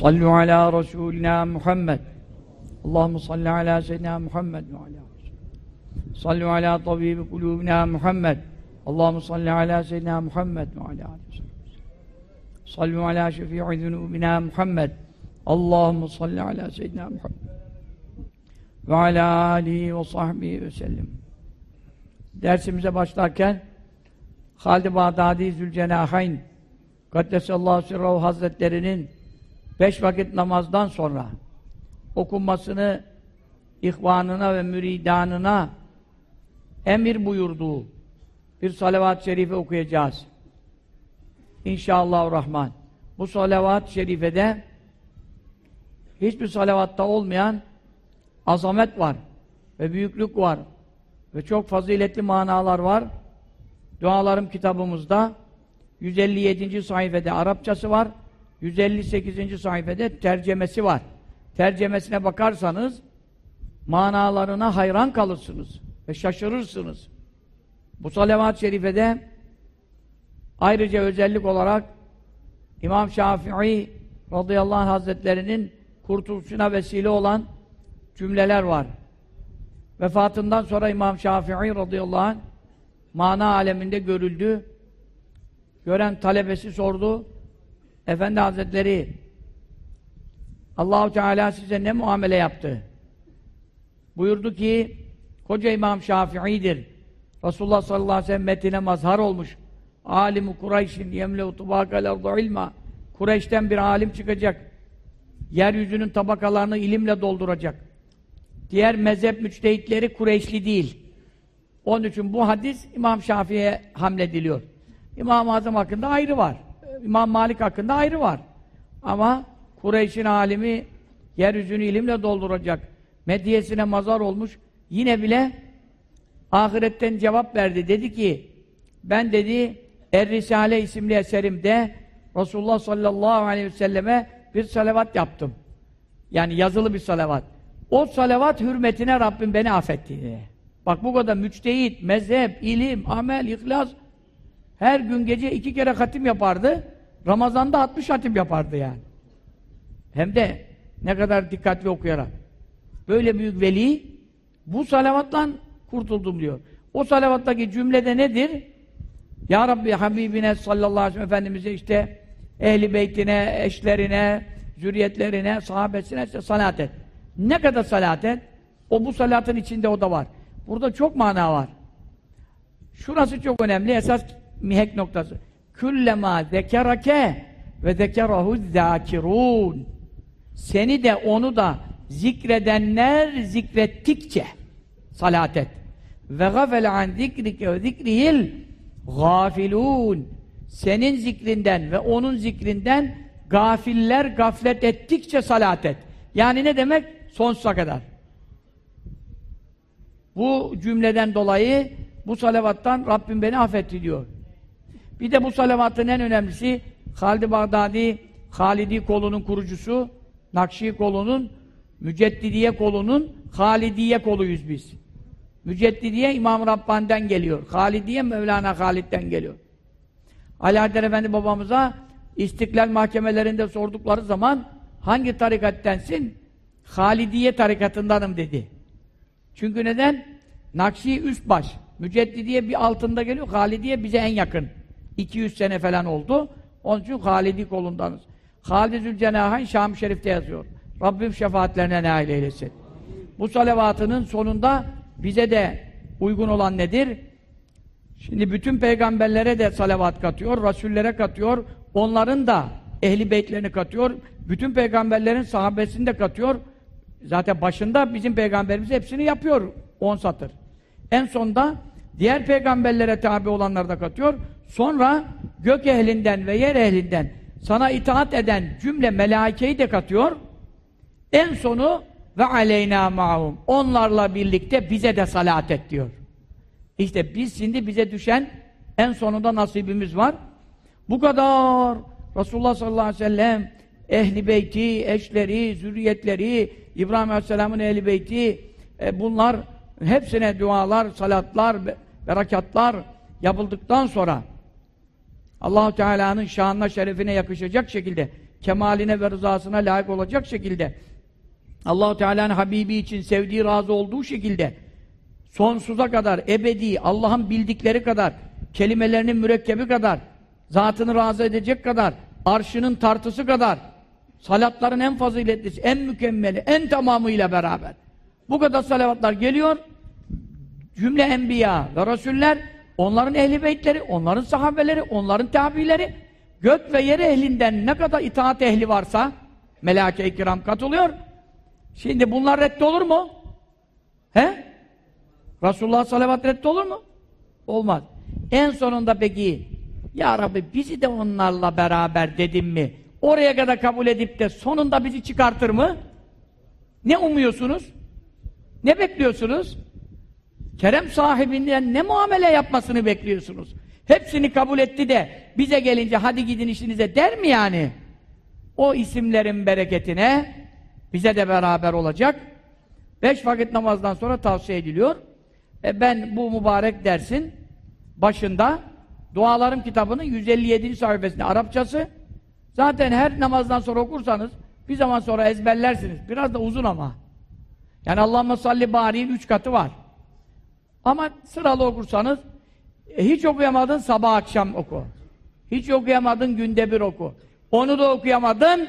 صلوا على رسولنا محمد اللهم صل على سيدنا محمد وعلى آله صلوا على طبيب قلوبنا محمد اللهم صل على سيدنا محمد وعلى آله وسلم صلوا على شفيع ذنوبنا محمد اللهم صل على سيدنا محمد وعلى آله وصحبه وسلم Dersimize başlarken Halid-i Bağdadi Zülcenahayn Kaddesallahu Sirrahu Hazretlerinin beş vakit namazdan sonra okunmasını ihvanına ve müridanına emir buyurduğu bir salavat-ı şerife okuyacağız. İnşallah Rahman. Bu salavat-ı şerifede hiçbir salavatta olmayan azamet var ve büyüklük var ve çok faziletli manalar var. Dualarım kitabımızda 157. sayfede Arapçası var. 158. sayfede tercemesi var. Tercemesine bakarsanız manalarına hayran kalırsınız ve şaşırırsınız. Bu salavat-ı şerifede ayrıca özellik olarak İmam Şafii radıyallahu anh hazretlerinin kurtuluşuna vesile olan cümleler var. Vefatından sonra İmam Şafii radıyallahu anh mana aleminde görüldü. Gören talebesi sordu. Efendi Hazretleri Allahu Teala size ne muamele yaptı? Buyurdu ki koca İmam Şafii'dir. Resulullah sallallahu aleyhi ve sellem metine mazhar olmuş. Alimu Kureyş'in yemle tubakal ilma. Kureyş'ten bir alim çıkacak. Yeryüzünün tabakalarını ilimle dolduracak. Diğer mezhep müçtehitleri Kureyşli değil. Onun için bu hadis İmam Şafii'ye hamlediliyor. İmam-ı Azam hakkında ayrı var. İmam Malik hakkında ayrı var. Ama Kureyş'in alimi yeryüzünü ilimle dolduracak. Medyesine mazar olmuş. Yine bile ahiretten cevap verdi. Dedi ki ben dedi Er-Risale isimli eserimde Resulullah sallallahu aleyhi ve selleme bir salavat yaptım. Yani yazılı bir salavat. O salavat hürmetine Rabbim beni affetti. Bak bu kadar müçtehit, mezhep, ilim, amel, ihlas her gün gece iki kere hatim yapardı. Ramazan'da 60 hatim yapardı yani. Hem de ne kadar dikkatli okuyarak. Böyle büyük veli bu salavatla kurtuldum diyor. O salavattaki cümlede nedir? Ya Rabbi Habibine sallallahu aleyhi ve sellem Efendimiz'e işte ehli beytine, eşlerine, zürriyetlerine, sahabesine işte salat et. Ne kadar salat et? O bu salatın içinde o da var. Burada çok mana var. Şurası çok önemli. Esas mihek noktası. Küllema zekerake ve zekerahu zâkirûn. Seni de onu da zikredenler zikrettikçe salat et. Ve gafele an zikrike ve zikrihil gafilûn. Senin zikrinden ve onun zikrinden gafiller gaflet ettikçe salat et. Yani ne demek? Sonsuza kadar. Bu cümleden dolayı bu salavattan Rabbim beni affetti diyor. Bir de bu salavatın en önemlisi Halid-i Bağdadi, Halidi kolunun kurucusu, Nakşi kolunun, Müceddidiye kolunun Halidiye koluyuz biz. Müceddidiye İmam Rabbani'den geliyor. Halidiye Mevlana Halid'den geliyor. Haydar Efendi babamıza istiklal mahkemelerinde sordukları zaman hangi tarikattensin? Halidiye tarikatındanım dedi. Çünkü neden? Nakşi üst baş. Müceddidiye bir altında geliyor. Halidiye bize en yakın. 200 sene falan oldu. Onun için Halidi kolundanız. Halid Zülcenahayn Şam-ı Şerif'te yazıyor. Rabbim şefaatlerine nail eylesin. Bu salavatının sonunda bize de uygun olan nedir? Şimdi bütün peygamberlere de salavat katıyor, rasullere katıyor, onların da ehli beytlerini katıyor, bütün peygamberlerin sahabesini de katıyor. Zaten başında bizim peygamberimiz hepsini yapıyor, on satır. En sonda diğer peygamberlere tabi olanları da katıyor. Sonra gök ehlinden ve yer ehlinden sana itaat eden cümle melaikeyi de katıyor. En sonu ve aleyna ma'hum. Onlarla birlikte bize de salat et diyor. İşte biz şimdi bize düşen en sonunda nasibimiz var. Bu kadar Resulullah sallallahu aleyhi ve sellem ehli beyti, eşleri, zürriyetleri, İbrahim aleyhisselamın ehli beyti e, bunlar hepsine dualar, salatlar, berekatlar yapıldıktan sonra Allahu Teala'nın şanına, şerefine yakışacak şekilde kemaline ve rızasına layık olacak şekilde Allahu Teala'nın Habibi için sevdiği razı olduğu şekilde sonsuza kadar ebedi Allah'ın bildikleri kadar kelimelerinin mürekkebi kadar zatını razı edecek kadar arşının tartısı kadar salatların en faziletlisi, en mükemmeli, en tamamıyla beraber. Bu kadar salavatlar geliyor. Cümle enbiya ve rasuller onların ehli beytleri, onların sahabeleri, onların tabileri gök ve yer ehlinden ne kadar itaat ehli varsa melake-i kiram katılıyor Şimdi bunlar reddolur mu? He? Resulullah salavat reddolur mu? Olmaz. En sonunda peki Ya Rabbi bizi de onlarla beraber dedim mi? Oraya kadar kabul edip de sonunda bizi çıkartır mı? Ne umuyorsunuz? Ne bekliyorsunuz? Kerem sahibinden ne muamele yapmasını bekliyorsunuz? Hepsini kabul etti de bize gelince hadi gidin işinize der mi yani? O isimlerin bereketine bize de beraber olacak. Beş vakit namazdan sonra tavsiye ediliyor. E ben bu mübarek dersin başında Dualarım kitabının 157. sayfasında Arapçası zaten her namazdan sonra okursanız bir zaman sonra ezberlersiniz. Biraz da uzun ama. Yani Allahümme salli bari'in üç katı var. Ama sıralı okursanız e, hiç okuyamadın sabah akşam oku. Hiç okuyamadın günde bir oku. Onu da okuyamadın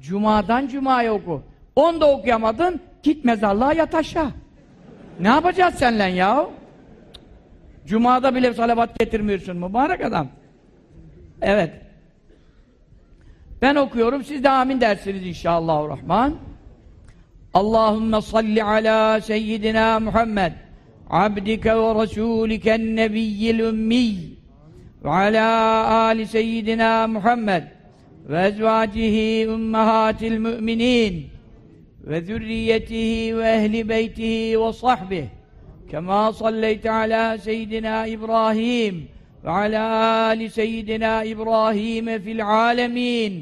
cumadan cumaya oku. Onu da okuyamadın, git mezarlığa yat aşağı. Ne yapacağız seninle ya? Cuma'da bile salavat getirmiyorsun mübarek adam. Evet. Ben okuyorum, siz de amin dersiniz inşallahurrahman. Allahümme salli ala seyyidina Muhammed nebiyyil ümmiy ve ala ali seyyidina Muhammed ve ezvacihi ummahatil müminin وذريته وأهل بيته وصحبه كما صليت على سيدنا إبراهيم وعلى آل سيدنا إبراهيم في العالمين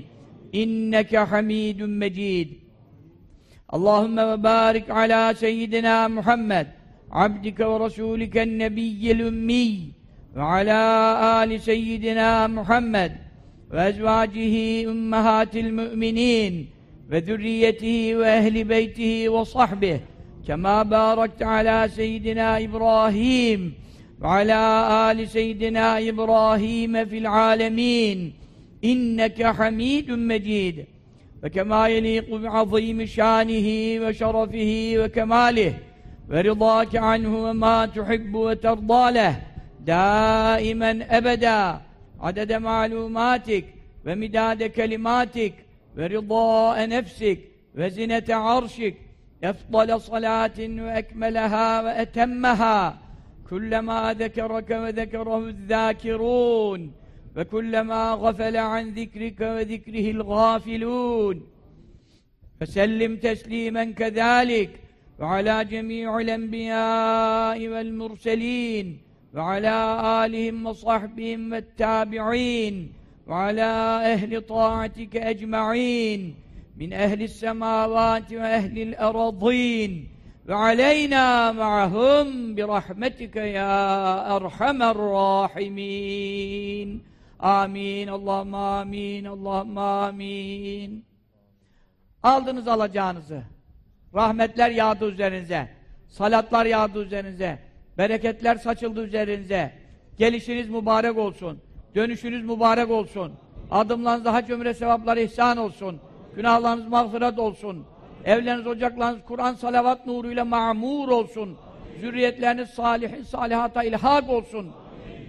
إنك حميد مجيد. اللهم وبارك على سيدنا محمد عبدك ورسولك النبي الأمي وعلى آل سيدنا محمد وأزواجه أمهات المؤمنين وذريته وأهل بيته وصحبه كما باركت على سيدنا إبراهيم وعلى آل سيدنا إبراهيم في العالمين. إنك حميد مجيد. وكما يليق بعظيم شانه وشرفه وكماله. ورضاك عنه وما تحب وترضى له دائما أبدا. عدد معلوماتك ومداد كلماتك ورضاء نفسك وزنة عرشك. أفضل صلاة وأكملها وأتمها. كلما ذكرك وذكره الذاكرون وكلما غفل عن ذكرك وذكره الغافلون. فسلم تسليما كذلك. وعلى جميع الأنبياء والمرسلين وعلى آلهم وصحبهم والتابعين وعلى أهل طاعتك أجمعين من أهل السماوات وأهل الأرضين وعلينا معهم برحمتك يا أرحم الراحمين Amin. Allah'ım amin. Allah'ım amin. Aldınız alacağınızı. Rahmetler yağdı üzerinize. Salatlar yağdı üzerinize. Bereketler saçıldı üzerinize. Gelişiniz mübarek olsun. Dönüşünüz mübarek olsun. Adımlarınızda hac ömre sevapları ihsan olsun. Günahlarınız mağfiret olsun. Evleriniz, ocaklarınız Kur'an salavat nuruyla ma'mur olsun. Zürriyetleriniz salihin salihata ilhak olsun.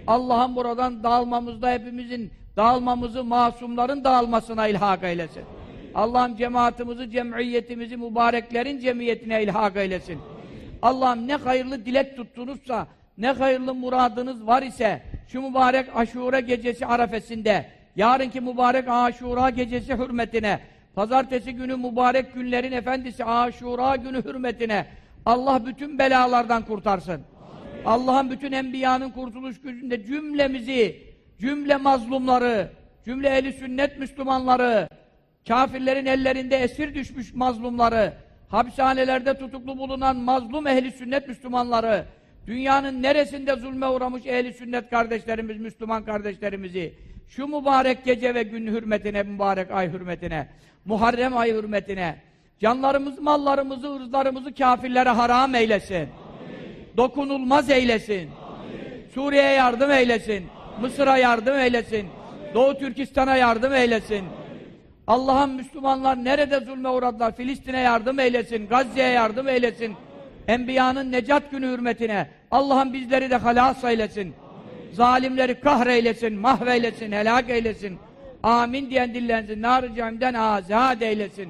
Allah'ın buradan dağılmamızda hepimizin dağılmamızı masumların dağılmasına ilhak eylesin. Allah'ım cemaatimizi, cemiyetimizi mübareklerin cemiyetine ilhak eylesin. Allah'ım ne hayırlı dilek tuttunuzsa, ne hayırlı muradınız var ise şu mübarek aşure gecesi arefesinde yarınki mübarek aşura gecesi hürmetine pazartesi günü mübarek günlerin efendisi aşura günü hürmetine Allah bütün belalardan kurtarsın. Allah'ın bütün enbiyanın kurtuluş gücünde cümlemizi, cümle mazlumları, cümle eli sünnet Müslümanları, kafirlerin ellerinde esir düşmüş mazlumları, hapishanelerde tutuklu bulunan mazlum ehli sünnet Müslümanları, Dünyanın neresinde zulme uğramış ehli sünnet kardeşlerimiz, Müslüman kardeşlerimizi şu mübarek gece ve gün hürmetine, mübarek ay hürmetine, Muharrem ay hürmetine, canlarımız, mallarımızı, ırzlarımızı kafirlere haram eylesin. Amin. Dokunulmaz eylesin. Suriye'ye yardım eylesin. Mısır'a yardım eylesin. Doğu Türkistan'a yardım eylesin. Allah'ın Müslümanlar nerede zulme uğradılar? Filistin'e yardım eylesin. Gazze'ye yardım eylesin. Enbiyanın necat günü hürmetine Allah'ın bizleri de halas eylesin. Amin. Zalimleri kahreylesin, mahveylesin, helak eylesin. Amin diyen dillensin. Nar-ı cemden azad eylesin.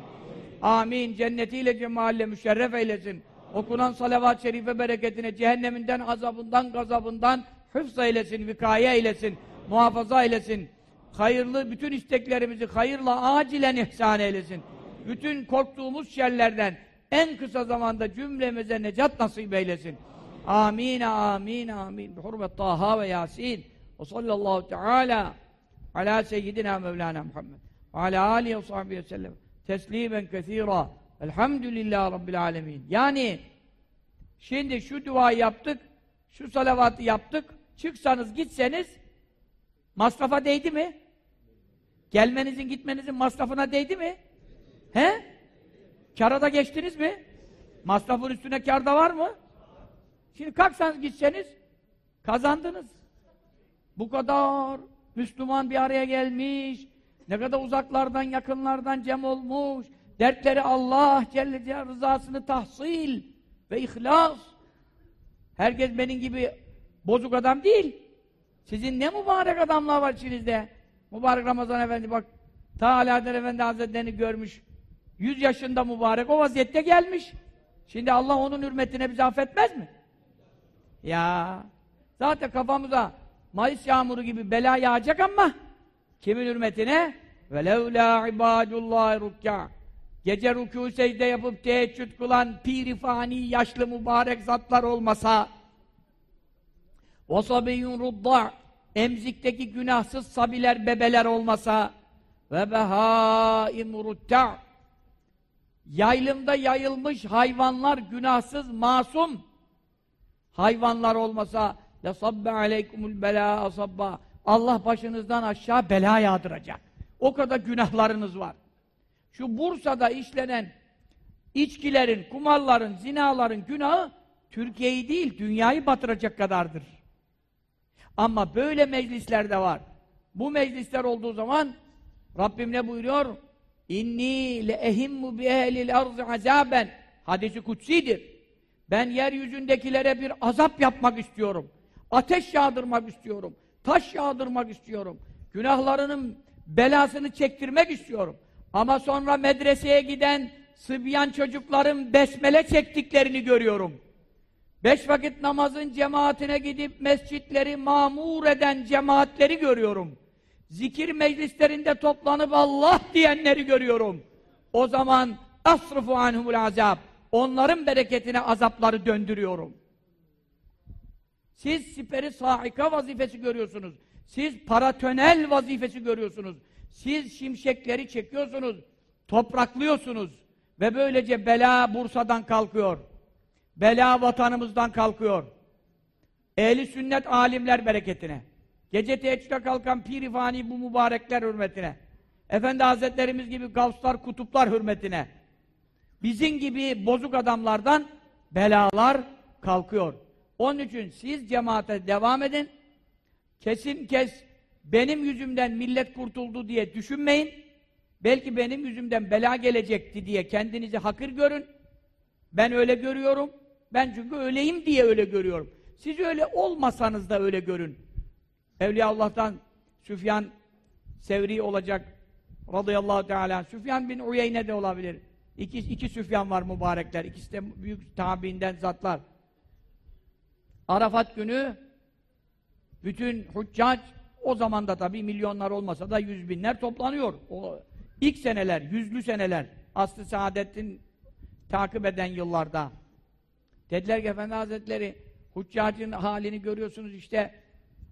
Amin. Cennetiyle cemalle müşerref eylesin. Okunan salavat-ı şerife bereketine cehenneminden, azabından, gazabından hıfz eylesin, vikaye eylesin, muhafaza eylesin. Hayırlı bütün isteklerimizi hayırla acilen ihsan eylesin. Bütün korktuğumuz şerlerden en kısa zamanda cümlemize necat nasip eylesin. Amin, amin, amin. Bi hurmet Taha ve Yasin. Ve sallallahu teala ala seyyidina Mevlana Muhammed. Ve ala alihi ve sahbihi ve sellem. Teslimen kethira. Elhamdülillah Rabbil alemin. Yani şimdi şu duayı yaptık, şu salavatı yaptık, çıksanız gitseniz masrafa değdi mi? Gelmenizin gitmenizin masrafına değdi mi? He? Kara da geçtiniz mi? Masrafın üstüne kar da var mı? Şimdi kalksanız gitseniz kazandınız. Bu kadar Müslüman bir araya gelmiş, ne kadar uzaklardan yakınlardan cem olmuş, dertleri Allah Celle Celle rızasını tahsil ve ihlas. Herkes benim gibi bozuk adam değil. Sizin ne mübarek adamlar var içinizde. Mübarek Ramazan Efendi bak ta Alaeddin Efendi Hazretlerini görmüş. Yüz yaşında mübarek o vaziyette gelmiş. Şimdi Allah onun hürmetine bizi affetmez mi? Ya zaten kafamıza Mayıs yağmuru gibi bela yağacak ama kimin hürmetine? وَلَوْلَا عِبَادُ اللّٰهِ رُكَّعَ Gece rükû secde yapıp teheccüd kılan pirifani yaşlı mübarek zatlar olmasa وَصَبِيُّنْ رُضَّعْ Emzikteki günahsız sabiler, bebeler olmasa ve behaim rutta yaylımda yayılmış hayvanlar günahsız, masum hayvanlar olmasa la sabbe aleykumul bela asabba Allah başınızdan aşağı bela yağdıracak. O kadar günahlarınız var. Şu Bursa'da işlenen içkilerin, kumarların, zinaların günahı Türkiye'yi değil, dünyayı batıracak kadardır. Ama böyle meclisler de var. Bu meclisler olduğu zaman Rabbim ne buyuruyor? İnni le ehimmu bi ehlil arz azaben. Hadisi kutsidir. Ben yeryüzündekilere bir azap yapmak istiyorum. Ateş yağdırmak istiyorum. Taş yağdırmak istiyorum. Günahlarının belasını çektirmek istiyorum. Ama sonra medreseye giden sıbyan çocukların besmele çektiklerini görüyorum. Beş vakit namazın cemaatine gidip mescitleri mamur eden cemaatleri görüyorum. Zikir meclislerinde toplanıp Allah diyenleri görüyorum. O zaman asrıfu anhumul azab. Onların bereketine azapları döndürüyorum. Siz siperi sahika vazifesi görüyorsunuz. Siz paratönel vazifesi görüyorsunuz. Siz şimşekleri çekiyorsunuz. Topraklıyorsunuz. Ve böylece bela Bursa'dan kalkıyor. Bela vatanımızdan kalkıyor. Ehli sünnet alimler bereketine. Gece teheccüde kalkan pirifani bu mübarekler hürmetine. Efendi Hazretlerimiz gibi gavslar, kutuplar hürmetine. Bizim gibi bozuk adamlardan belalar kalkıyor. Onun için siz cemaate devam edin. Kesin kes benim yüzümden millet kurtuldu diye düşünmeyin. Belki benim yüzümden bela gelecekti diye kendinizi hakir görün. Ben öyle görüyorum. Ben çünkü öyleyim diye öyle görüyorum. Siz öyle olmasanız da öyle görün. Evliya Allah'tan Süfyan Sevri olacak radıyallahu teala. Süfyan bin Uyeyne de olabilir. İki, iki Süfyan var mübarekler. İkisi de büyük tabiinden zatlar. Arafat günü bütün hüccac o zaman da tabii milyonlar olmasa da yüz binler toplanıyor. O ilk seneler, yüzlü seneler. Aslı Saadet'in takip eden yıllarda. Dediler ki Efendi Hazretleri Huccacın halini görüyorsunuz işte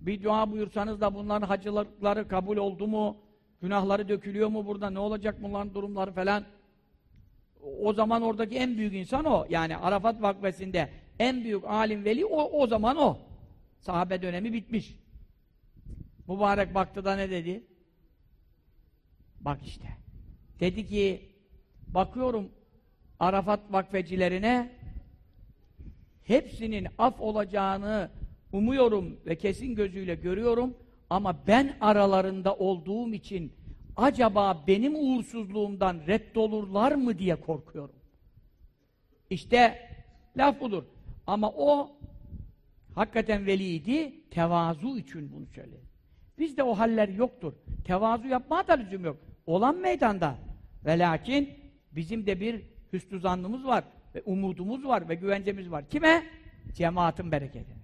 bir dua buyursanız da bunların hacıları kabul oldu mu? Günahları dökülüyor mu burada? Ne olacak bunların durumları falan? O zaman oradaki en büyük insan o. Yani Arafat vakfesinde en büyük alim veli o, o zaman o. Sahabe dönemi bitmiş. Mübarek baktı da ne dedi? Bak işte. Dedi ki bakıyorum Arafat vakfecilerine hepsinin af olacağını umuyorum ve kesin gözüyle görüyorum ama ben aralarında olduğum için acaba benim uğursuzluğumdan reddolurlar mı diye korkuyorum. İşte laf budur. Ama o hakikaten veliydi, tevazu için bunu söyledi. Bizde o haller yoktur. Tevazu yapmaya da lüzum yok. Olan meydanda. Ve lakin bizim de bir hüsnü zannımız var umudumuz var ve güvencemiz var. Kime? Cemaatin bereketi.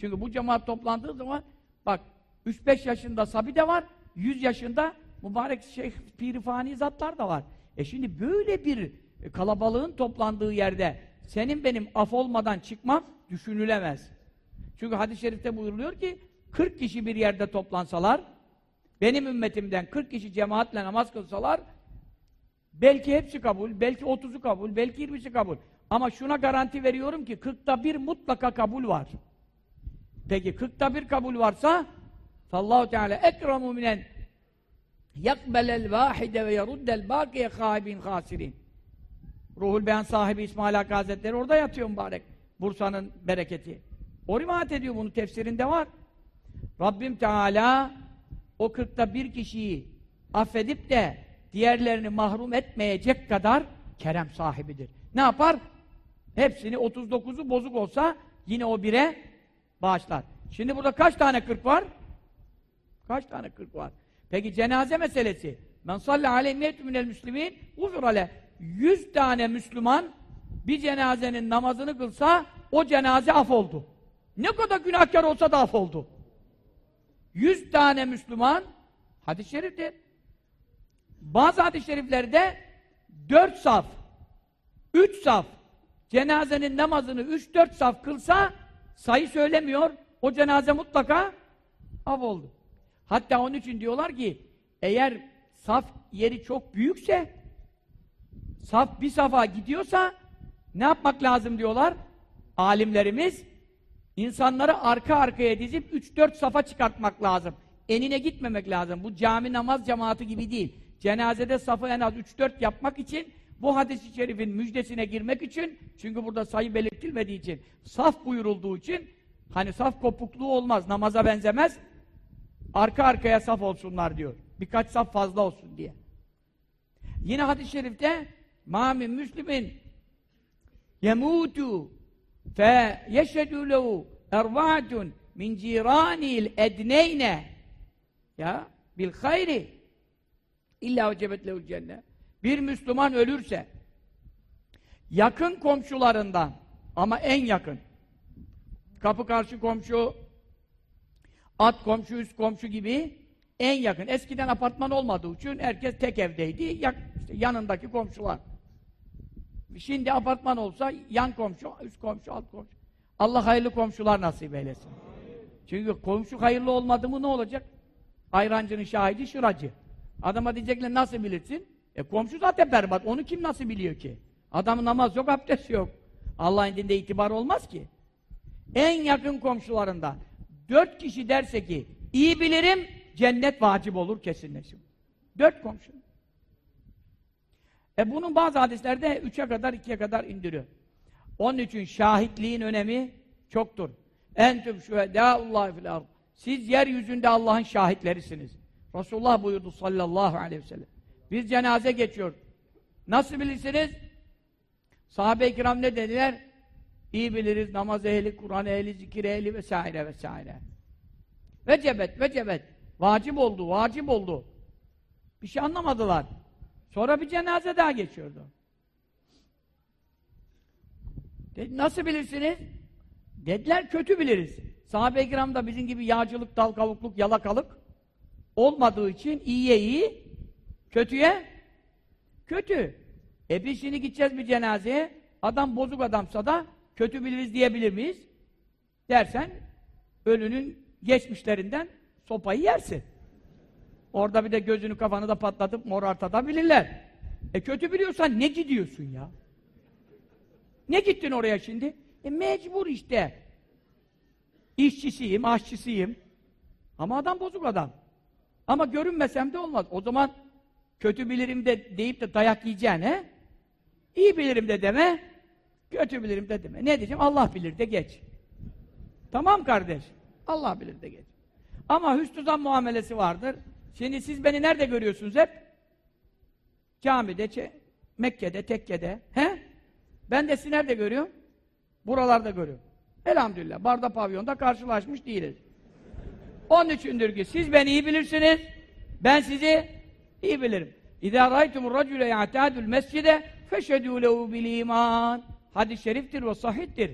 Çünkü bu cemaat toplandığı zaman bak 3-5 yaşında sabi de var, 100 yaşında mübarek şeyh pirifani zatlar da var. E şimdi böyle bir kalabalığın toplandığı yerde senin benim af olmadan çıkmam düşünülemez. Çünkü hadis-i şerifte buyuruluyor ki 40 kişi bir yerde toplansalar benim ümmetimden 40 kişi cemaatle namaz kılsalar belki hepsi kabul, belki 30'u kabul, belki 20'si kabul. Ama şuna garanti veriyorum ki 40'ta bir mutlaka kabul var. Peki 40'ta bir kabul varsa Allahu Teala ekremu minen yakbelel vahide ve yeruddel bakiye khâibin hasirin. Ruhul Beyan sahibi İsmail Hakkı Hazretleri orada yatıyor mübarek. Bursa'nın bereketi. O rivayet ediyor bunu tefsirinde var. Rabbim Teala o kırkta bir kişiyi affedip de diğerlerini mahrum etmeyecek kadar kerem sahibidir. Ne yapar? Hepsini 39'u bozuk olsa yine o bire bağışlar. Şimdi burada kaç tane kırk var? Kaç tane kırk var? Peki cenaze meselesi. Men salli aleyhi mevtü minel müslimin ufur ale. Yüz tane Müslüman bir cenazenin namazını kılsa o cenaze af oldu. Ne kadar günahkar olsa da af oldu. Yüz tane Müslüman hadis-i şeriftir. Bazı hadis-i şeriflerde dört saf, üç saf cenazenin namazını üç dört saf kılsa sayı söylemiyor. O cenaze mutlaka af oldu. Hatta onun için diyorlar ki eğer saf yeri çok büyükse saf bir safa gidiyorsa ne yapmak lazım diyorlar alimlerimiz insanları arka arkaya dizip 3-4 safa çıkartmak lazım. Enine gitmemek lazım. Bu cami namaz cemaati gibi değil. Cenazede safı en az 3-4 yapmak için bu hadis-i şerifin müjdesine girmek için çünkü burada sayı belirtilmediği için saf buyurulduğu için hani saf kopukluğu olmaz, namaza benzemez arka arkaya saf olsunlar diyor. Birkaç saf fazla olsun diye. Yine hadis-i şerifte Mamin Müslümin yemutu fe yeşhedü lehu ervaatun min ciranil edneyne ya bil hayri illa vecebet lehul cennet bir Müslüman ölürse yakın komşularından ama en yakın kapı karşı komşu at komşu, üst komşu gibi en yakın. Eskiden apartman olmadığı için herkes tek evdeydi. İşte yanındaki komşular. Şimdi apartman olsa yan komşu, üst komşu, alt komşu. Allah hayırlı komşular nasip eylesin. Çünkü komşu hayırlı olmadı mı ne olacak? Ayrancının şahidi şıracı. Adama diyecekler nasıl bilirsin? E komşu zaten berbat. Onu kim nasıl biliyor ki? Adamın namaz yok, abdest yok. Allah'ın indinde itibar olmaz ki. En yakın komşularında dört kişi derse ki iyi bilirim, cennet vacip olur kesinleşim. Dört komşu. E bunun bazı hadislerde üçe kadar, ikiye kadar indiriyor. Onun için şahitliğin önemi çoktur. Entüm şühedâullâhi fil ard. Siz yeryüzünde Allah'ın şahitlerisiniz. Resulullah buyurdu sallallahu aleyhi ve sellem. Bir cenaze geçiyor. Nasıl bilirsiniz? Sahabe-i kiram ne dediler? İyi biliriz namaz ehli, Kur'an ehli, zikir ehli vesaire vesaire. Vecebet, vecebet. Vacip oldu, vacip oldu. Bir şey anlamadılar. Sonra bir cenaze daha geçiyordu. Dedi, nasıl bilirsiniz? Dediler kötü biliriz. Sahabe-i kiram da bizim gibi yağcılık, dal kavukluk, yalakalık olmadığı için iyiye iyi, kötüye kötü. E biz şimdi gideceğiz bir cenazeye, adam bozuk adamsa da kötü biliriz diyebilir miyiz? Dersen, ölünün geçmişlerinden sopayı yersin. Orada bir de gözünü kafanı da patlatıp morartabilirler. E kötü biliyorsan ne gidiyorsun ya? Ne gittin oraya şimdi? E mecbur işte. İşçisiyim, aşçısıyım. Ama adam bozuk adam. Ama görünmesem de olmaz. O zaman kötü bilirim de deyip de dayak yiyeceğine iyi bilirim de deme, kötü bilirim de deme. Ne diyeceğim? Allah bilir de geç. Tamam kardeş. Allah bilir de geç. Ama hüsnü muamelesi vardır. Şimdi siz beni nerede görüyorsunuz hep? Camide, Mekke'de, tekkede. He? Ben de sizi nerede görüyorum? Buralarda görüyorum. Elhamdülillah. Barda pavyonda karşılaşmış değiliz. Onun içindir ki siz beni iyi bilirsiniz. Ben sizi iyi bilirim. İzâ râytumur racüle ya'tâdül mescide feşhedû lehu bil. Hadis-i şeriftir ve sahihtir.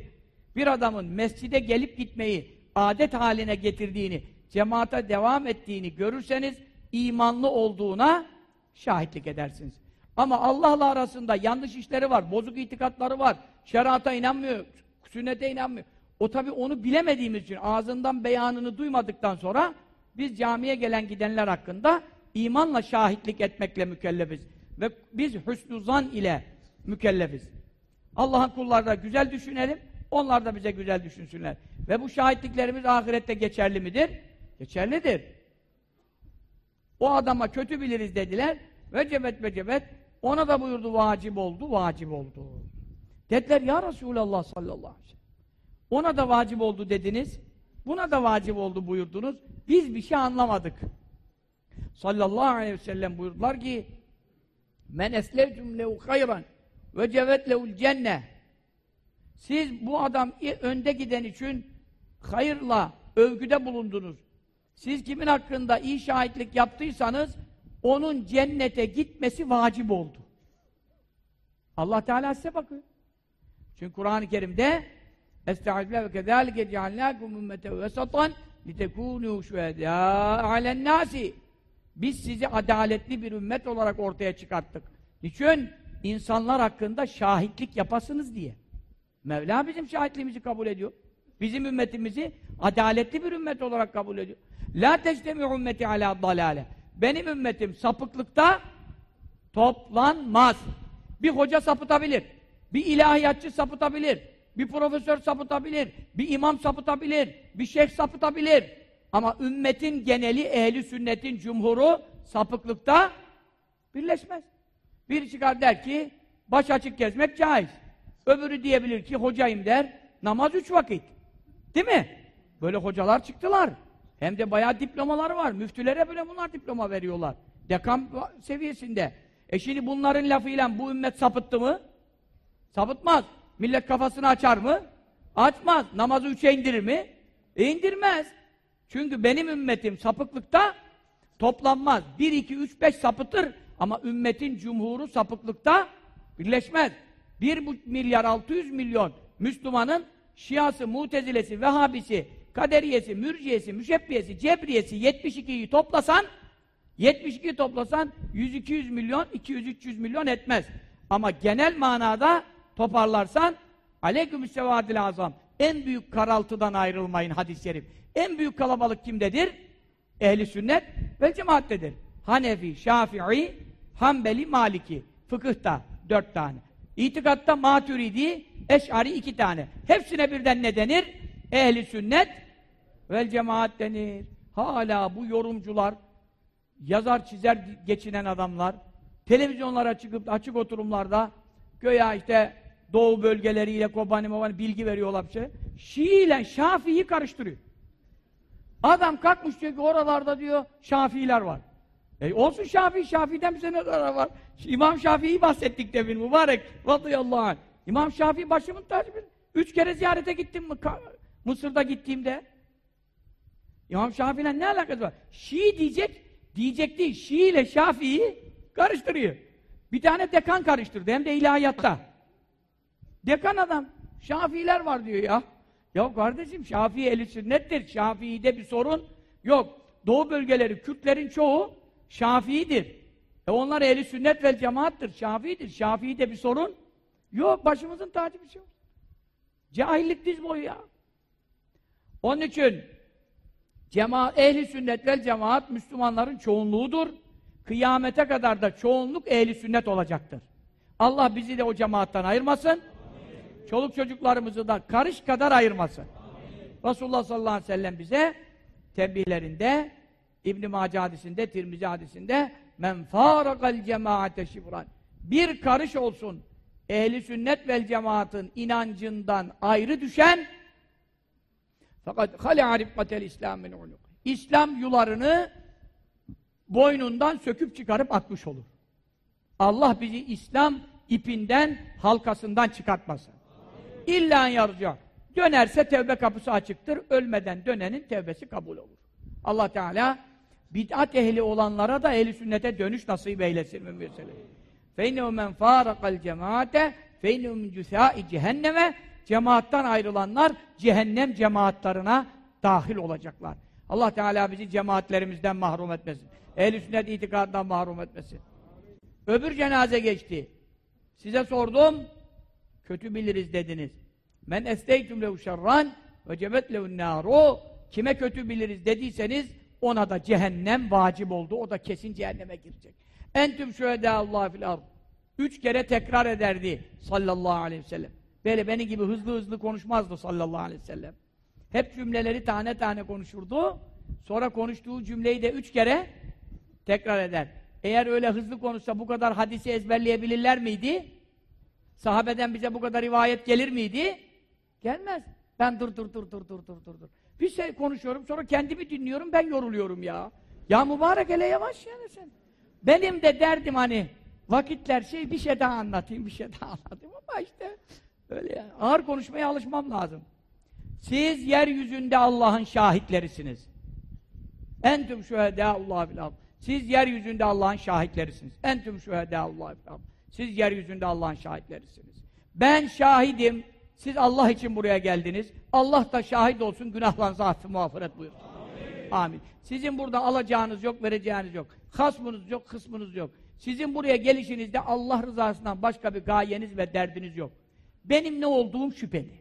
Bir adamın mescide gelip gitmeyi adet haline getirdiğini, cemaate devam ettiğini görürseniz imanlı olduğuna şahitlik edersiniz. Ama Allah'la arasında yanlış işleri var, bozuk itikatları var, şerata inanmıyor, sünnete inanmıyor. O tabi onu bilemediğimiz için, ağzından beyanını duymadıktan sonra biz camiye gelen gidenler hakkında imanla şahitlik etmekle mükellefiz. Ve biz hüsnü zan ile mükellefiz. Allah'ın kulları da güzel düşünelim, onlar da bize güzel düşünsünler. Ve bu şahitliklerimiz ahirette geçerli midir? Geçerlidir. O adama kötü biliriz dediler. Vecebet vecebet. Ona da buyurdu vacip oldu, vacip oldu. Dediler ya Resulallah sallallahu aleyhi ve sellem. Ona da vacip oldu dediniz. Buna da vacip oldu buyurdunuz. Biz bir şey anlamadık. Sallallahu aleyhi ve sellem buyurdular ki Men eslevcum lehu hayran ve cevet lehul cenne Siz bu adam önde giden için hayırla övgüde bulundunuz. Siz kimin hakkında iyi şahitlik yaptıysanız onun cennete gitmesi vacip oldu. Allah Teala size bakıyor. Çünkü Kur'an-ı Kerim'de Estağfirullah ve kezalike cealnâkum ümmeten vesatan litekûnû şühedâ alennâsi Biz sizi adaletli bir ümmet olarak ortaya çıkarttık. Niçin? İnsanlar hakkında şahitlik yapasınız diye. Mevla bizim şahitliğimizi kabul ediyor. Bizim ümmetimizi adaletli bir ümmet olarak kabul ediyor. La teştemi ümmeti ala dalale. Benim ümmetim sapıklıkta toplanmaz. Bir hoca sapıtabilir. Bir ilahiyatçı sapıtabilir. Bir profesör sapıtabilir. Bir imam sapıtabilir. Bir şeyh sapıtabilir. Ama ümmetin geneli ehli sünnetin cumhuru sapıklıkta birleşmez. Biri çıkar der ki baş açık gezmek caiz. Öbürü diyebilir ki hocayım der. Namaz üç vakit. Değil mi? Böyle hocalar çıktılar. Hem de bayağı diplomaları var. Müftülere bile bunlar diploma veriyorlar. Dekan seviyesinde. E şimdi bunların lafıyla bu ümmet sapıttı mı? Sapıtmaz. Millet kafasını açar mı? Açmaz. Namazı üçe indirir mi? E indirmez. Çünkü benim ümmetim sapıklıkta toplanmaz. Bir, iki, üç, beş sapıtır ama ümmetin cumhuru sapıklıkta birleşmez. Bir milyar altı yüz milyon Müslümanın Şiası, Mutezilesi, Vehhabisi, Kaderiyesi, Mürciyesi, Müşebbiyesi, Cebriyesi 72'yi toplasan 72'yi toplasan 100-200 milyon, 200-300 milyon etmez. Ama genel manada toparlarsan aleykümüssevadil azam en büyük karaltıdan ayrılmayın hadis-i şerif. En büyük kalabalık kimdedir? Ehli sünnet ve cemaattedir. Hanefi, Şafii, Hanbeli, Maliki. Fıkıhta dört tane. İtikatta Maturidi, Eş'ari iki tane. Hepsine birden ne denir? Ehli sünnet vel cemaat denir. Hala bu yorumcular, yazar çizer geçinen adamlar, televizyonlara çıkıp açık oturumlarda göya işte doğu bölgeleriyle Kobani Mobani bilgi veriyorlar bir şey. Şii ile Şafii'yi karıştırıyor. Adam kalkmış ki oralarda diyor Şafiiler var. E olsun Şafii, Şafii'den bize ne zarar var? İmam Şafii'yi bahsettik demin mübarek. Radıyallahu anh. İmam Şafii başımın tacı. Üç kere ziyarete gittim mi? Mısır'da gittiğimde. İmam Şafii'yle ne alakası var? Şii diyecek, diyecek değil. Şii ile Şafii'yi karıştırıyor. Bir tane dekan karıştırdı hem de ilahiyatta. Dekan adam. Şafiiler var diyor ya. Ya kardeşim Şafii eli sünnettir. Şafii'de bir sorun yok. Doğu bölgeleri, Kürtlerin çoğu Şafii'dir. E onlar eli sünnet vel cemaattır. Şafii'dir. Şafii'de bir sorun yok. Başımızın tacı bir şey yok. Cahillik diz boyu ya. Onun için cemaat, ehli sünnet vel cemaat Müslümanların çoğunluğudur. Kıyamete kadar da çoğunluk ehli sünnet olacaktır. Allah bizi de o cemaattan ayırmasın. Çoluk çocuklarımızı da karış kadar ayırmasın. Amin. Resulullah sallallahu aleyhi ve sellem bize tembihlerinde İbn-i Mace hadisinde, Tirmizi hadisinde men farakal cemaate şifran bir karış olsun ehli sünnet vel cemaatın inancından ayrı düşen fakat hale rifkatel İslam min uluk. İslam yularını boynundan söküp çıkarıp atmış olur. Allah bizi İslam ipinden, halkasından çıkartmasın. İlla yarca. Dönerse tevbe kapısı açıktır. Ölmeden dönenin tevbesi kabul olur. Allah Teala bid'at ehli olanlara da ehli sünnete dönüş nasip eylesin mümin Feynehu men farakal cemaate feynehu min cüsâi cehenneme cemaattan ayrılanlar cehennem cemaatlarına dahil olacaklar. Allah Teala bizi cemaatlerimizden mahrum etmesin. Ehl-i sünnet itikadından mahrum etmesin. Öbür cenaze geçti. Size sordum kötü biliriz dediniz. Men esteytum lehu şerran ve cebet lehun naru kime kötü biliriz dediyseniz ona da cehennem vacip oldu. O da kesin cehenneme girecek. Entüm şühedâ Allah fil ard. Üç kere tekrar ederdi sallallahu aleyhi ve sellem. Böyle beni gibi hızlı hızlı konuşmazdı sallallahu aleyhi ve sellem. Hep cümleleri tane tane konuşurdu. Sonra konuştuğu cümleyi de üç kere tekrar eder. Eğer öyle hızlı konuşsa bu kadar hadisi ezberleyebilirler miydi? Sahabeden bize bu kadar rivayet gelir miydi? Gelmez. Ben dur dur dur dur dur dur dur. dur. Bir şey konuşuyorum sonra kendimi dinliyorum ben yoruluyorum ya. Ya mübarek hele yavaş yani sen. Benim de derdim hani vakitler şey bir şey daha anlatayım bir şey daha anlatayım ama işte öyle yani. ağır konuşmaya alışmam lazım. Siz yeryüzünde Allah'ın şahitlerisiniz. Entüm şühedâullâh bil Siz yeryüzünde Allah'ın şahitlerisiniz. Entüm şühedâullâh bil siz yeryüzünde Allah'ın şahitlerisiniz. Ben şahidim. Siz Allah için buraya geldiniz. Allah da şahit olsun, günahlarınızı affı mağfiret buyursun. Amin. Amin. Sizin burada alacağınız yok, vereceğiniz yok. Hasmınız yok, kısmınız yok. Sizin buraya gelişinizde Allah rızasından başka bir gayeniz ve derdiniz yok. Benim ne olduğum şüpheli.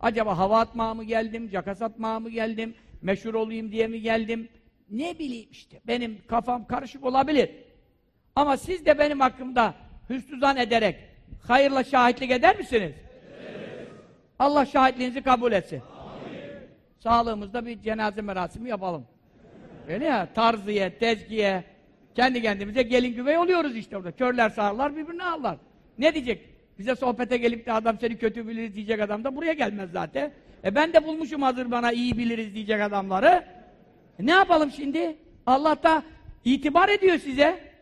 Acaba hava atmaya mı geldim, cakas atmaya mı geldim, meşhur olayım diye mi geldim? Ne bileyim işte, benim kafam karışık olabilir. Ama siz de benim hakkımda hüsnü ederek hayırla şahitlik eder misiniz? Evet. Allah şahitliğinizi kabul etsin. Amin. Sağlığımızda bir cenaze merasimi yapalım. Öyle ya, tarziye, tezkiye, kendi kendimize gelin güvey oluyoruz işte orada. Körler sağırlar, birbirini ağırlar. Ne diyecek? Bize sohbete gelip de adam seni kötü biliriz diyecek adam da buraya gelmez zaten. E ben de bulmuşum hazır bana iyi biliriz diyecek adamları. E ne yapalım şimdi? Allah da itibar ediyor size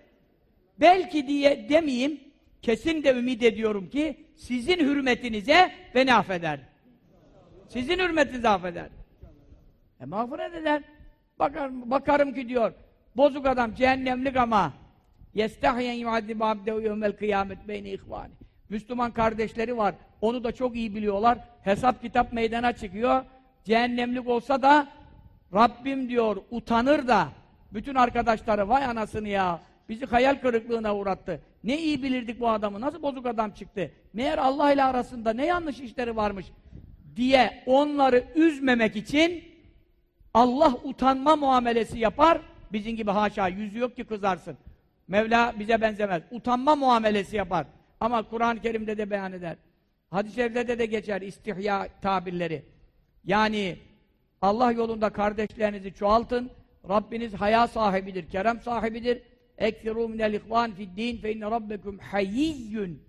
Belki diye demeyeyim, kesin de ümit ediyorum ki sizin hürmetinize beni affeder. Sizin hürmetinizi affeder. E mağfiret eder. Bakar, bakarım ki diyor, bozuk adam, cehennemlik ama يَسْتَحْيَنْ يُعَذِّبَ عَبْدَهُ يَوْمَ الْقِيَامَةِ بَيْنِ اِخْوَانِ Müslüman kardeşleri var. Onu da çok iyi biliyorlar. Hesap kitap meydana çıkıyor. Cehennemlik olsa da Rabbim diyor utanır da bütün arkadaşları vay anasını ya bizi hayal kırıklığına uğrattı. Ne iyi bilirdik bu adamı. Nasıl bozuk adam çıktı. Meğer Allah ile arasında ne yanlış işleri varmış diye onları üzmemek için Allah utanma muamelesi yapar. Bizim gibi haşa yüzü yok ki kızarsın. Mevla bize benzemez. Utanma muamelesi yapar. Ama Kur'an-ı Kerim'de de beyan eder. Hadis-i şeriflerde de geçer istihya tabirleri. Yani Allah yolunda kardeşlerinizi çoğaltın. Rabbiniz haya sahibidir, kerem sahibidir. Ekfiru minel ihvan fid din fe inne rabbekum hayyiyyün.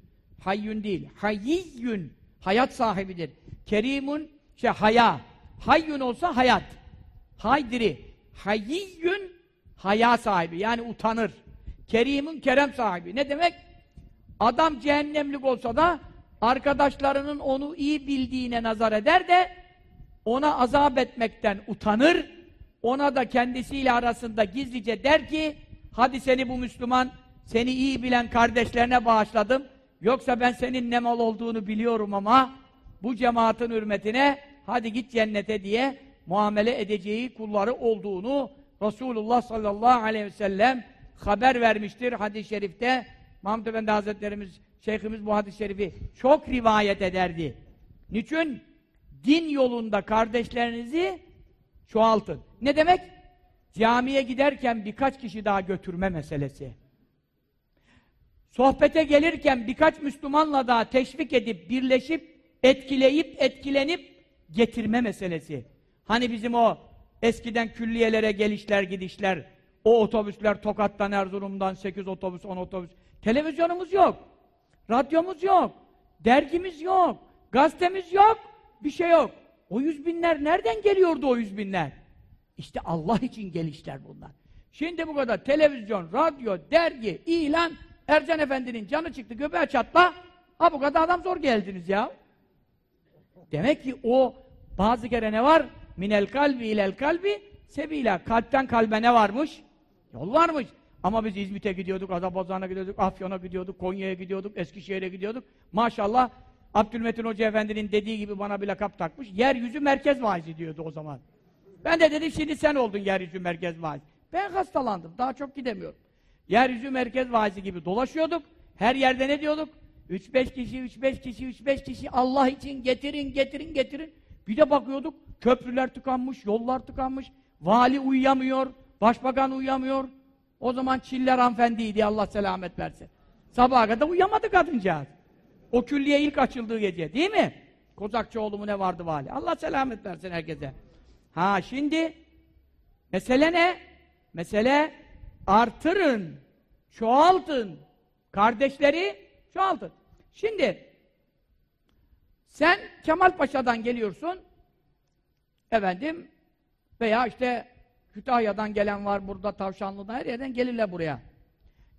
Hayyün değil, hayyiyyün. Hayat sahibidir. Kerimun, şey haya. Hayyün olsa hayat. Haydiri. Hayyiyyün, haya sahibi. Yani utanır. Kerimun, kerem sahibi. Ne demek? Adam cehennemlik olsa da arkadaşlarının onu iyi bildiğine nazar eder de ona azap etmekten utanır. Ona da kendisiyle arasında gizlice der ki hadi seni bu Müslüman seni iyi bilen kardeşlerine bağışladım. Yoksa ben senin ne mal olduğunu biliyorum ama bu cemaatin hürmetine hadi git cennete diye muamele edeceği kulları olduğunu Resulullah sallallahu aleyhi ve sellem haber vermiştir hadis-i şerifte. Mahmud Efendi Hazretlerimiz, Şeyhimiz bu hadis-i şerifi çok rivayet ederdi. Niçin? Din yolunda kardeşlerinizi çoğaltın. Ne demek? Camiye giderken birkaç kişi daha götürme meselesi. Sohbete gelirken birkaç Müslümanla daha teşvik edip, birleşip, etkileyip, etkilenip getirme meselesi. Hani bizim o eskiden külliyelere gelişler gidişler, o otobüsler Tokat'tan Erzurum'dan 8 otobüs 10 otobüs. Televizyonumuz yok. Radyomuz yok. Dergimiz yok. Gazetemiz yok. Bir şey yok. O yüz binler nereden geliyordu o yüz binler? İşte Allah için gelişler bunlar. Şimdi bu kadar televizyon, radyo, dergi, ilan, Ercan Efendi'nin canı çıktı göbeğe çatla. Ha bu kadar adam zor geldiniz ya. Demek ki o bazı kere ne var? Minel kalbi ilel kalbi sebila. Kalpten kalbe ne varmış? Yol varmış. Ama biz İzmit'e gidiyorduk, Adapazarı'na gidiyorduk, Afyon'a gidiyorduk, Konya'ya gidiyorduk, Eskişehir'e gidiyorduk. Maşallah Abdülmetin Hoca Efendi'nin dediği gibi bana bir lakap takmış. Yeryüzü merkez vaizi diyordu o zaman. Ben de dedim şimdi sen oldun yeryüzü merkez vaizi. Ben hastalandım. Daha çok gidemiyorum. Yeryüzü merkez vaizi gibi dolaşıyorduk. Her yerde ne diyorduk? 3-5 kişi, 3-5 kişi, 3-5 kişi Allah için getirin, getirin, getirin. Bir de bakıyorduk, köprüler tıkanmış, yollar tıkanmış, vali uyuyamıyor, başbakan uyuyamıyor. O zaman Çiller hanımefendiydi, Allah selamet versin. Sabaha kadar uyuyamadı kadıncağız. O külliye ilk açıldığı gece, değil mi? Kozakçıoğlu mu ne vardı vali? Allah selamet versin herkese. Ha şimdi, mesele ne? Mesele artırın, çoğaltın. Kardeşleri çoğaltın. Şimdi, sen Kemal Paşa'dan geliyorsun, efendim, veya işte Kütahya'dan gelen var, burada Tavşanlı'dan, her yerden gelirler buraya.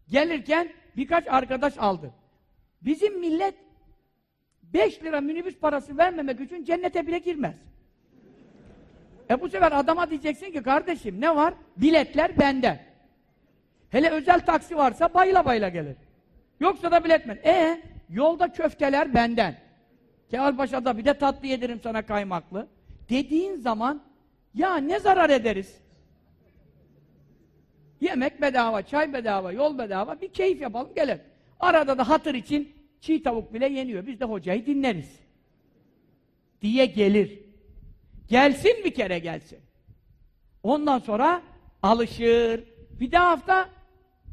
Gelirken birkaç arkadaş aldı. Bizim millet 5 lira minibüs parası vermemek için cennete bile girmez. E bu sefer adama diyeceksin ki kardeşim ne var? Biletler bende. Hele özel taksi varsa bayla bayla gelir. Yoksa da biletmen. E yolda köfteler benden. Kemalpaşa'da bir de tatlı yedirim sana kaymaklı. Dediğin zaman ya ne zarar ederiz? Yemek bedava, çay bedava, yol bedava, bir keyif yapalım gelelim. Arada da hatır için çiğ tavuk bile yeniyor. Biz de hocayı dinleriz. Diye gelir. Gelsin bir kere gelsin. Ondan sonra alışır. Bir de hafta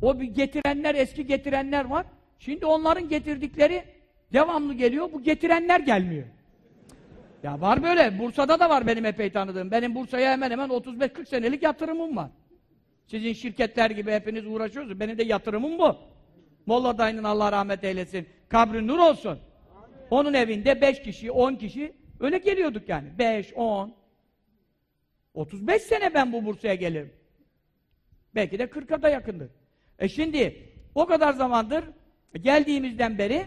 o bir getirenler, eski getirenler var. Şimdi onların getirdikleri devamlı geliyor. Bu getirenler gelmiyor. Ya var böyle. Bursa'da da var benim epey tanıdığım. Benim Bursa'ya hemen hemen 35-40 senelik yatırımım var. Sizin şirketler gibi hepiniz uğraşıyorsunuz. Benim de yatırımım bu. Molla dayının Allah rahmet eylesin. Kabri nur olsun. Onun evinde 5 kişi, 10 kişi öyle geliyorduk yani. 5, 10. 35 sene ben bu Bursa'ya gelirim. Belki de 40'a da yakındır. E şimdi o kadar zamandır geldiğimizden beri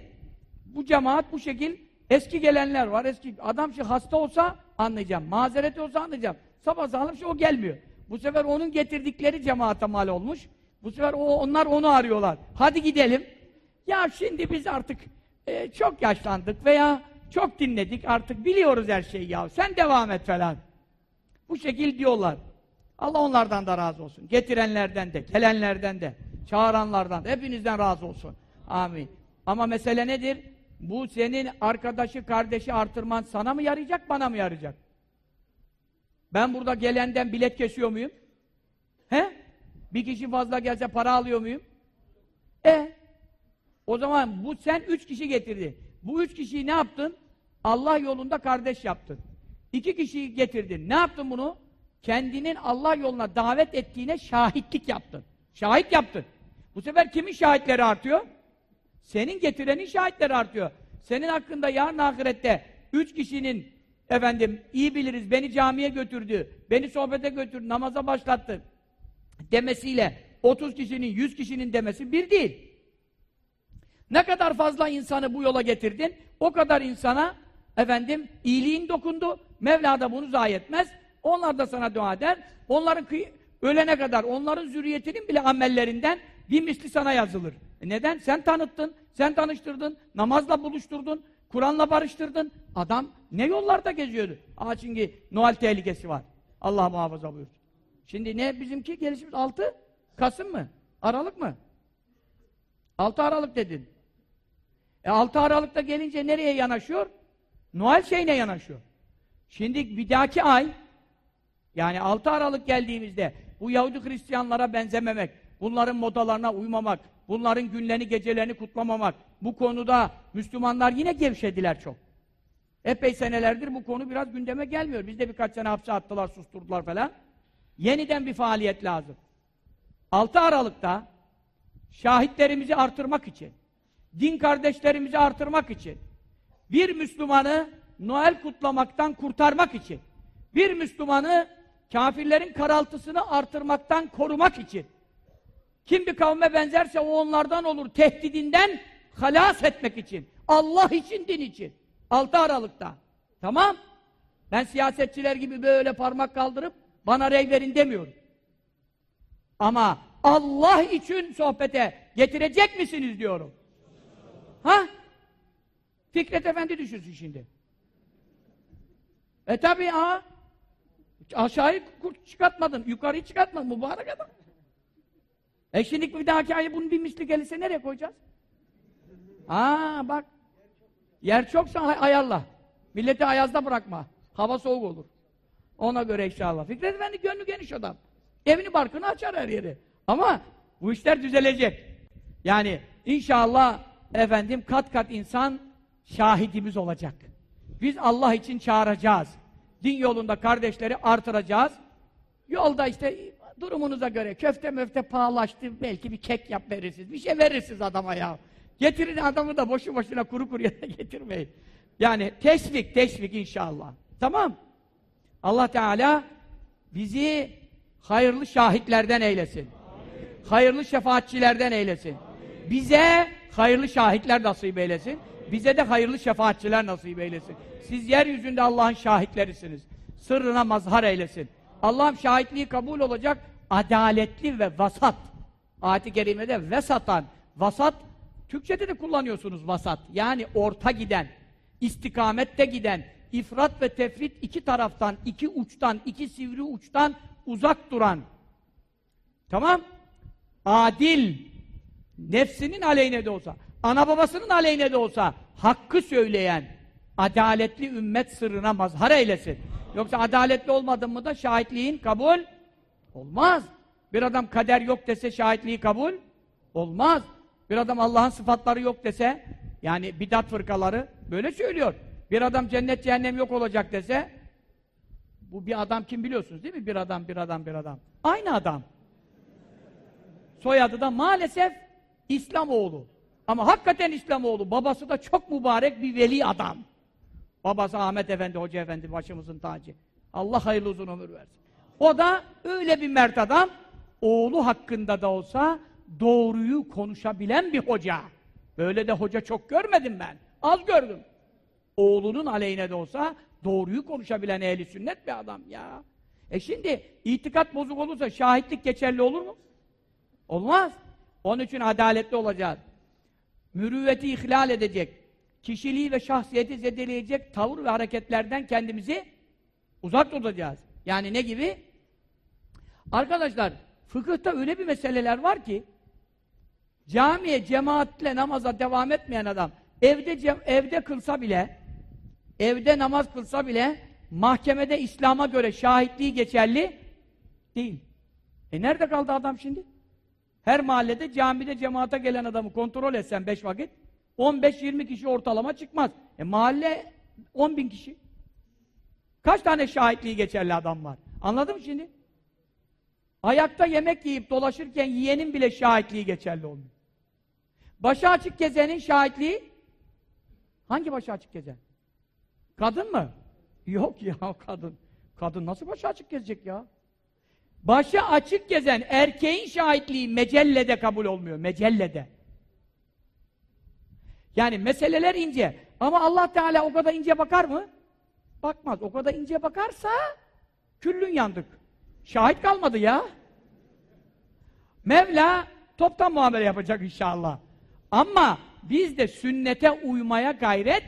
bu cemaat bu şekil eski gelenler var. Eski adam şey hasta olsa anlayacağım. Mazereti olsa anlayacağım. Sabah sağlam şey o gelmiyor. Bu sefer onun getirdikleri cemaate mal olmuş. Bu sefer o, onlar onu arıyorlar. Hadi gidelim. Ya şimdi biz artık e, çok yaşlandık veya çok dinledik artık biliyoruz her şeyi ya. Sen devam et falan. Bu şekil diyorlar. Allah onlardan da razı olsun. Getirenlerden de, gelenlerden de, çağıranlardan da, hepinizden razı olsun. Amin. Ama mesele nedir? Bu senin arkadaşı, kardeşi artırman sana mı yarayacak, bana mı yarayacak? Ben burada gelenden bilet kesiyor muyum? He? Bir kişi fazla gelse para alıyor muyum? E o zaman bu sen üç kişi getirdi. Bu üç kişiyi ne yaptın? Allah yolunda kardeş yaptın. İki kişiyi getirdin. Ne yaptın bunu? Kendinin Allah yoluna davet ettiğine şahitlik yaptın. Şahit yaptın. Bu sefer kimin şahitleri artıyor? Senin getirenin şahitleri artıyor. Senin hakkında yarın ahirette üç kişinin efendim iyi biliriz beni camiye götürdü, beni sohbete götürdü, namaza başlattı demesiyle 30 kişinin, 100 kişinin demesi bir değil. Ne kadar fazla insanı bu yola getirdin, o kadar insana efendim iyiliğin dokundu. Mevla da bunu zayi etmez. Onlar da sana dua eder. Onların ölene kadar onların zürriyetinin bile amellerinden bir misli sana yazılır. E neden? Sen tanıttın, sen tanıştırdın, namazla buluşturdun, Kur'an'la barıştırdın. Adam ne yollarda geziyordu? Aa çünkü Noel tehlikesi var. Allah muhafaza buyursun. Şimdi ne bizimki gelişimiz 6 Kasım mı? Aralık mı? 6 Aralık dedin. E 6 Aralık'ta gelince nereye yanaşıyor? Noel şeyine yanaşıyor. Şimdi bir dahaki ay yani 6 Aralık geldiğimizde bu Yahudi Hristiyanlara benzememek, bunların modalarına uymamak, bunların günlerini gecelerini kutlamamak, bu konuda Müslümanlar yine gevşediler çok. Epey senelerdir bu konu biraz gündeme gelmiyor. Biz de birkaç sene hapse attılar, susturdular falan. yeniden bir faaliyet lazım. 6 Aralık'ta şahitlerimizi artırmak için, din kardeşlerimizi artırmak için, bir Müslümanı Noel kutlamaktan kurtarmak için, bir Müslümanı kafirlerin karaltısını artırmaktan korumak için, kim bir kavme benzerse o onlardan olur tehdidinden halas etmek için, Allah için, din için. 6 Aralık'ta. Tamam? Ben siyasetçiler gibi böyle parmak kaldırıp bana rey verin demiyorum. Ama Allah için sohbete getirecek misiniz diyorum. Ha? Fikret Efendi düşünsün şimdi. E tabi ha. Aşağıyı çıkartmadın, yukarıyı çıkartmadın mübarek adam. E şimdi bir dahaki ayı bunun bir misli gelirse nereye koyacağız? Aa bak. Yer çoksa ay ayarla. Milleti ayazda bırakma. Hava soğuk olur. Ona göre inşallah. Fikret Efendi gönlü geniş adam. Evini barkını açar her yeri. Ama bu işler düzelecek. Yani inşallah efendim kat kat insan şahidimiz olacak. Biz Allah için çağıracağız. Din yolunda kardeşleri artıracağız. Yolda işte durumunuza göre köfte möfte pahalaştı belki bir kek yap verirsiniz. Bir şey verirsiniz adama ya. Getirin adamı da boşu boşuna kuru kuru yerine getirmeyin. Yani teşvik, teşvik inşallah. Tamam. Allah Teala bizi hayırlı şahitlerden eylesin. Amin. Hayırlı şefaatçilerden eylesin. Amin. Bize hayırlı şahitler nasip eylesin. Bize de hayırlı şefaatçiler nasip eylesin. Siz yeryüzünde Allah'ın şahitlerisiniz. Sırrına mazhar eylesin. Allah'ım şahitliği kabul olacak adaletli ve vasat. Ayet-i kerimede vesatan, vasat Türkçede de kullanıyorsunuz vasat. Yani orta giden, istikamette giden, ifrat ve tefrit iki taraftan, iki uçtan, iki sivri uçtan uzak duran. Tamam? Adil, nefsinin aleyhine de olsa, ana babasının aleyhine de olsa, hakkı söyleyen, adaletli ümmet sırrına mazhar eylesin. Yoksa adaletli olmadın mı da şahitliğin kabul olmaz. Bir adam kader yok dese şahitliği kabul olmaz. Bir adam Allah'ın sıfatları yok dese, yani bidat fırkaları böyle söylüyor. Bir adam cennet cehennem yok olacak dese, bu bir adam kim biliyorsunuz değil mi? Bir adam, bir adam, bir adam. Aynı adam. Soyadı da maalesef İslamoğlu. Ama hakikaten İslamoğlu. Babası da çok mübarek bir veli adam. Babası Ahmet Efendi, Hoca Efendi başımızın tacı. Allah hayırlı uzun ömür versin. O da öyle bir mert adam. Oğlu hakkında da olsa doğruyu konuşabilen bir hoca. Böyle de hoca çok görmedim ben. Az gördüm. Oğlunun aleyhine de olsa doğruyu konuşabilen ehli sünnet bir adam ya. E şimdi itikat bozuk olursa şahitlik geçerli olur mu? Olmaz. Onun için adaletli olacağız. Mürüvveti ihlal edecek, kişiliği ve şahsiyeti zedeleyecek tavır ve hareketlerden kendimizi uzak tutacağız. Yani ne gibi? Arkadaşlar, fıkıhta öyle bir meseleler var ki Camiye cemaatle namaza devam etmeyen adam evde evde kılsa bile evde namaz kılsa bile mahkemede İslam'a göre şahitliği geçerli değil. E nerede kaldı adam şimdi? Her mahallede camide cemaate gelen adamı kontrol etsen beş vakit 15-20 kişi ortalama çıkmaz. E mahalle 10 bin kişi. Kaç tane şahitliği geçerli adam var? Anladın mı şimdi? Ayakta yemek yiyip dolaşırken yiyenin bile şahitliği geçerli olmuyor. Başı açık gezenin şahitliği hangi başı açık gezen? Kadın mı? Yok ya kadın. Kadın nasıl başı açık gezecek ya? Başı açık gezen erkeğin şahitliği mecellede kabul olmuyor. Mecellede. Yani meseleler ince. Ama Allah Teala o kadar ince bakar mı? Bakmaz. O kadar ince bakarsa küllün yandık. Şahit kalmadı ya. Mevla toptan muamele yapacak inşallah. Ama biz de sünnete uymaya gayret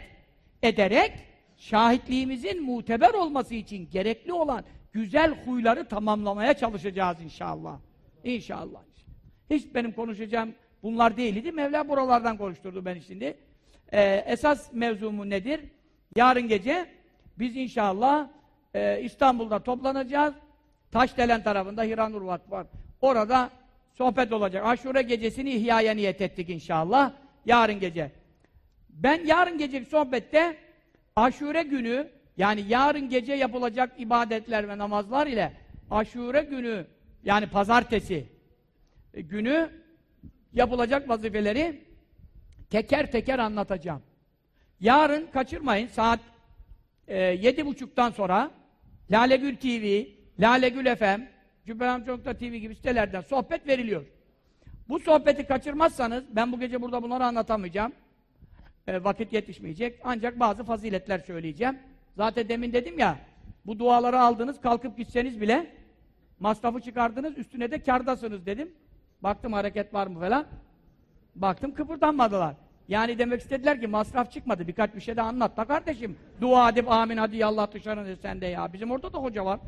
ederek şahitliğimizin muteber olması için gerekli olan güzel huyları tamamlamaya çalışacağız inşallah. İnşallah. Hiç benim konuşacağım bunlar değildi. Mevla buralardan konuşturdu beni şimdi. Ee, esas mevzumu nedir? Yarın gece biz inşallah e, İstanbul'da toplanacağız. Taşdelen tarafında Hiranur Vakfı var. Orada sohbet olacak. Aşure gecesini ihyaya niyet ettik inşallah. Yarın gece. Ben yarın geceki sohbette aşure günü yani yarın gece yapılacak ibadetler ve namazlar ile aşure günü yani pazartesi e, günü yapılacak vazifeleri teker teker anlatacağım. Yarın kaçırmayın saat e, yedi buçuktan sonra Lalegül TV, Lalegül FM, Cübbelhamçoluk'ta TV gibi sitelerden sohbet veriliyor. Bu sohbeti kaçırmazsanız, ben bu gece burada bunları anlatamayacağım. E, vakit yetişmeyecek. Ancak bazı faziletler söyleyeceğim. Zaten demin dedim ya, bu duaları aldınız, kalkıp gitseniz bile masrafı çıkardınız, üstüne de kardasınız dedim. Baktım hareket var mı falan. Baktım kıpırdanmadılar. Yani demek istediler ki masraf çıkmadı. Birkaç bir şey de anlat da kardeşim. Dua edip amin hadi yallah dışarı sen de ya. Bizim orada da hoca var.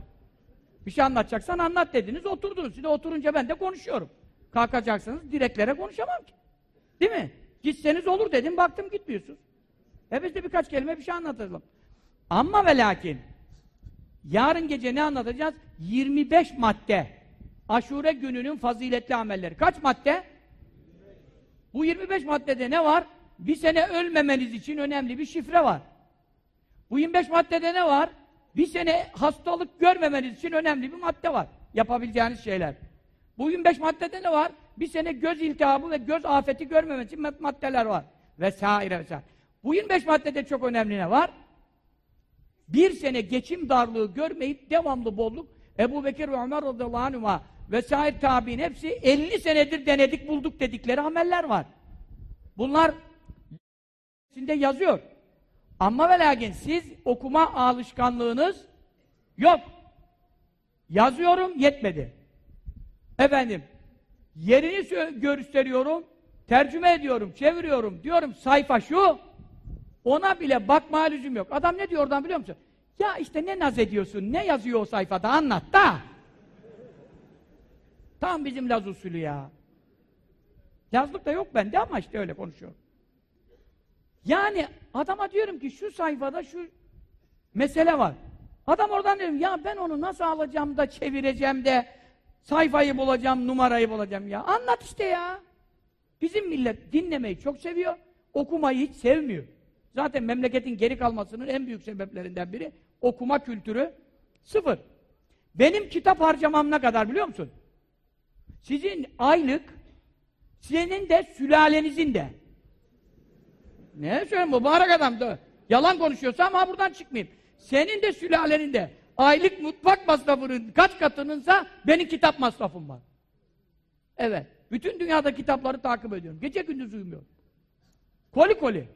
Bir şey anlatacaksan anlat dediniz, oturdunuz. Şimdi oturunca ben de konuşuyorum. Kalkacaksınız, direklere konuşamam ki. Değil mi? Gitseniz olur dedim, baktım gitmiyorsunuz. E biz de birkaç kelime bir şey anlatalım. Ama ve lakin, yarın gece ne anlatacağız? 25 madde. Aşure gününün faziletli amelleri. Kaç madde? Bu 25 maddede ne var? Bir sene ölmemeniz için önemli bir şifre var. Bu 25 maddede ne var? Bir sene hastalık görmemeniz için önemli bir madde var. Yapabileceğiniz şeyler. Bu 25 maddede ne var? Bir sene göz iltihabı ve göz afeti görmemeniz için maddeler var. Vesaire vesaire. Bu 25 maddede çok önemli ne var? Bir sene geçim darlığı görmeyip devamlı bolluk Ebu Bekir ve Ömer radıyallahu anhuma vesaire tabi'in hepsi 50 senedir denedik bulduk dedikleri ameller var. Bunlar içinde yazıyor. Ama ve lakin siz okuma alışkanlığınız yok. Yazıyorum yetmedi. Efendim yerini gösteriyorum, tercüme ediyorum, çeviriyorum, diyorum sayfa şu, ona bile bakma lüzum yok. Adam ne diyor oradan biliyor musun? Ya işte ne naz ediyorsun, ne yazıyor o sayfada anlat da. Tam bizim Laz usulü ya. Yazlık da yok bende ama işte öyle konuşuyorum. Yani adama diyorum ki şu sayfada şu mesele var. Adam oradan diyorum ya ben onu nasıl alacağım da çevireceğim de sayfayı bulacağım, numarayı bulacağım ya. Anlat işte ya. Bizim millet dinlemeyi çok seviyor, okumayı hiç sevmiyor. Zaten memleketin geri kalmasının en büyük sebeplerinden biri okuma kültürü sıfır. Benim kitap harcamam ne kadar biliyor musun? Sizin aylık, senin de sülalenizin de. Ne söyleyeyim mübarek adam da. Yalan konuşuyorsa ama buradan çıkmayayım. Senin de sülalenin de aylık mutfak masrafının kaç katınınsa benim kitap masrafım var. Evet. Bütün dünyada kitapları takip ediyorum. Gece gündüz uyumuyorum. Koli koli.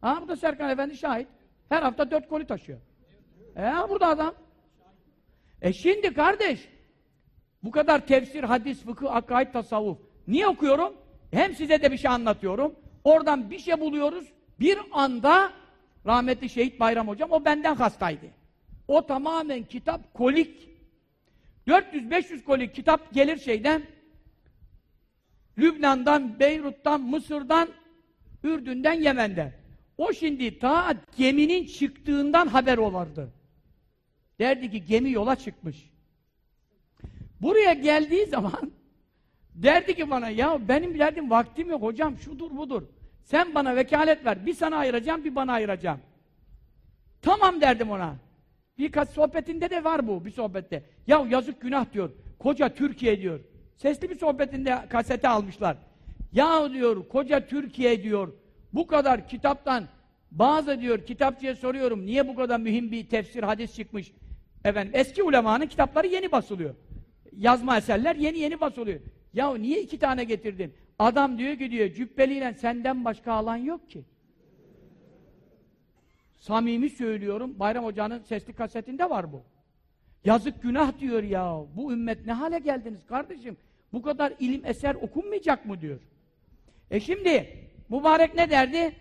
Ha burada Serkan Efendi şahit. Her hafta dört koli taşıyor. E burada adam. E şimdi kardeş bu kadar tefsir, hadis, fıkıh, akaid, tasavvuf. Niye okuyorum? Hem size de bir şey anlatıyorum. Oradan bir şey buluyoruz. Bir anda rahmetli Şehit Bayram hocam o benden hastaydı. O tamamen kitap kolik. 400-500 kolik kitap gelir şeyden Lübnan'dan, Beyrut'tan, Mısır'dan, Ürdün'den, Yemen'den. O şimdi ta geminin çıktığından haber olardı. Derdi ki gemi yola çıkmış. Buraya geldiği zaman derdi ki bana ya benim derdim vaktim yok hocam şudur budur. Sen bana vekalet ver. Bir sana ayıracağım, bir bana ayıracağım. Tamam derdim ona. Birkaç sohbetinde de var bu, bir sohbette. Ya yazık günah diyor. Koca Türkiye diyor. Sesli bir sohbetinde kasete almışlar. Ya diyor, koca Türkiye diyor. Bu kadar kitaptan bazı diyor, kitapçıya soruyorum. Niye bu kadar mühim bir tefsir, hadis çıkmış? Efendim, eski ulemanın kitapları yeni basılıyor. Yazma eserler yeni yeni basılıyor. Ya niye iki tane getirdin? Adam diyor ki diyor, cübbeliyle senden başka alan yok ki. Samimi söylüyorum, Bayram Hoca'nın sesli kasetinde var bu. Yazık günah diyor ya, bu ümmet ne hale geldiniz kardeşim? Bu kadar ilim eser okunmayacak mı diyor. E şimdi, mübarek ne derdi?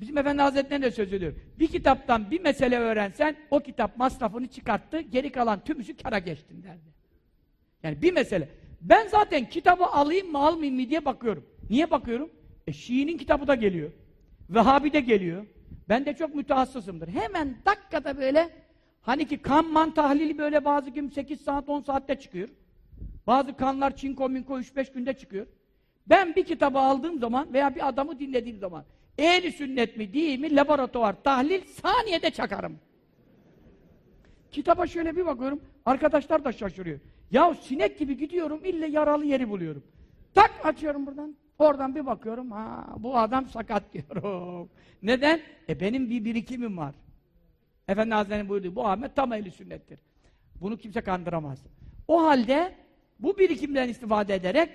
Bizim Efendi Hazretleri'ne de söz ediyor. Bir kitaptan bir mesele öğrensen, o kitap masrafını çıkarttı, geri kalan tümüsü kara geçtin derdi. Yani bir mesele. Ben zaten kitabı alayım mı almayayım mı diye bakıyorum. Niye bakıyorum? E Şii'nin kitabı da geliyor. Vehhabi de geliyor. Ben de çok mütehassısımdır. Hemen dakikada böyle hani ki kan man tahlili böyle bazı gün 8 saat 10 saatte çıkıyor. Bazı kanlar çinko minko 3-5 günde çıkıyor. Ben bir kitabı aldığım zaman veya bir adamı dinlediğim zaman ehli sünnet mi değil mi laboratuvar tahlil saniyede çakarım. Kitaba şöyle bir bakıyorum Arkadaşlar da şaşırıyor. Ya sinek gibi gidiyorum, ille yaralı yeri buluyorum. Tak açıyorum buradan. Oradan bir bakıyorum, ha bu adam sakat diyorum. Neden? E benim bir birikimim var. Efendi Hazretleri buyurdu, bu Ahmet tam ehli sünnettir. Bunu kimse kandıramaz. O halde bu birikimden istifade ederek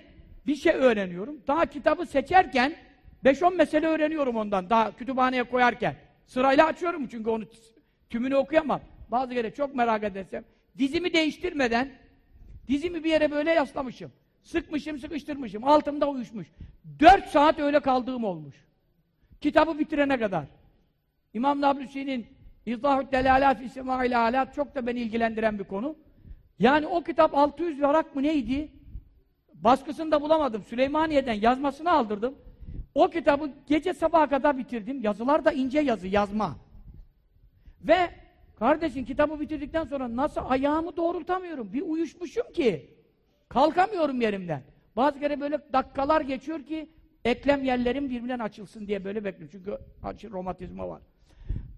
bir şey öğreniyorum. Daha kitabı seçerken 5-10 mesele öğreniyorum ondan. Daha kütüphaneye koyarken. Sırayla açıyorum çünkü onu tümünü okuyamam. Bazı kere çok merak edersem dizimi değiştirmeden dizimi bir yere böyle yaslamışım. Sıkmışım, sıkıştırmışım. Altımda uyuşmuş. 4 saat öyle kaldığım olmuş. Kitabı bitirene kadar. İmam Nablusi'nin İzahü Delalat fi Semâil Alat çok da beni ilgilendiren bir konu. Yani o kitap 600 varak mı neydi? Baskısını da bulamadım. Süleymaniye'den yazmasını aldırdım. O kitabı gece sabaha kadar bitirdim. Yazılar da ince yazı, yazma. Ve kardeşin kitabı bitirdikten sonra nasıl ayağımı doğrultamıyorum. Bir uyuşmuşum ki. Kalkamıyorum yerimden. Bazı kere böyle dakikalar geçiyor ki eklem yerlerim birbirinden açılsın diye böyle bekliyorum. Çünkü açı romatizma var.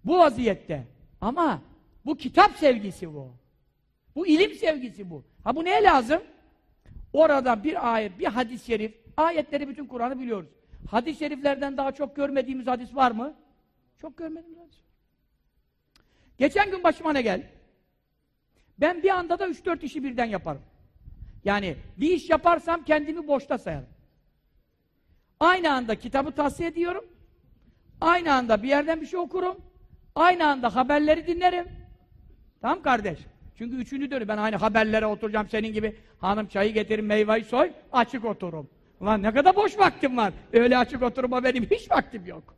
Bu vaziyette. Ama bu kitap sevgisi bu. Bu ilim sevgisi bu. Ha bu neye lazım? Orada bir ayet, bir hadis-i şerif, ayetleri bütün Kur'an'ı biliyoruz. Hadis-i şeriflerden daha çok görmediğimiz hadis var mı? Çok görmediğimiz hadis Geçen gün başıma ne geldi? Ben bir anda da üç dört işi birden yaparım. Yani bir iş yaparsam kendimi boşta sayarım. Aynı anda kitabı tavsiye ediyorum. Aynı anda bir yerden bir şey okurum. Aynı anda haberleri dinlerim. Tamam kardeş? Çünkü üçünü dönü ben aynı haberlere oturacağım senin gibi. Hanım çayı getirin, meyveyi soy, açık otururum. Ulan ne kadar boş vaktim var. Öyle açık oturuma benim hiç vaktim yok.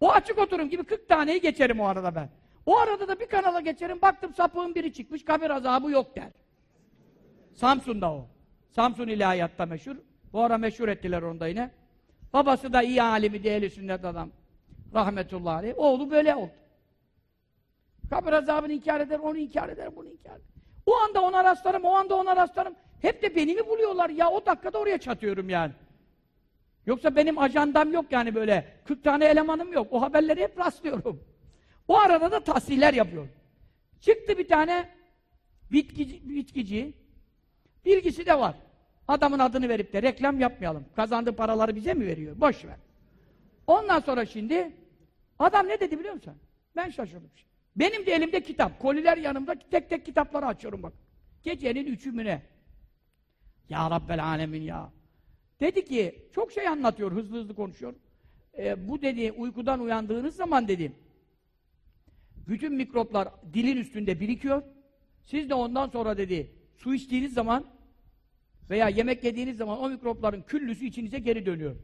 O açık oturum gibi 40 taneyi geçerim o arada ben. O arada da bir kanala geçerim, baktım sapığın biri çıkmış, kabir azabı yok der. Samsun'da o. Samsun ilahiyatta meşhur. Bu ara meşhur ettiler onu da yine. Babası da iyi alimi diye sünnet adam. Rahmetullahi. Oğlu böyle oldu. Kabir azabını inkar eder, onu inkar eder, bunu inkar eder. O anda ona rastlarım, o anda ona rastlarım. Hep de beni mi buluyorlar ya? O dakikada oraya çatıyorum yani. Yoksa benim ajandam yok yani böyle. 40 tane elemanım yok. O haberleri hep rastlıyorum. O arada da tahsiller yapıyorum. Çıktı bir tane bitkici, bitkici. Bilgisi de var. Adamın adını verip de reklam yapmayalım. Kazandığı paraları bize mi veriyor? Boş ver. Ondan sonra şimdi adam ne dedi biliyor musun? Ben şaşırdım. Benim de elimde kitap. Koliler yanımda tek tek kitapları açıyorum bak. Gecenin üçümüne. Ya Rabbel Alemin ya. Dedi ki, çok şey anlatıyor, hızlı hızlı konuşuyor. E, bu dedi, uykudan uyandığınız zaman dedim, bütün mikroplar dilin üstünde birikiyor. Siz de ondan sonra dedi, su içtiğiniz zaman veya yemek yediğiniz zaman o mikropların küllüsü içinize geri dönüyor.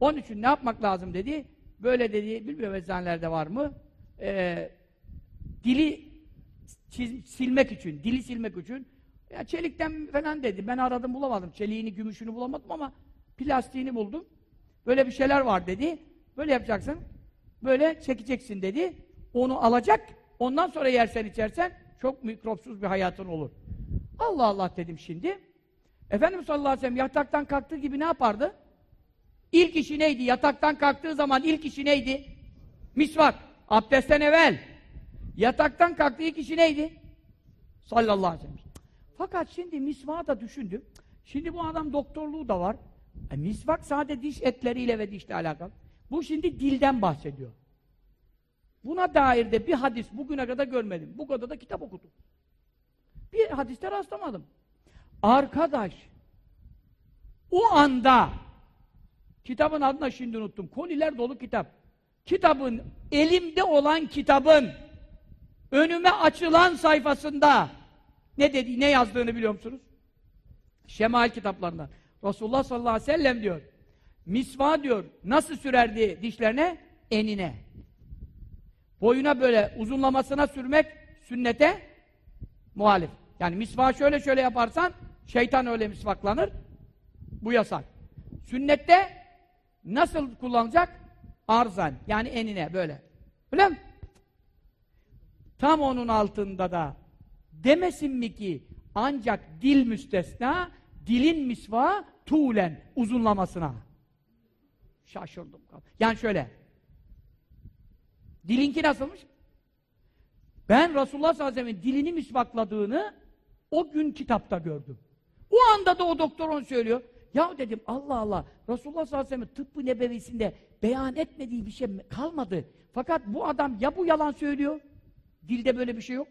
Onun için ne yapmak lazım dedi. Böyle dedi, bilmiyorum eczanelerde var mı? Ee, dili çiz, silmek için, dili silmek için ya çelikten falan dedi. Ben aradım bulamadım. Çeliğini, gümüşünü bulamadım ama plastiğini buldum. Böyle bir şeyler var dedi. Böyle yapacaksın. Böyle çekeceksin dedi. Onu alacak. Ondan sonra yersen içersen çok mikropsuz bir hayatın olur. Allah Allah dedim şimdi. Efendimiz sallallahu aleyhi ve sellem yataktan kalktığı gibi ne yapardı? İlk işi neydi? Yataktan kalktığı zaman ilk işi neydi? Misvak. Abdestten evvel. Yataktan kalktığı ilk işi neydi? Sallallahu aleyhi ve sellem. Fakat şimdi misvağı da düşündüm. Şimdi bu adam doktorluğu da var. E, misvak sadece diş etleriyle ve dişle alakalı. Bu şimdi dilden bahsediyor. Buna dair de bir hadis bugüne kadar görmedim. Bu kadar da kitap okudum. Bir hadiste rastlamadım. Arkadaş, o anda kitabın adını şimdi unuttum. Koliler dolu kitap. Kitabın, elimde olan kitabın önüme açılan sayfasında ne dedi, ne yazdığını biliyor musunuz? Şemail kitaplarından. Resulullah sallallahu aleyhi ve sellem diyor. Misva diyor. Nasıl sürerdi dişlerine? Enine. Boyuna böyle uzunlamasına sürmek sünnete muhalif. Yani misva şöyle şöyle yaparsan şeytan öyle misvaklanır. Bu yasak. Sünnette nasıl kullanacak? Arzan. Yani enine böyle. Öyle mi? Tam onun altında da demesin mi ki ancak dil müstesna dilin misva tuğlen uzunlamasına. Şaşırdım. Yani şöyle. Dilinki nasılmış? Ben Resulullah sallallahu aleyhi ve sellem'in dilini misvakladığını o gün kitapta gördüm. O anda da o doktor onu söylüyor. Ya dedim Allah Allah Resulullah sallallahu aleyhi ve sellem tıbbı nebevisinde beyan etmediği bir şey kalmadı. Fakat bu adam ya bu yalan söylüyor, dilde böyle bir şey yok.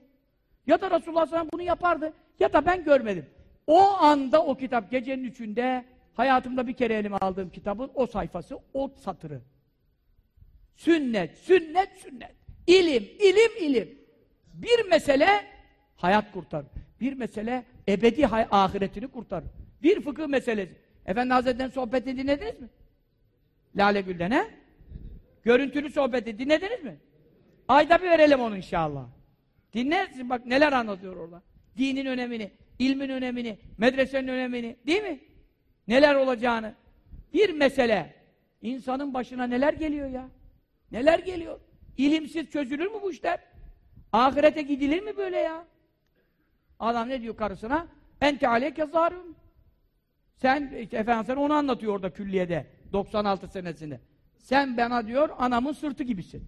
Ya da Resulullah sallallahu bunu yapardı. Ya da ben görmedim. O anda o kitap gecenin üçünde hayatımda bir kere elime aldığım kitabın o sayfası, o satırı. Sünnet, sünnet, sünnet. İlim, ilim, ilim. Bir mesele hayat kurtarır. Bir mesele ebedi ahiretini kurtarır. Bir fıkıh meselesi. Efendi Hazretleri'nin sohbetini dinlediniz mi? Lale Gül'den he? Görüntülü sohbeti dinlediniz mi? Ayda bir verelim onu inşallah. Dinlersin bak neler anlatıyor orada. Dinin önemini, ilmin önemini, medresenin önemini, değil mi? Neler olacağını. Bir mesele. insanın başına neler geliyor ya? Neler geliyor? İlimsiz çözülür mü bu işler? Ahirete gidilir mi böyle ya? Adam ne diyor karısına? Ente aleyke zarun. Sen, işte efendim sen onu anlatıyor orada külliyede. 96 senesinde. Sen bana diyor anamın sırtı gibisin.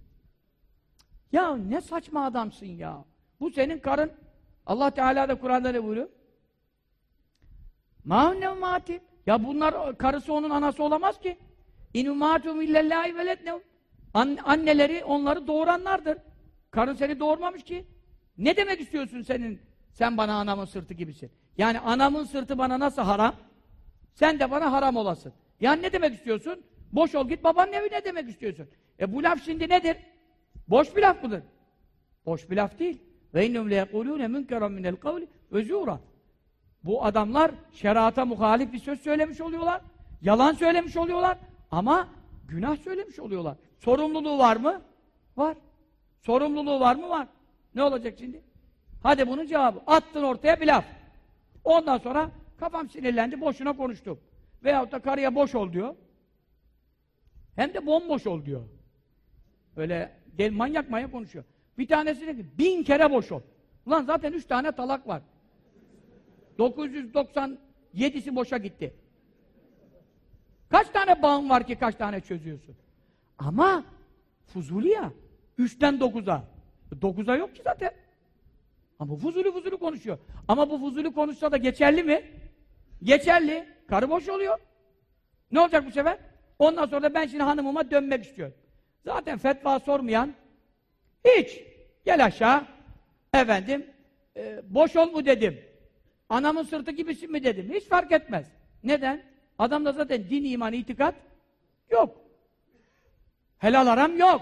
Ya ne saçma adamsın ya. Bu senin karın. Allah Teala da Kur'an'da ne buyuruyor? Mâhunne mâti. Ya bunlar karısı onun anası olamaz ki. İnumâtum illellâhi veletnev. An anneleri onları doğuranlardır. Karın seni doğurmamış ki. Ne demek istiyorsun senin? Sen bana anamın sırtı gibisin. Yani anamın sırtı bana nasıl haram? Sen de bana haram olasın. Yani ne demek istiyorsun? Boş ol git babanın evine demek istiyorsun. E bu laf şimdi nedir? Boş bir laf mıdır? Boş bir laf değil. Ve innum leyekulûne münkeran minel kavli ve zûra. Bu adamlar şerata muhalif bir söz söylemiş oluyorlar. Yalan söylemiş oluyorlar. Ama günah söylemiş oluyorlar. Sorumluluğu var mı? Var. Sorumluluğu var mı? Var. Ne olacak şimdi? Hadi bunun cevabı. Attın ortaya bir laf. Ondan sonra kafam sinirlendi, boşuna konuştum. Veyahut da karıya boş ol diyor. Hem de bomboş ol diyor. Öyle del manyak manyak konuşuyor. Bir tanesi dedi bin kere boş ol. Ulan zaten üç tane talak var. 997'si boşa gitti. Kaç tane bağın var ki kaç tane çözüyorsun? Ama fuzuli ya. Üçten dokuza. Dokuza yok ki zaten. Ama fuzuli fuzuli konuşuyor. Ama bu fuzuli konuşsa da geçerli mi? Geçerli. Karı boş oluyor. Ne olacak bu sefer? Ondan sonra da ben şimdi hanımıma dönmek istiyorum. Zaten fetva sormayan hiç. Gel aşağı. Efendim e, boş ol mu dedim. Anamın sırtı gibisin mi dedim. Hiç fark etmez. Neden? Adamda zaten din, iman, itikat yok. Helal aram yok.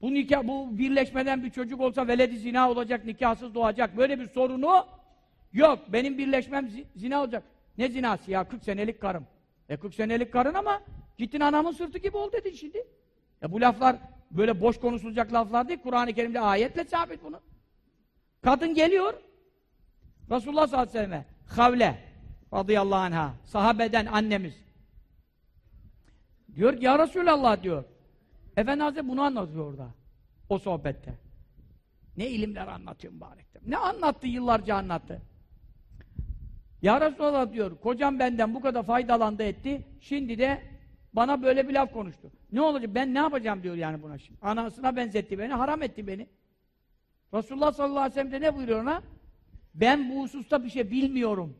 Bu nikah, bu birleşmeden bir çocuk olsa veledi zina olacak, nikahsız doğacak. Böyle bir sorunu yok. Benim birleşmem zina olacak. Ne zinası ya? 40 senelik karım. E 40 senelik karın ama gittin anamın sırtı gibi ol dedin şimdi. E bu laflar böyle boş konuşulacak laflar değil. Kur'an-ı Kerim'de ayetle sabit bunu. Kadın geliyor. Resulullah sallallahu aleyhi ve selleme Havle radıyallahu anha sahabeden annemiz diyor ki ya Resulallah diyor Efendi Hazretleri bunu anlatıyor orada. O sohbette. Ne ilimler anlatıyor mübarek. Ne anlattı yıllarca anlattı. Ya Resulallah diyor, kocam benden bu kadar faydalandı etti, şimdi de bana böyle bir laf konuştu. Ne olacak, ben ne yapacağım diyor yani buna şimdi. Anasına benzetti beni, haram etti beni. Resulullah sallallahu aleyhi ve sellem de ne buyuruyor ona? Ben bu hususta bir şey bilmiyorum.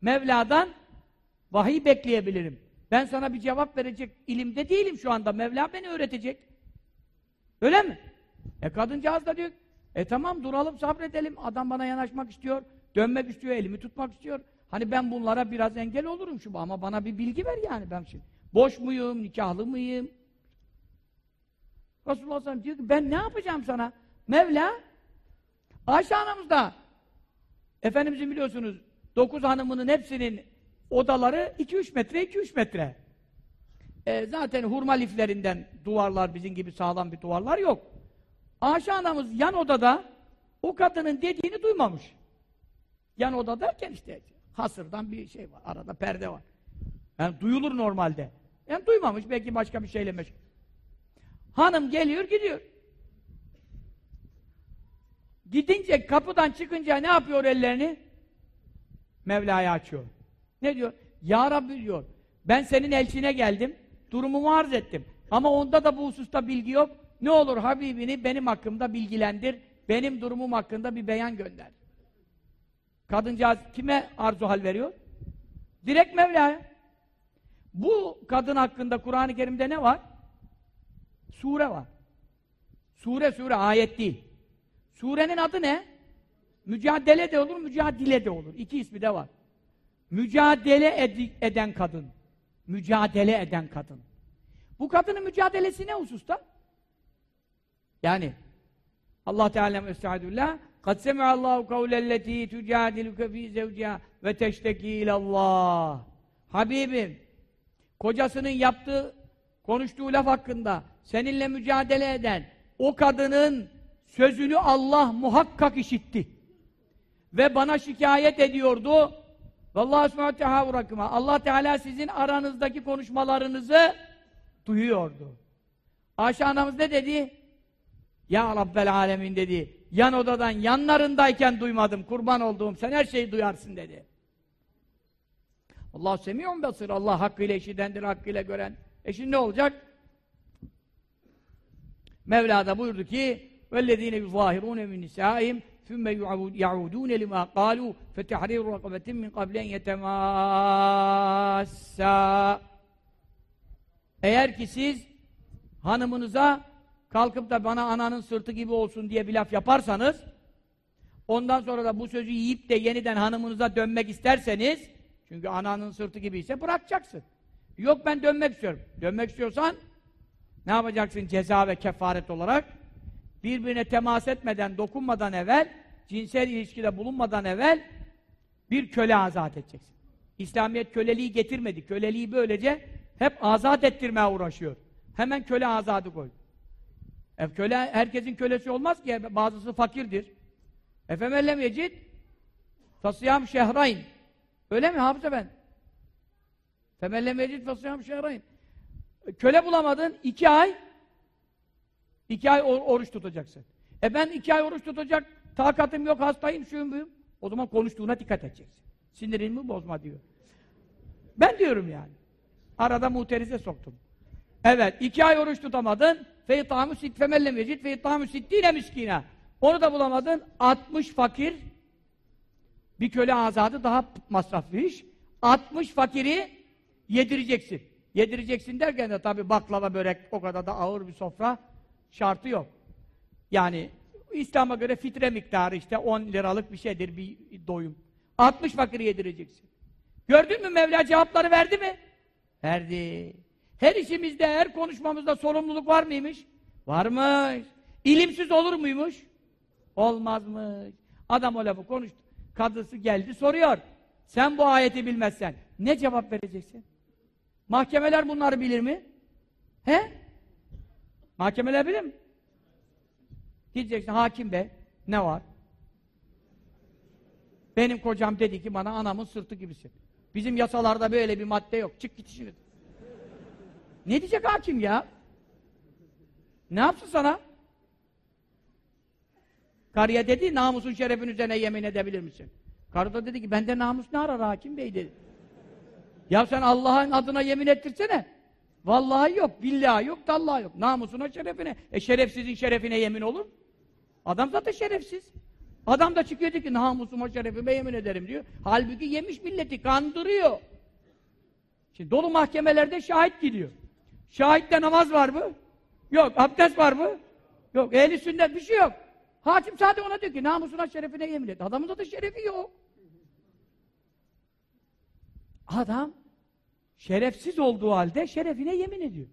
Mevla'dan vahiy bekleyebilirim. Ben sana bir cevap verecek ilimde değilim şu anda. Mevla beni öğretecek. Öyle mi? E kadıncağız da diyor, e tamam duralım sabredelim. Adam bana yanaşmak istiyor, dönmek istiyor, elimi tutmak istiyor. Hani ben bunlara biraz engel olurum şu ama bana bir bilgi ver yani ben şimdi. Boş muyum, nikahlı mıyım? Resulullah sallallahu diyor ki ben ne yapacağım sana? Mevla Ayşe anamız da Efendimizin biliyorsunuz dokuz hanımının hepsinin odaları 2-3 metre, 2-3 metre. E, zaten hurma liflerinden duvarlar bizim gibi sağlam bir duvarlar yok. Ayşe anamız yan odada o kadının dediğini duymamış. Yan oda derken işte hasırdan bir şey var, arada perde var. Yani duyulur normalde. Yani duymamış, belki başka bir şeyle meşgul. Hanım geliyor, gidiyor. Gidince, kapıdan çıkınca ne yapıyor ellerini? Mevla'ya açıyor. Ne diyor? Ya Rabbi diyor, ben senin elçine geldim, durumumu arz ettim. Ama onda da bu hususta bilgi yok. Ne olur Habibini benim hakkımda bilgilendir, benim durumum hakkında bir beyan gönder. Kadıncağız kime arzu hal veriyor? Direkt Mevla'ya. Bu kadın hakkında Kur'an-ı Kerim'de ne var? Sure var. Sure sure ayet değil. Surenin adı ne? Mücadele de olur, mücadele de olur. İki ismi de var. Mücadele ed eden kadın. Mücadele eden kadın. Bu kadının mücadelesi ne hususta? Yani Allah Teala müstehadullah قَدْ سَمِعَ اللّٰهُ قَوْلَ الَّتِي تُجَادِلُكَ ف۪ي زَوْجِهَا وَتَشْتَك۪ي اللّٰهِ Habibim, kocasının yaptığı, konuştuğu laf hakkında seninle mücadele eden o kadının sözünü Allah muhakkak işitti. Ve bana şikayet ediyordu. Vallahi esmâ tehavvurakıma. Allah Teala sizin aranızdaki konuşmalarınızı duyuyordu. Ayşe anamız ne dedi? Ya Rabbel Alemin dedi. Yan odadan yanlarındayken duymadım. Kurban olduğum sen her şeyi duyarsın dedi. Allah semiyon basır. Allah hakkıyla işidendir, hakkıyla gören. E şimdi ne olacak? Mevla da buyurdu ki وَالَّذ۪ينَ يُظَاهِرُونَ مِنْ نِسَائِهِمْ ثُمَّ يَعُودُونَ لِمَا قَالُوا فَتَحْرِيرُ رَقَبَةٍ مِنْ قَبْلَ اَنْ يَتَمَاسَّا Eğer ki siz hanımınıza kalkıp da bana ananın sırtı gibi olsun diye bir laf yaparsanız ondan sonra da bu sözü yiyip de yeniden hanımınıza dönmek isterseniz çünkü ananın sırtı gibi ise bırakacaksın. Yok ben dönmek istiyorum. Dönmek istiyorsan ne yapacaksın ceza ve kefaret olarak? Birbirine temas etmeden, dokunmadan evvel, cinsel ilişkide bulunmadan evvel bir köle azat edeceksin. İslamiyet köleliği getirmedi. Köleliği böylece hep azat ettirmeye uğraşıyor. Hemen köle azadı koy. E, köle herkesin kölesi olmaz ki. Bazısı fakirdir. Efemellem yecid fasıyam şehrayn. Öyle mi Hafız Efendi? Femellem yecid fasıyam şehrayn. Köle bulamadın, iki ay iki ay or oruç tutacaksın. E ben iki ay oruç tutacak takatım yok, hastayım, şuyum buyum. O zaman konuştuğuna dikkat edeceksin. Sinirimi bozma diyor. Ben diyorum yani. Arada muhterize soktum. Evet, iki ay oruç tutamadın. Feytamu sit femellem yecid sittine miskine. Onu da bulamadın. 60 fakir bir köle azadı daha masraflı iş. 60 fakiri yedireceksin. Yedireceksin derken de tabi baklava börek o kadar da ağır bir sofra şartı yok. Yani İslam'a göre fitre miktarı işte 10 liralık bir şeydir bir doyum. 60 fakiri yedireceksin. Gördün mü Mevla cevapları verdi mi? Verdi. Her işimizde, her konuşmamızda sorumluluk var mıymış? Varmış. İlimsiz olur muymuş? Olmazmış. Adam o lafı konuştu. Kadısı geldi soruyor. Sen bu ayeti bilmezsen ne cevap vereceksin? Mahkemeler bunları bilir mi? He? Mahkemeler bilir mi? Gideceksin hakim bey. Ne var? Benim kocam dedi ki bana anamın sırtı gibisin. Bizim yasalarda böyle bir madde yok. Çık git işini. Ne diyecek hakim ya? Ne yapsın sana? Karıya dedi, namusun şerefin üzerine yemin edebilir misin? Karı da dedi ki, bende namus ne arar hakim bey dedi. Ya sen Allah'ın adına yemin ettirsene. Vallahi yok, billahi yok, tallahi yok. Namusuna, şerefine. E şerefsizin şerefine yemin olur. Adam zaten şerefsiz. Adam da çıkıyor diyor ki, namusuma, şerefime yemin ederim diyor. Halbuki yemiş milleti, kandırıyor. Şimdi dolu mahkemelerde şahit gidiyor. Şahitte namaz var mı? Yok. Abdest var mı? Yok. Ehli sünnet bir şey yok. Hakim sadece ona diyor ki namusuna şerefine yemin et. Adamın da şerefi yok. Adam şerefsiz olduğu halde şerefine yemin ediyor.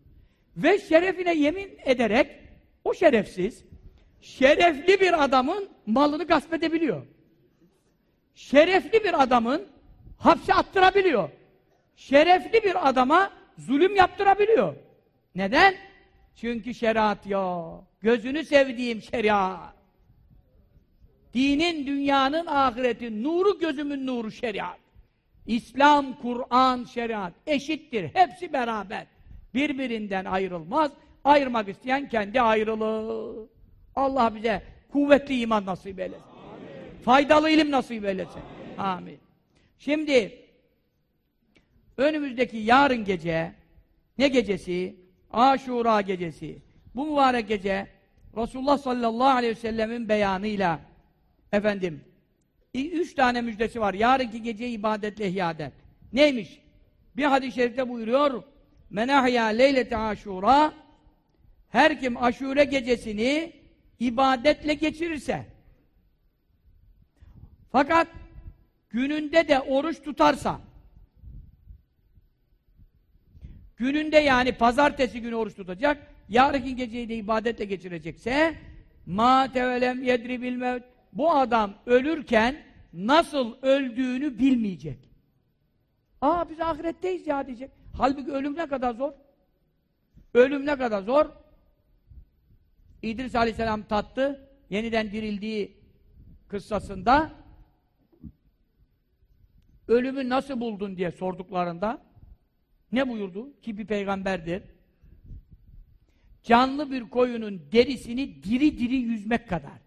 Ve şerefine yemin ederek o şerefsiz şerefli bir adamın malını gasp edebiliyor. Şerefli bir adamın hapse attırabiliyor. Şerefli bir adama zulüm yaptırabiliyor. Neden? Çünkü şeriat yok. Gözünü sevdiğim şeriat. Dinin, dünyanın, ahiretin, nuru gözümün nuru şeriat. İslam, Kur'an, şeriat eşittir. Hepsi beraber. Birbirinden ayrılmaz. Ayırmak isteyen kendi ayrılır. Allah bize kuvvetli iman nasip eylesin. Amin. Faydalı ilim nasip eylesin. Amin. Şimdi önümüzdeki yarın gece ne gecesi? Aşura gecesi. bu mübarek gece Resulullah sallallahu aleyhi ve sellemin beyanıyla efendim üç tane müjdesi var. Yarınki gece ibadetle ihya eder. Neymiş? Bir hadis-i şerifte buyuruyor menahya leylete aşura her kim aşure gecesini ibadetle geçirirse fakat gününde de oruç tutarsa gününde yani pazartesi günü oruç tutacak yarınki geceyi de ibadetle geçirecekse ma tevelem yedribil mevt bu adam ölürken nasıl öldüğünü bilmeyecek. Aa biz ahiretteyiz ya diyecek. Halbuki ölüm ne kadar zor? Ölüm ne kadar zor? İdris Aleyhisselam tattı. Yeniden dirildiği kıssasında ölümü nasıl buldun diye sorduklarında ne buyurdu? Ki bir peygamberdir. Canlı bir koyunun derisini diri diri yüzmek kadar.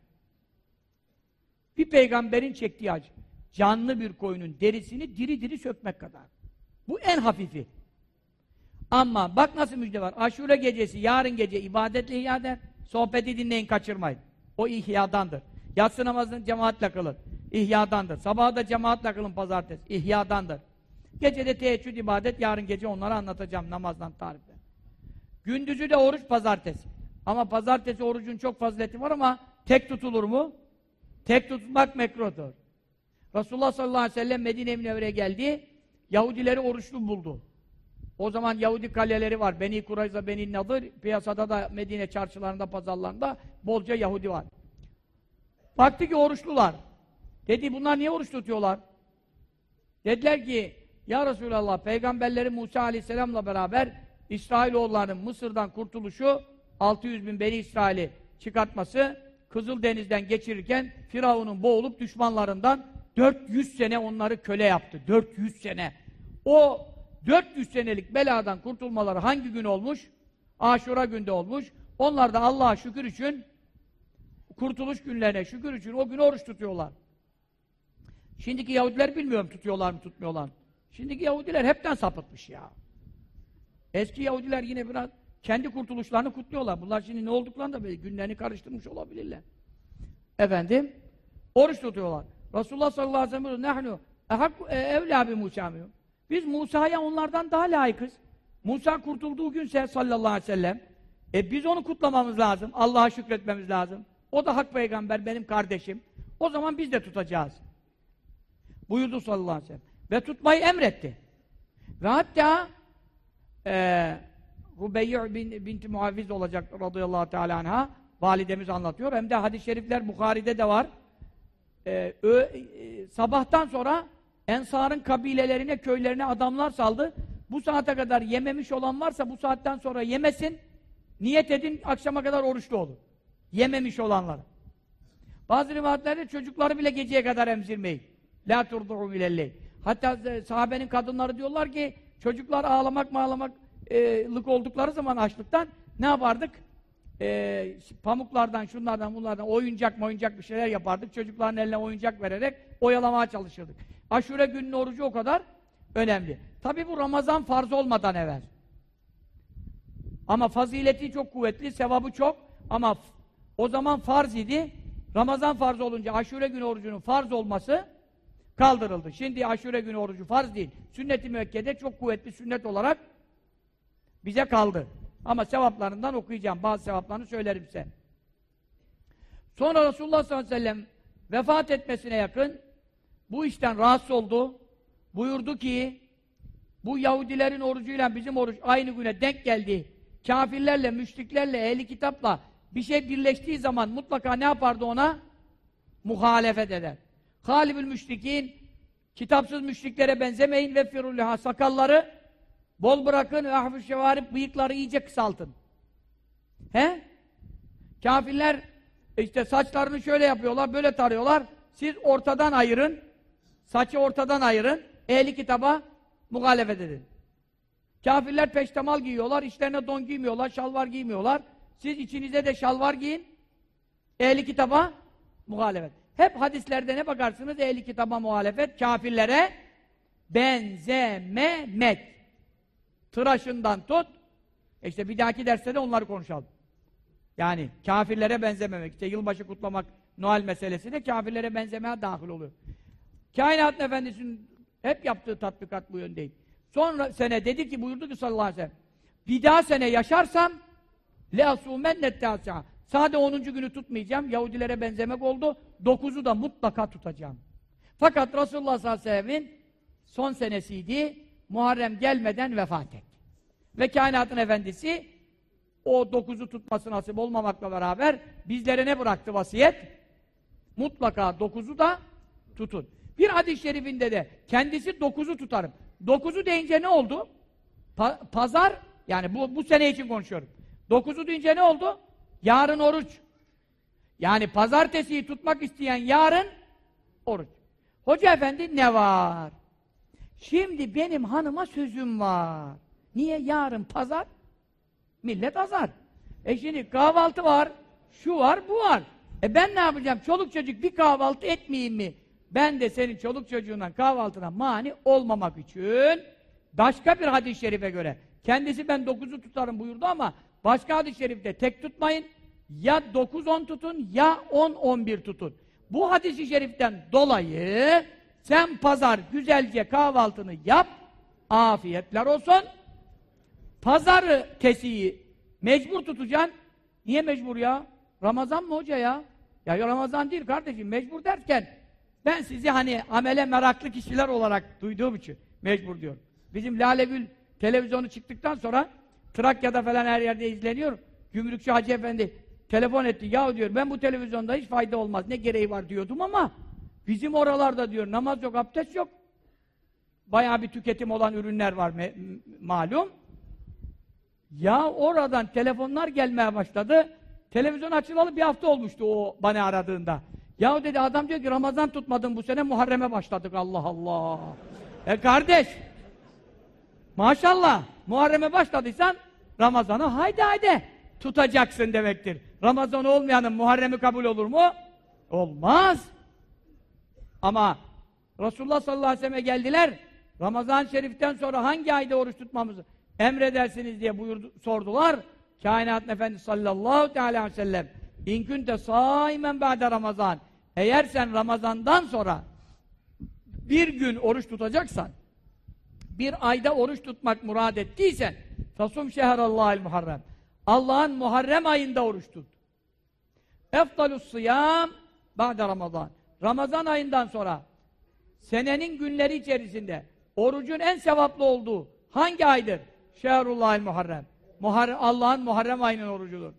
Bir peygamberin çektiği acı. Canlı bir koyunun derisini diri diri sökmek kadar. Bu en hafifi. Ama bak nasıl müjde var. Aşure gecesi, yarın gece ibadetle ihya eder. Sohbeti dinleyin, kaçırmayın. O ihyadandır. Yatsı namazını cemaatle kılın. İhyadandır. Sabahı da cemaatle kılın pazartesi. İhyadandır. Gecede teheccüd ibadet, yarın gece onları anlatacağım namazdan tarifle. Gündüzü de oruç pazartesi. Ama pazartesi orucun çok fazileti var ama tek tutulur mu? Tek tutmak mekruhtur. Resulullah sallallahu aleyhi ve sellem Medine-i Münevvere'ye geldi. Yahudileri oruçlu buldu. O zaman Yahudi kaleleri var. Beni Kurayza, Beni Nadır. Piyasada da Medine çarşılarında, pazarlarında bolca Yahudi var. Baktı ki oruçlular. Dedi bunlar niye oruç tutuyorlar? Dediler ki ya Resulallah peygamberleri Musa aleyhisselamla beraber İsrailoğullarının Mısır'dan kurtuluşu 600 bin Beni İsrail'i çıkartması Kızıldeniz'den geçirirken Firavun'un boğulup düşmanlarından 400 sene onları köle yaptı. 400 sene. O 400 senelik beladan kurtulmaları hangi gün olmuş? Aşura günde olmuş. Onlar da Allah'a şükür için kurtuluş günlerine şükür için o gün oruç tutuyorlar. Şimdiki Yahudiler bilmiyorum tutuyorlar mı tutmuyorlar mı. Şimdiki Yahudiler hepten sapıtmış ya. Eski Yahudiler yine biraz kendi kurtuluşlarını kutluyorlar. Bunlar şimdi ne olduklarını da böyle günlerini karıştırmış olabilirler. Efendim, oruç tutuyorlar. Resulullah sallallahu aleyhi ve sellem nehnu e, evlâ bi Musa Biz Musa'ya onlardan daha layıkız. Musa kurtulduğu günse sallallahu aleyhi ve sellem e biz onu kutlamamız lazım. Allah'a şükretmemiz lazım. O da hak peygamber, benim kardeşim. O zaman biz de tutacağız. Buyurdu sallallahu aleyhi ve sellem. Ve tutmayı emretti. Ve hatta e, Rubeyy bin, binti Muaviz olacak radıyallahu teala anha validemiz anlatıyor. Hem de hadis-i şerifler Bukhari'de de var. Ee, ö, e, sabahtan sonra Ensar'ın kabilelerine, köylerine adamlar saldı. Bu saate kadar yememiş olan varsa bu saatten sonra yemesin. Niyet edin akşama kadar oruçlu olun. Yememiş olanlar. Bazı rivayetlerde çocukları bile geceye kadar emzirmeyin. La turdu'u bilelley. Hatta sahabenin kadınları diyorlar ki çocuklar ağlamak mı ağlamak e, lık oldukları zaman açlıktan ne yapardık? E, pamuklardan, şunlardan, bunlardan oyuncak oyuncak bir şeyler yapardık. Çocukların eline oyuncak vererek oyalamaya çalışırdık. Aşure günün orucu o kadar önemli. Tabi bu Ramazan farz olmadan evvel. Ama fazileti çok kuvvetli, sevabı çok ama o zaman farz idi. Ramazan farz olunca aşure günü orucunun farz olması kaldırıldı. Şimdi aşure günü orucu farz değil. Sünnet-i müekkede çok kuvvetli sünnet olarak bize kaldı. Ama sevaplarından okuyacağım. Bazı sevaplarını söylerim size. Sonra Resulullah sallallahu aleyhi ve sellem vefat etmesine yakın bu işten rahatsız oldu. Buyurdu ki bu Yahudilerin orucuyla bizim oruç aynı güne denk geldi. Kafirlerle, müşriklerle, ehli kitapla bir şey birleştiği zaman mutlaka ne yapardı ona? Muhalefet eder. Halibül müşrikin kitapsız müşriklere benzemeyin ve firulliha sakalları Bol bırakın ve ahfü şevarip bıyıkları iyice kısaltın. He? Kafirler işte saçlarını şöyle yapıyorlar, böyle tarıyorlar. Siz ortadan ayırın. Saçı ortadan ayırın. Ehli kitaba muhalefet edin. Kafirler peştemal giyiyorlar, içlerine don giymiyorlar, şalvar giymiyorlar. Siz içinize de şalvar giyin. Ehli kitaba muhalefet. Hep hadislerde ne bakarsınız? Ehli kitaba muhalefet, kafirlere benzememek. Tıraşından tut. İşte bir dahaki derste de onları konuşalım. Yani kafirlere benzememek. İşte yılbaşı kutlamak, Noel meselesi de kafirlere benzemeye dahil oluyor. Kainatın Efendisi'nin hep yaptığı tatbikat bu yöndeydi. Sonra sene dedi ki, buyurdu ki sallallahu aleyhi ve sellem, bir daha sene yaşarsam leasumennet tâsâ. Sade 10. günü tutmayacağım. Yahudilere benzemek oldu. 9'u da mutlaka tutacağım. Fakat Resulullah sallallahu aleyhi ve sellem'in son senesiydi. Muharrem gelmeden vefat etti. Ve kainatın efendisi o 9'u tutması nasip olmamakla beraber bizlere ne bıraktı vasiyet? Mutlaka 9'u da tutun. Bir hadis-i şerifinde de kendisi 9'u tutarım. 9'u deyince ne oldu? Pa pazar, yani bu, bu sene için konuşuyorum. 9'u deyince ne oldu? Yarın oruç. Yani pazartesiyi tutmak isteyen yarın oruç. Hoca efendi ne var? Şimdi benim hanıma sözüm var. Niye? Yarın pazar, millet azar. E şimdi kahvaltı var, şu var, bu var. E ben ne yapacağım? Çoluk çocuk bir kahvaltı etmeyeyim mi? Ben de senin çoluk çocuğundan kahvaltına mani olmamak için başka bir hadis-i şerife göre kendisi ben dokuzu tutarım buyurdu ama başka hadis-i şerifte tek tutmayın ya 9-10 tutun ya 10-11 tutun. Bu hadis-i şeriften dolayı sen pazar güzelce kahvaltını yap afiyetler olsun pazarı kesiyi mecbur tutacaksın niye mecbur ya? Ramazan mı hoca ya? Ya Ramazan değil kardeşim mecbur derken ben sizi hani amele meraklı kişiler olarak duyduğum için mecbur diyorum. Bizim Lale Gül televizyonu çıktıktan sonra Trakya'da falan her yerde izleniyor. Gümrükçü Hacı Efendi telefon etti. Ya diyor ben bu televizyonda hiç fayda olmaz. Ne gereği var diyordum ama bizim oralarda diyor namaz yok, abdest yok. Bayağı bir tüketim olan ürünler var malum. Ya oradan telefonlar gelmeye başladı. Televizyon açılalı bir hafta olmuştu o bana aradığında. Ya dedi adam diyor ki Ramazan tutmadım bu sene Muharrem'e başladık Allah Allah. E kardeş maşallah Muharrem'e başladıysan Ramazan'ı haydi haydi tutacaksın demektir. Ramazan olmayanın Muharrem'i kabul olur mu? Olmaz. Ama Resulullah sallallahu aleyhi ve sellem'e geldiler. Ramazan-ı Şerif'ten sonra hangi ayda oruç tutmamızı emredersiniz diye buyurdu, sordular. Kainatın Efendisi sallallahu aleyhi ve sellem İnkünte saimen ba'de Ramazan. Eğer sen Ramazan'dan sonra bir gün oruç tutacaksan, bir ayda oruç tutmak murad ettiysen, fasum şehrallahil muharrem. Allah'ın Muharrem ayında oruç tut. Efdalus sıyam ba'de Ramazan. Ramazan ayından sonra senenin günleri içerisinde orucun en sevaplı olduğu hangi aydır? Şehrullahil Muharrem. Muharrem Allah'ın Muharrem ayının orucudur.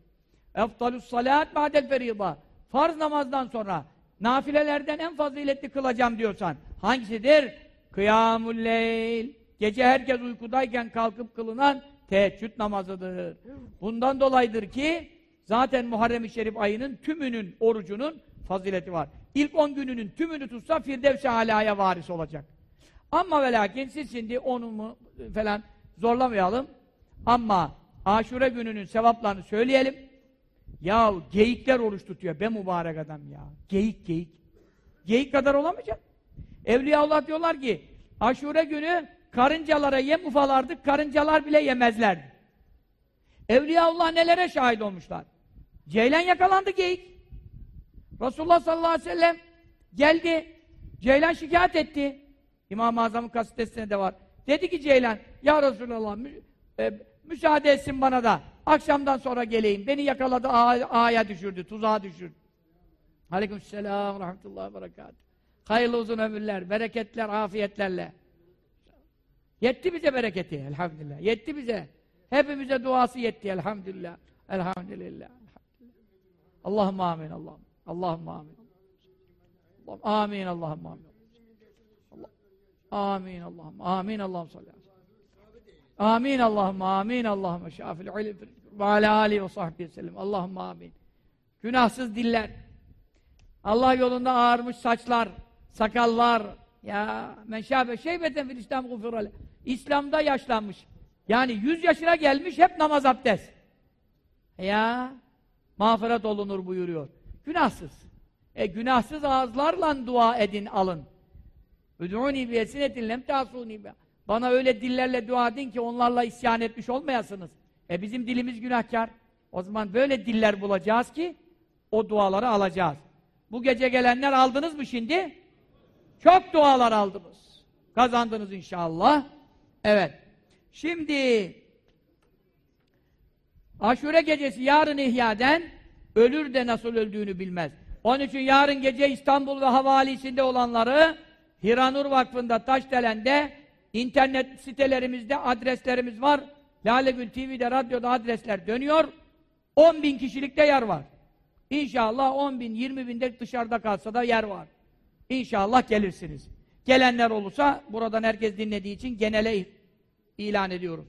Eftalus salat ba'del ferida. Farz namazdan sonra nafilelerden en faziletli kılacağım diyorsan hangisidir? Kıyamul leyl. Gece herkes uykudayken kalkıp kılınan teheccüd namazıdır. Bundan dolayıdır ki zaten Muharrem-i Şerif ayının tümünün orucunun fazileti var. İlk on gününün tümünü tutsa Firdevs-i Alâ'ya varis olacak. Ama ve lakin siz şimdi onu mu falan zorlamayalım. Ama aşure gününün sevaplarını söyleyelim. Ya geyikler oruç tutuyor be mübarek adam ya. Geyik geyik. Geyik kadar olamayacak. Evliyaullah diyorlar ki aşure günü karıncalara yem ufalardık, karıncalar bile yemezlerdi. Evliyaullah nelere şahit olmuşlar? Ceylan yakalandı geyik. Resulullah sallallahu aleyhi ve sellem geldi. Ceylan şikayet etti. İmam-ı Azam'ın kasidesinde de var. Dedi ki Ceylan, ya Resulallah mü, e, müsaade etsin bana da akşamdan sonra geleyim. Beni yakaladı, ağaya düşürdü, tuzağa düşürdü. Aleykümselam, rahmetullahi ve berekatuhu. Hayırlı uzun ömürler, bereketler, afiyetlerle. Yetti bize bereketi, elhamdülillah. Yetti bize. Hepimize duası yetti, elhamdülillah. Elhamdülillah. Allahümme amin, Allah'ım. Allahümme amin. Allah'ım, amin, Allahümme amin. Amin, Allah'ım. Amin, Allah'ım sallallahu Amin, Allah'ım. Amin, Allah'ım. Şafil ilim ve ala ve sahbihi sellem. Allah'ım amin. Günahsız diller. Allah yolunda ağarmış saçlar, sakallar. Ya men şabe şeybeten fil İslam gufurale. İslam'da yaşlanmış. Yani yüz yaşına gelmiş hep namaz abdest. Ya mağfiret olunur buyuruyor. Günahsız. E günahsız ağızlarla dua edin alın. Üdûni bi esinetin lem tasûni. Bana öyle dillerle dua edin ki onlarla isyan etmiş olmayasınız. E bizim dilimiz günahkar. O zaman böyle diller bulacağız ki o duaları alacağız. Bu gece gelenler aldınız mı şimdi? Çok dualar aldınız. Kazandınız inşallah. Evet. Şimdi Aşure gecesi yarın ihyaden ölür de nasıl öldüğünü bilmez. Onun için yarın gece İstanbul ve havalisinde olanları Hiranur Vakfı'nda Taşdelen'de internet sitelerimizde adreslerimiz var. Lalegül TV'de, radyoda adresler dönüyor. 10 bin kişilikte yer var. İnşallah 10 bin, 20 binde dışarıda kalsa da yer var. İnşallah gelirsiniz. Gelenler olursa buradan herkes dinlediği için genele ilan ediyoruz.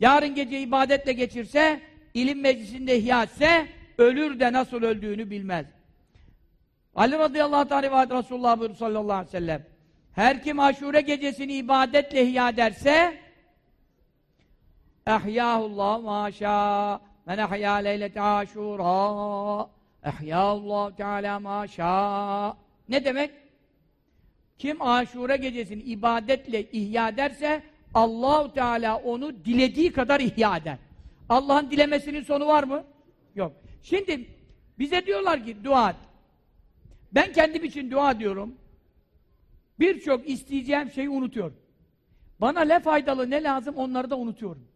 Yarın gece ibadetle geçirse, ilim meclisinde ihya etse, ölür de nasıl öldüğünü bilmez. Ali radıyallahu teala rivayet Resulullah buyurdu sallallahu aleyhi ve sellem. Her kim aşure gecesini ibadetle ihya ederse ehyâhullah maşâ men ehyâ leylete aşûrâ ehyâhullah teâlâ maşâ ne demek? Kim aşure gecesini ibadetle ihya ederse Allahu Teala onu dilediği kadar ihya eder. Allah'ın dilemesinin sonu var mı? Yok. Şimdi bize diyorlar ki dua et. Ben kendim için dua diyorum. Birçok isteyeceğim şeyi unutuyorum. Bana ne faydalı ne lazım onları da unutuyorum.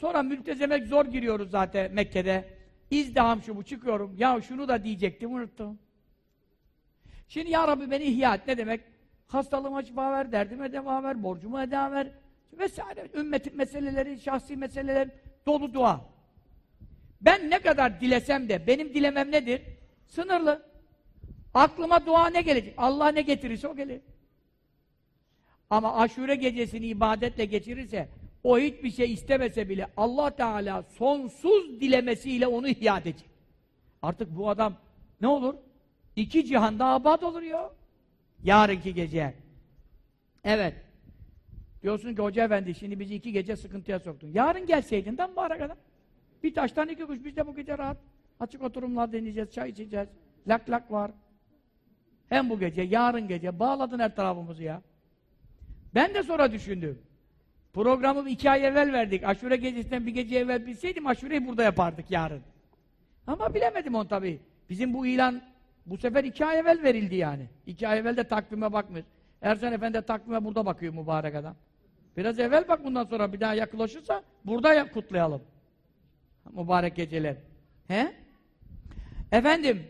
Sonra mültezemek zor giriyoruz zaten Mekke'de. İzdiham şu bu çıkıyorum. Ya şunu da diyecektim unuttum. Şimdi ya Rabbi beni ihya et ne demek? Hastalığıma şifa ver, derdime deva ver, borcumu eda ver vesaire. Ümmetin meseleleri, şahsi meseleler dolu dua. Ben ne kadar dilesem de benim dilemem nedir? Sınırlı. Aklıma dua ne gelecek? Allah ne getirirse o gelir. Ama aşure gecesini ibadetle geçirirse o hiçbir şey istemese bile Allah Teala sonsuz dilemesiyle onu ihya edecek. Artık bu adam ne olur? İki cihanda abad olur ya. Yarınki gece. Evet. Diyorsun ki hoca efendi şimdi bizi iki gece sıkıntıya soktun. Yarın gelseydin de mübarek adam. Bir taştan iki kuş. Biz de bu gece rahat. Açık oturumlar deneyeceğiz, çay içeceğiz. Lak lak var. Hem bu gece, yarın gece. Bağladın her tarafımızı ya. Ben de sonra düşündüm. Programı iki ay evvel verdik. Aşure gecesinden bir gece evvel bilseydim aşureyi burada yapardık yarın. Ama bilemedim onu tabii. Bizim bu ilan bu sefer iki ay evvel verildi yani. İki ay evvel de takvime bakmıyoruz. Ersan Efendi takvime burada bakıyor mübarek adam. Biraz evvel bak bundan sonra bir daha yaklaşırsa burada ya kutlayalım. Mübarek geceler. He? Efendim,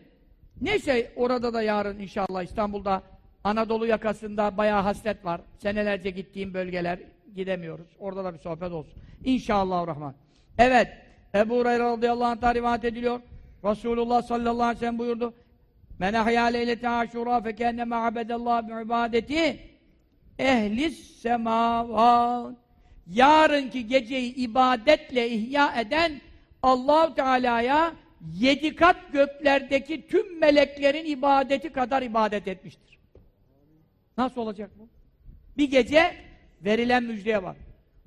neyse orada da yarın inşallah İstanbul'da Anadolu yakasında bayağı hasret var. Senelerce gittiğim bölgeler gidemiyoruz. Orada da bir sohbet olsun. İnşallah rahman. Evet, Ebu Hureyre radıyallahu anh'ta rivayet ediliyor. Resulullah sallallahu aleyhi ve sellem buyurdu. Men ahya leylete aşura fekenneme abedallah bi ibadeti ehlis semavat. Yarınki geceyi ibadetle ihya eden Allahu Teala'ya yedi kat göklerdeki tüm meleklerin ibadeti kadar ibadet etmiştir. Nasıl olacak bu? Bir gece verilen müjdeye bak.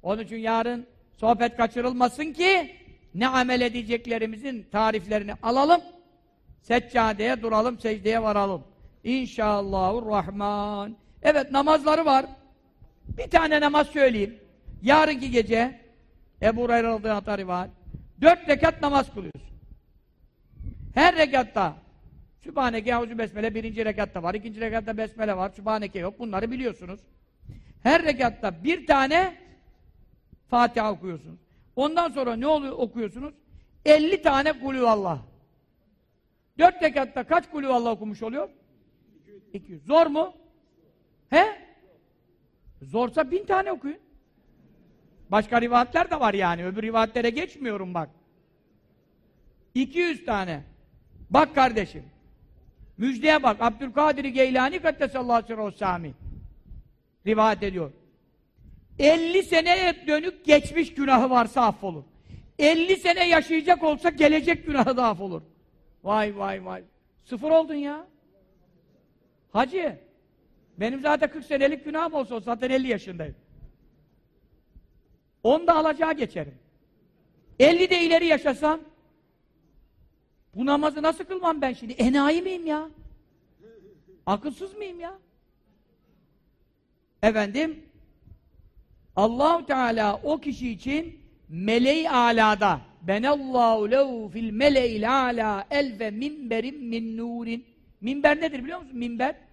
Onun için yarın sohbet kaçırılmasın ki ne amel edeceklerimizin tariflerini alalım. Seccadeye duralım, secdeye varalım. İnşallahurrahman. Evet namazları var. Bir tane namaz söyleyeyim. Yarınki gece Ebu Hureyre radıyallahu anh. Dört rekat namaz kılıyorsun. Her rekatta Sübhaneke, Yavuzü Besmele birinci rekatta var, ikinci rekatta Besmele var, Sübhaneke yok. Bunları biliyorsunuz. Her rekatta bir tane Fatiha okuyorsunuz. Ondan sonra ne oluyor okuyorsunuz? 50 tane kulüvallah. Dört rekatta kaç kulüvallah okumuş oluyor? 200. Zor mu? He? Zorsa bin tane okuyun. Başka rivayetler de var yani. Öbür rivayetlere geçmiyorum bak. 200 tane. Bak kardeşim. Müjdeye bak. Abdülkadir Geylani Kaddesallahu aleyhi ve sami. Rivayet ediyor. 50 seneye dönük geçmiş günahı varsa affolur. 50 sene yaşayacak olsa gelecek günahı da affolur. Vay vay vay. Sıfır oldun ya. Hacı. Benim zaten 40 senelik günahım olsa zaten 50 yaşındayım. Onu da alacağı geçerim. 50 de ileri yaşasam bu namazı nasıl kılmam ben şimdi? Enayi miyim ya? Akılsız mıyım ya? Efendim Allahu Teala o kişi için meleği alada benallahu lehu fil mele'il ala elfe minberin min nurin. Minber nedir biliyor musun? Minber.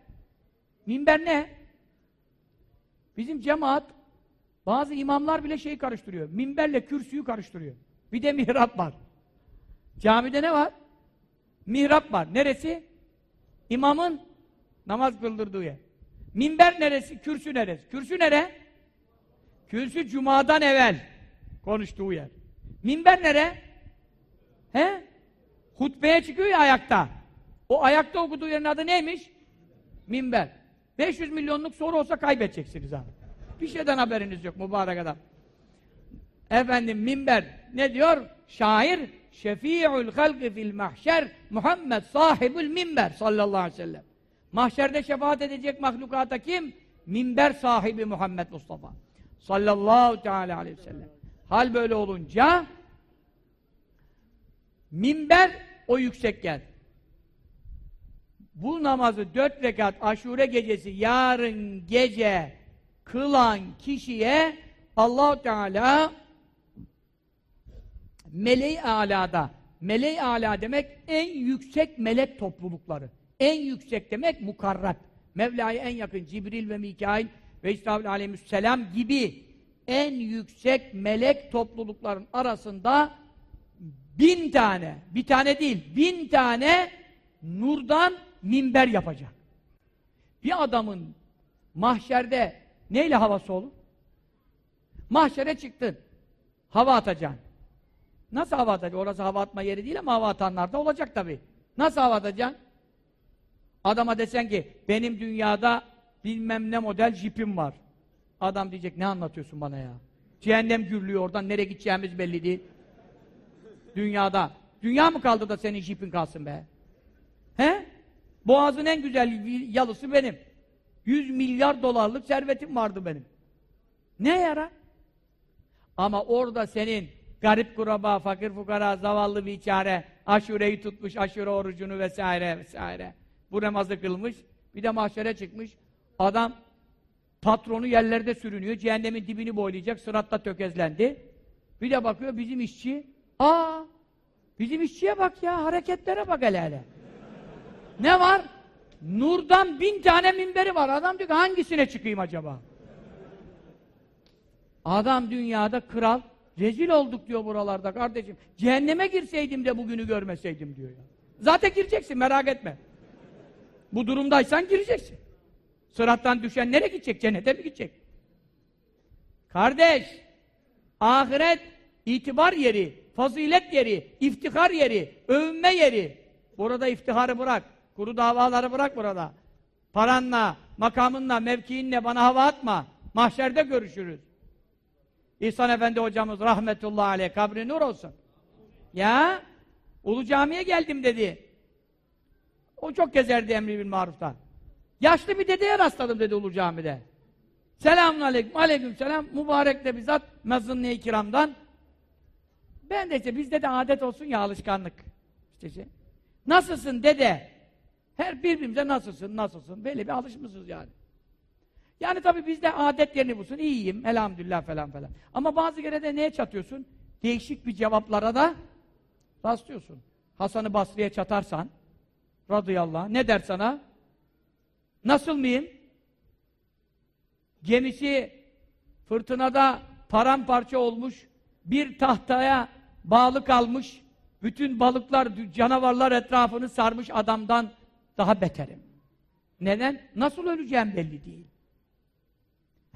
Minber ne? Bizim cemaat bazı imamlar bile şeyi karıştırıyor. Minberle kürsüyü karıştırıyor. Bir de mihrap var. Camide ne var? Mihrap var. Neresi? İmamın namaz kıldırdığı yer. Minber neresi? Kürsü neresi? Kürsü nere? Kürsü cumadan evvel konuştuğu yer. Minber nere? He? Hutbeye çıkıyor ya ayakta. O ayakta okuduğu yerin adı neymiş? Minber. 500 milyonluk soru olsa kaybedeceksiniz abi. Bir şeyden haberiniz yok mübarek adam. Efendim minber ne diyor? Şair Şefi'ül halqi fil mahşer Muhammed sahibül minber sallallahu aleyhi ve sellem. Mahşerde şefaat edecek mahlukata kim? Minber sahibi Muhammed Mustafa sallallahu teala aleyhi ve sellem. Hal böyle olunca minber o yüksek yer. Bu namazı dört rekat aşure gecesi yarın gece kılan kişiye allah Teala meleği alada meleği ala demek en yüksek melek toplulukları. En yüksek demek mukarrab. Mevla'ya en yakın Cibril ve Mikail ve İsrafil aleyhisselam gibi en yüksek melek toplulukların arasında bin tane, bir tane değil, bin tane nurdan minber yapacak. Bir adamın mahşerde neyle havası olur? Mahşere çıktın, hava atacaksın. Nasıl hava atacaksın? Orası hava atma yeri değil ama hava atanlar da olacak tabii. Nasıl hava atacaksın? Adama desen ki, benim dünyada bilmem ne model jipim var. Adam diyecek, ne anlatıyorsun bana ya? Cehennem gürlüyor oradan, nereye gideceğimiz belli değil. Dünyada. Dünya mı kaldı da senin jipin kalsın be? He? Boğazın en güzel yalısı benim. 100 milyar dolarlık servetim vardı benim. Ne yarar? Ama orada senin garip kuraba, fakir fukara, zavallı bir çare, aşureyi tutmuş, aşure orucunu vesaire vesaire. Bu namazı kılmış, bir de mahşere çıkmış. Adam patronu yerlerde sürünüyor, cehennemin dibini boylayacak, sıratta tökezlendi. Bir de bakıyor bizim işçi, aa bizim işçiye bak ya, hareketlere bak hele hele. Ne var? Nurdan bin tane minberi var. Adam diyor ki hangisine çıkayım acaba? Adam dünyada kral. Rezil olduk diyor buralarda kardeşim. Cehenneme girseydim de bugünü görmeseydim diyor ya. Zaten gireceksin merak etme. Bu durumdaysan gireceksin. Sırattan düşen nereye gidecek? Cennete mi gidecek? Kardeş, ahiret itibar yeri, fazilet yeri, iftihar yeri, övünme yeri. Burada iftiharı bırak. Kuru davaları bırak burada. Paranla, makamınla, mevkiinle bana hava atma. Mahşerde görüşürüz. İhsan Efendi hocamız rahmetullahi aleyh kabri nur olsun. Ya Ulu Cami'ye geldim dedi. O çok gezerdi emri bil maruftan. Yaşlı bir dedeye rastladım dedi Ulu Cami'de. Selamun aleyküm, aleyküm selam. Mübarek de bizzat mezzın-ı kiramdan. Ben de işte bizde de adet olsun ya alışkanlık. İşte şey. Nasılsın dede? Her birbirimize nasılsın, nasılsın? Böyle bir alışmışız yani. Yani tabii bizde adet yerini bulsun. İyiyim, elhamdülillah falan falan. Ama bazı kere de neye çatıyorsun? Değişik bir cevaplara da rastlıyorsun. Hasan-ı Basri'ye çatarsan radıyallahu anh, ne der sana? Nasıl mıyım? Gemisi fırtınada paramparça olmuş, bir tahtaya bağlı kalmış, bütün balıklar, canavarlar etrafını sarmış adamdan daha beterim. Neden? Nasıl öleceğim belli değil.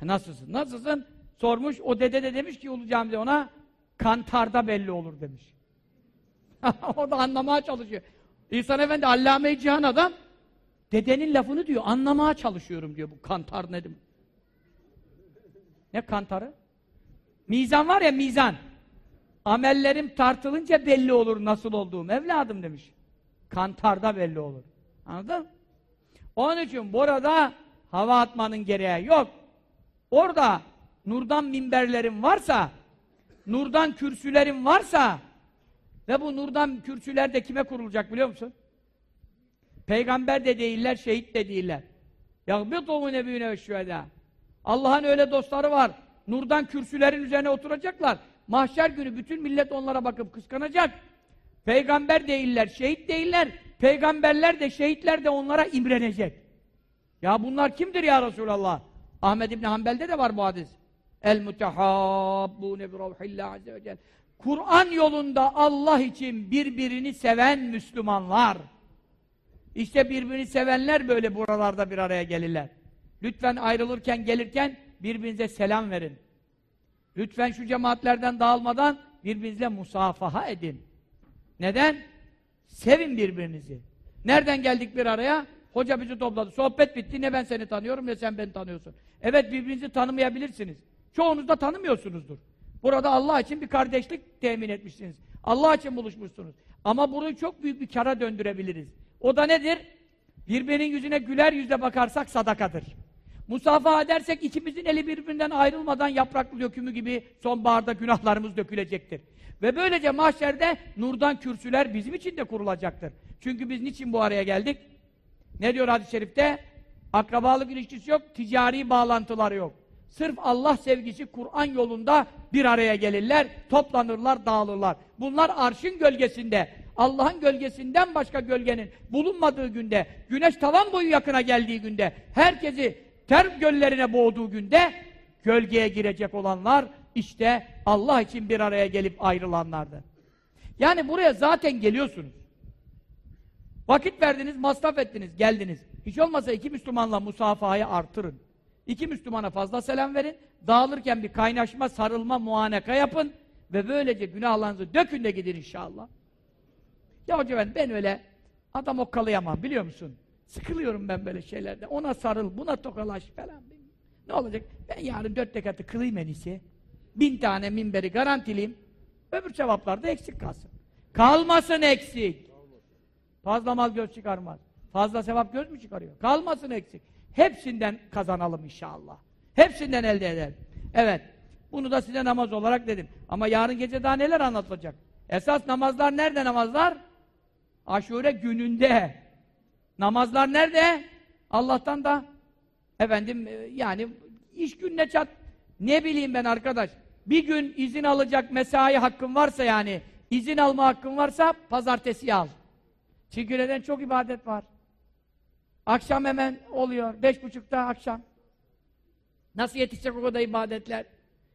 Nasılsın? Nasılsın? Sormuş, o dede de demiş ki Ulu Cami'de ona, kantarda belli olur demiş. o da anlamaya çalışıyor. İhsan Efendi allame cihan adam, dedenin lafını diyor, anlamaya çalışıyorum diyor bu kantar nedim? Ne kantarı? Mizan var ya mizan. Amellerim tartılınca belli olur nasıl olduğum evladım demiş. Kantarda belli olur. Anladın Onun için burada hava atmanın gereği yok. Orada nurdan minberlerin varsa, nurdan kürsülerin varsa ve bu nurdan kürsüler de kime kurulacak biliyor musun? Peygamber de değiller, şehit de değiller. يَغْبِطُهُ نَبِيُّنَ وَشُّهَدَى Allah'ın öyle dostları var. Nurdan kürsülerin üzerine oturacaklar. mahşer günü bütün millet onlara bakıp kıskanacak. Peygamber değiller, şehit değiller. Peygamberler de şehitler de onlara imrenecek. Ya bunlar kimdir ya Resulallah? Ahmed İbni Hanbel'de de var bu hadis. El mutehabbune bi azze ve celle. Kur'an yolunda Allah için birbirini seven Müslümanlar. İşte birbirini sevenler böyle buralarda bir araya gelirler. Lütfen ayrılırken gelirken birbirinize selam verin. Lütfen şu cemaatlerden dağılmadan birbirinizle musafaha edin. Neden? Sevin birbirinizi. Nereden geldik bir araya? Hoca bizi topladı. Sohbet bitti. Ne ben seni tanıyorum ne sen beni tanıyorsun. Evet birbirinizi tanımayabilirsiniz. Çoğunuz da tanımıyorsunuzdur. Burada Allah için bir kardeşlik temin etmişsiniz. Allah için buluşmuşsunuz. Ama bunu çok büyük bir kara döndürebiliriz. O da nedir? Birbirinin yüzüne güler yüzle bakarsak sadakadır. Musafaha edersek ikimizin eli birbirinden ayrılmadan yapraklı dökümü gibi sonbaharda günahlarımız dökülecektir. Ve böylece mahşerde nurdan kürsüler bizim için de kurulacaktır. Çünkü biz niçin bu araya geldik? Ne diyor hadis-i şerifte? Akrabalık ilişkisi yok, ticari bağlantıları yok. Sırf Allah sevgisi Kur'an yolunda bir araya gelirler, toplanırlar, dağılırlar. Bunlar arşın gölgesinde, Allah'ın gölgesinden başka gölgenin bulunmadığı günde, güneş tavan boyu yakına geldiği günde, herkesi ter göllerine boğduğu günde gölgeye girecek olanlar işte Allah için bir araya gelip ayrılanlardır. Yani buraya zaten geliyorsunuz. Vakit verdiniz, masraf ettiniz, geldiniz. Hiç olmazsa iki Müslümanla musafahayı artırın. İki Müslümana fazla selam verin. Dağılırken bir kaynaşma, sarılma, muaneka yapın. Ve böylece günahlarınızı dökün de gidin inşallah. Ya hoca ben, ben öyle adam okkalayamam biliyor musun? Sıkılıyorum ben böyle şeylerde. Ona sarıl, buna tokalaş falan. Ne olacak? Ben yarın dört rekatı kılayım en iyisi. Bin tane minberi garantileyim. Öbür cevaplar da eksik kalsın. Kalmasın eksik. Fazla mal göz çıkarmaz. Fazla sevap göz mü çıkarıyor? Kalmasın eksik. Hepsinden kazanalım inşallah. Hepsinden elde edelim. Evet. Bunu da size namaz olarak dedim. Ama yarın gece daha neler anlatılacak? Esas namazlar nerede namazlar? Aşure gününde. Namazlar nerede? Allah'tan da efendim e, yani iş gününe çat. Ne bileyim ben arkadaş. Bir gün izin alacak mesai hakkın varsa yani izin alma hakkın varsa pazartesi al. Çünkü neden çok ibadet var. Akşam hemen oluyor. Beş buçukta akşam. Nasıl yetişecek o kadar ibadetler?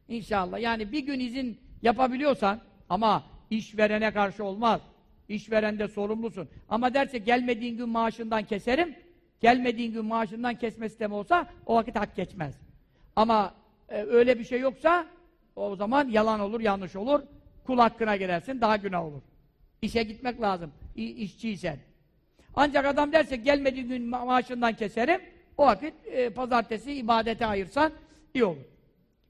İnşallah. Yani bir gün izin yapabiliyorsan ama işverene karşı olmaz. İşverende sorumlusun. Ama derse gelmediğin gün maaşından keserim, gelmediğin gün maaşından kesme sistemi olsa o vakit hak geçmez. Ama e, öyle bir şey yoksa o zaman yalan olur, yanlış olur. Kul hakkına girersin, daha günah olur. İşe gitmek lazım. İşçiysen. Ancak adam derse gelmediği gün ma maaşından keserim, o vakit e, pazartesi ibadete ayırsan iyi olur.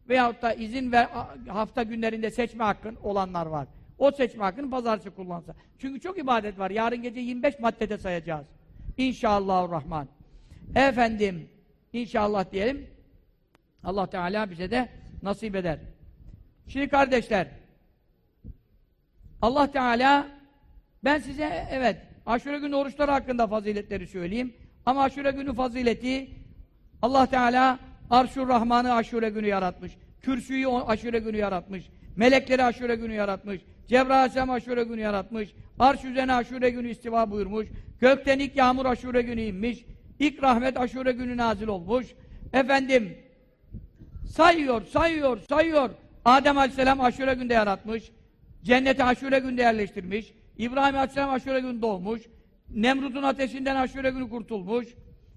Veyahut da izin ve hafta günlerinde seçme hakkın olanlar var. O seçme hakkını pazartesi kullansa. Çünkü çok ibadet var. Yarın gece 25 maddede sayacağız. İnşallahurrahman. Efendim, inşallah diyelim. Allah Teala bize de nasip eder. Şimdi kardeşler, Allah Teala ben size evet Aşure günü oruçları hakkında faziletleri söyleyeyim. Ama aşure günü fazileti Allah Teala Arşur Rahman'ı aşure günü yaratmış. Kürsüyü aşure günü yaratmış. Melekleri aşure günü yaratmış. Cebrail Aleyhisselam aşure günü yaratmış. Arş üzerine aşure günü istiva buyurmuş. Gökten ilk yağmur aşure günü inmiş. İlk rahmet aşure günü nazil olmuş. Efendim sayıyor, sayıyor, sayıyor. Adem Aleyhisselam aşure günde yaratmış. Cenneti aşure günde yerleştirmiş. İbrahim Aleyhisselam aşure günü doğmuş. Nemrut'un ateşinden aşure günü kurtulmuş.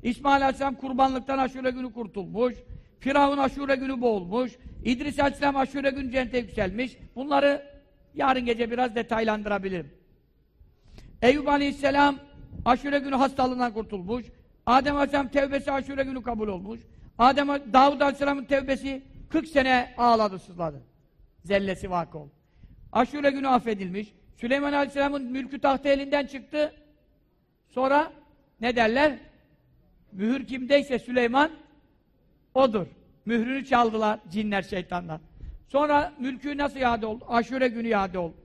İsmail Aleyhisselam kurbanlıktan aşure günü kurtulmuş. Firavun aşure günü boğulmuş. İdris Aleyhisselam aşure günü cennete yükselmiş. Bunları yarın gece biraz detaylandırabilirim. Eyüp Aleyhisselam aşure günü hastalığından kurtulmuş. Adem Aleyhisselam tevbesi aşure günü kabul olmuş. Adem, Davud Aleyhisselam'ın tevbesi 40 sene ağladı sızladı. Zellesi vakı oldu. Aşure günü affedilmiş. Süleyman Aleyhisselam'ın mülkü tahtı elinden çıktı. Sonra ne derler? Mühür kimdeyse Süleyman odur. Mührünü çaldılar cinler, şeytanlar. Sonra mülkü nasıl iade oldu? Aşure günü iade oldu.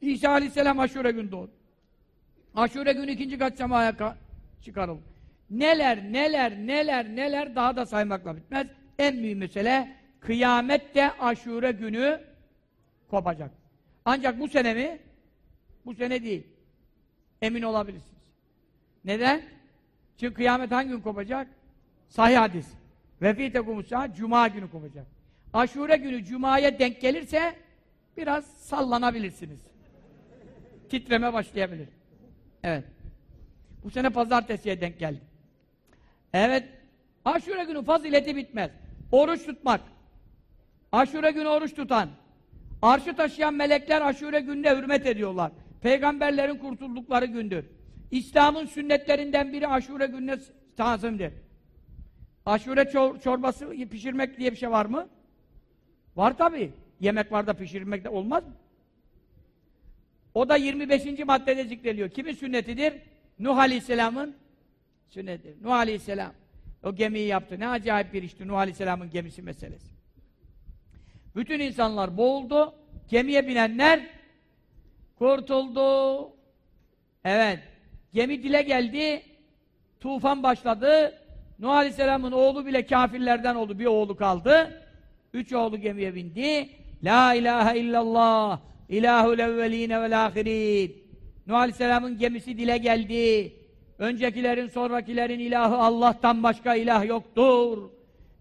İsa Aleyhisselam aşure günü doğdu. Aşure günü ikinci kat semaya çıkarıldı. Neler, neler, neler, neler daha da saymakla bitmez. En büyük mesele kıyamette aşure günü kopacak. Ancak bu sene mi? Bu sene değil. Emin olabilirsiniz. Neden? Çünkü kıyamet hangi gün kopacak? Sahih hadis. Ve fî tekumussâ Cuma günü kopacak. Aşure günü Cuma'ya denk gelirse biraz sallanabilirsiniz. Titreme başlayabilir. Evet. Bu sene pazartesiye denk geldi. Evet. Aşure günü fazileti bitmez. Oruç tutmak. Aşure günü oruç tutan. Arşı taşıyan melekler aşure gününe hürmet ediyorlar. Peygamberlerin kurtuldukları gündür. İslam'ın sünnetlerinden biri aşure gününe tazimdir. Aşure çor çorbası pişirmek diye bir şey var mı? Var tabi. Yemek var da pişirmek de olmaz mı? O da 25. maddede zikrediyor. Kimin sünnetidir? Nuh Aleyhisselam'ın sünnetidir. Nuh Aleyhisselam o gemiyi yaptı. Ne acayip bir işti Nuh Aleyhisselam'ın gemisi meselesi. Bütün insanlar boğuldu. Gemiye binenler kurtuldu. Evet. Gemi dile geldi. Tufan başladı. Nuh Aleyhisselam'ın oğlu bile kafirlerden oldu. Bir oğlu kaldı. Üç oğlu gemiye bindi. La ilahe illallah. İlahul evveline vel ahirin. Nuh Aleyhisselam'ın gemisi dile geldi. Öncekilerin, sonrakilerin ilahı Allah'tan başka ilah yoktur.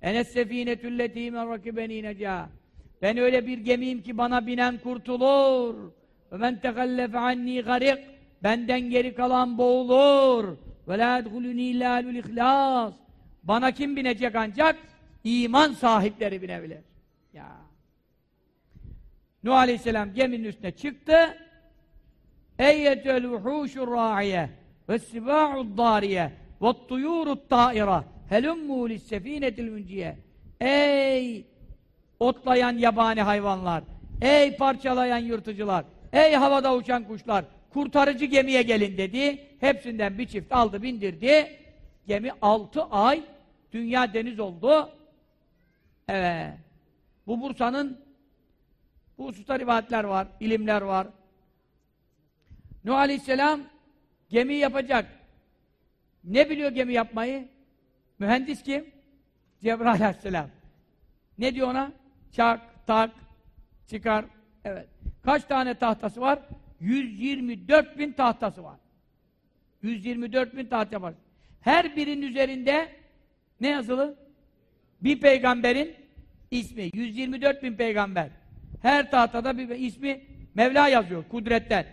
Enes sefinetülleti men rakibeni neca. Ben öyle bir gemiyim ki bana binen kurtulur. Ve men tekallefe anni garik. Benden geri kalan boğulur. Ve la edhuluni illa ihlas. Bana kim binecek ancak? İman sahipleri binebilir. Ya. Nuh Aleyhisselam geminin üstüne çıktı. Eyyetül vuhuşur ra'iye ve sibâ'ud dâriye ve tuyûrut ta'ira helümmû lissefînetil münciye Ey otlayan yabani hayvanlar, ey parçalayan yırtıcılar, ey havada uçan kuşlar, kurtarıcı gemiye gelin dedi. Hepsinden bir çift aldı, bindirdi. Gemi altı ay dünya deniz oldu. Evet. Bu Bursa'nın bu hususta rivayetler var, ilimler var. Nuh Aleyhisselam gemi yapacak. Ne biliyor gemi yapmayı? Mühendis kim? Cebrail Aleyhisselam. Ne diyor ona? Çak, tak, çıkar. Evet. Kaç tane tahtası var? 124 bin tahtası var. 124 bin tahta var. Her birinin üzerinde ne yazılı? Bir peygamberin ismi. 124 bin peygamber. Her tahtada bir ismi Mevla yazıyor. Kudretten.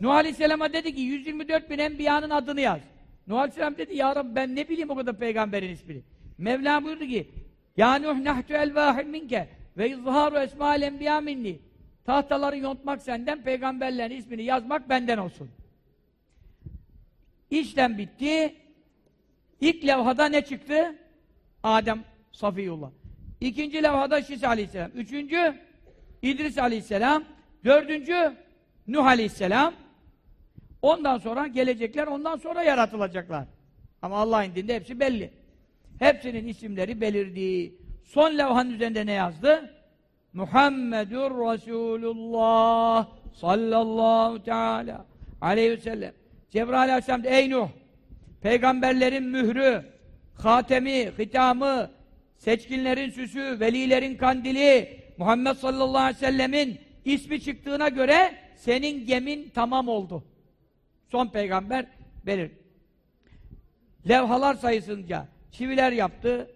Nuh Aleyhisselam'a dedi ki 124 bin enbiyanın adını yaz. Nuh Aleyhisselam dedi ya Rabbi ben ne bileyim o kadar peygamberin ismini. Mevla buyurdu ki Ya Nuh nahtu elvâhim minke ve izharu esmâ'l enbiya minni. Tahtaları yontmak senden, peygamberlerin ismini yazmak benden olsun. İşlem bitti. İlk levhada ne çıktı? Adem Safiyullah. İkinci levhada Şis Aleyhisselam. Üçüncü İdris Aleyhisselam. Dördüncü Nuh Aleyhisselam. Ondan sonra gelecekler, ondan sonra yaratılacaklar. Ama Allah indinde hepsi belli. Hepsinin isimleri belirdi. Son levhanın üzerinde ne yazdı? Muhammedur Resulullah sallallahu teala aleyhi ve sellem. Cebrail aleyhisselam ey Nuh peygamberlerin mührü hatemi, hitamı seçkinlerin süsü, velilerin kandili Muhammed sallallahu aleyhi ve sellemin ismi çıktığına göre senin gemin tamam oldu. Son peygamber belir. Levhalar sayısınca çiviler yaptı.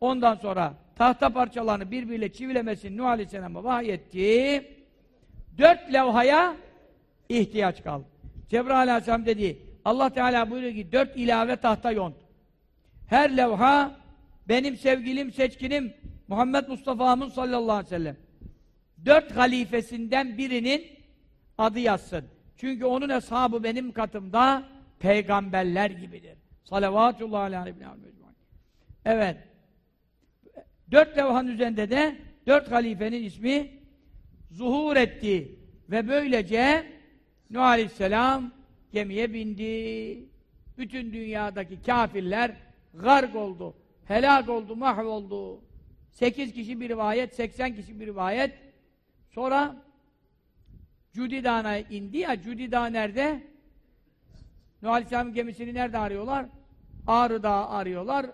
Ondan sonra tahta parçalarını birbiriyle çivilemesini Nuh Aleyhisselam'a vahyetti. Dört levhaya ihtiyaç kaldı. Cebrail Aleyhisselam dedi, Allah Teala buyuruyor ki dört ilave tahta yont. Her levha benim sevgilim, seçkinim Muhammed Mustafa'mın sallallahu aleyhi ve sellem dört halifesinden birinin adı yazsın. Çünkü onun hesabı benim katımda peygamberler gibidir. Salavatullah aleyhi ve Evet. Dört levhanın üzerinde de dört halifenin ismi zuhur etti. Ve böylece Nuh Aleyhisselam gemiye bindi. Bütün dünyadaki kafirler garg oldu. Helak oldu, mahvoldu. Sekiz kişi bir rivayet, seksen kişi bir rivayet. Sonra Cudidan'a indi ya, Cudida nerede? Nuh Aleyhisselam'ın gemisini nerede arıyorlar? Ağrı'da arıyorlar,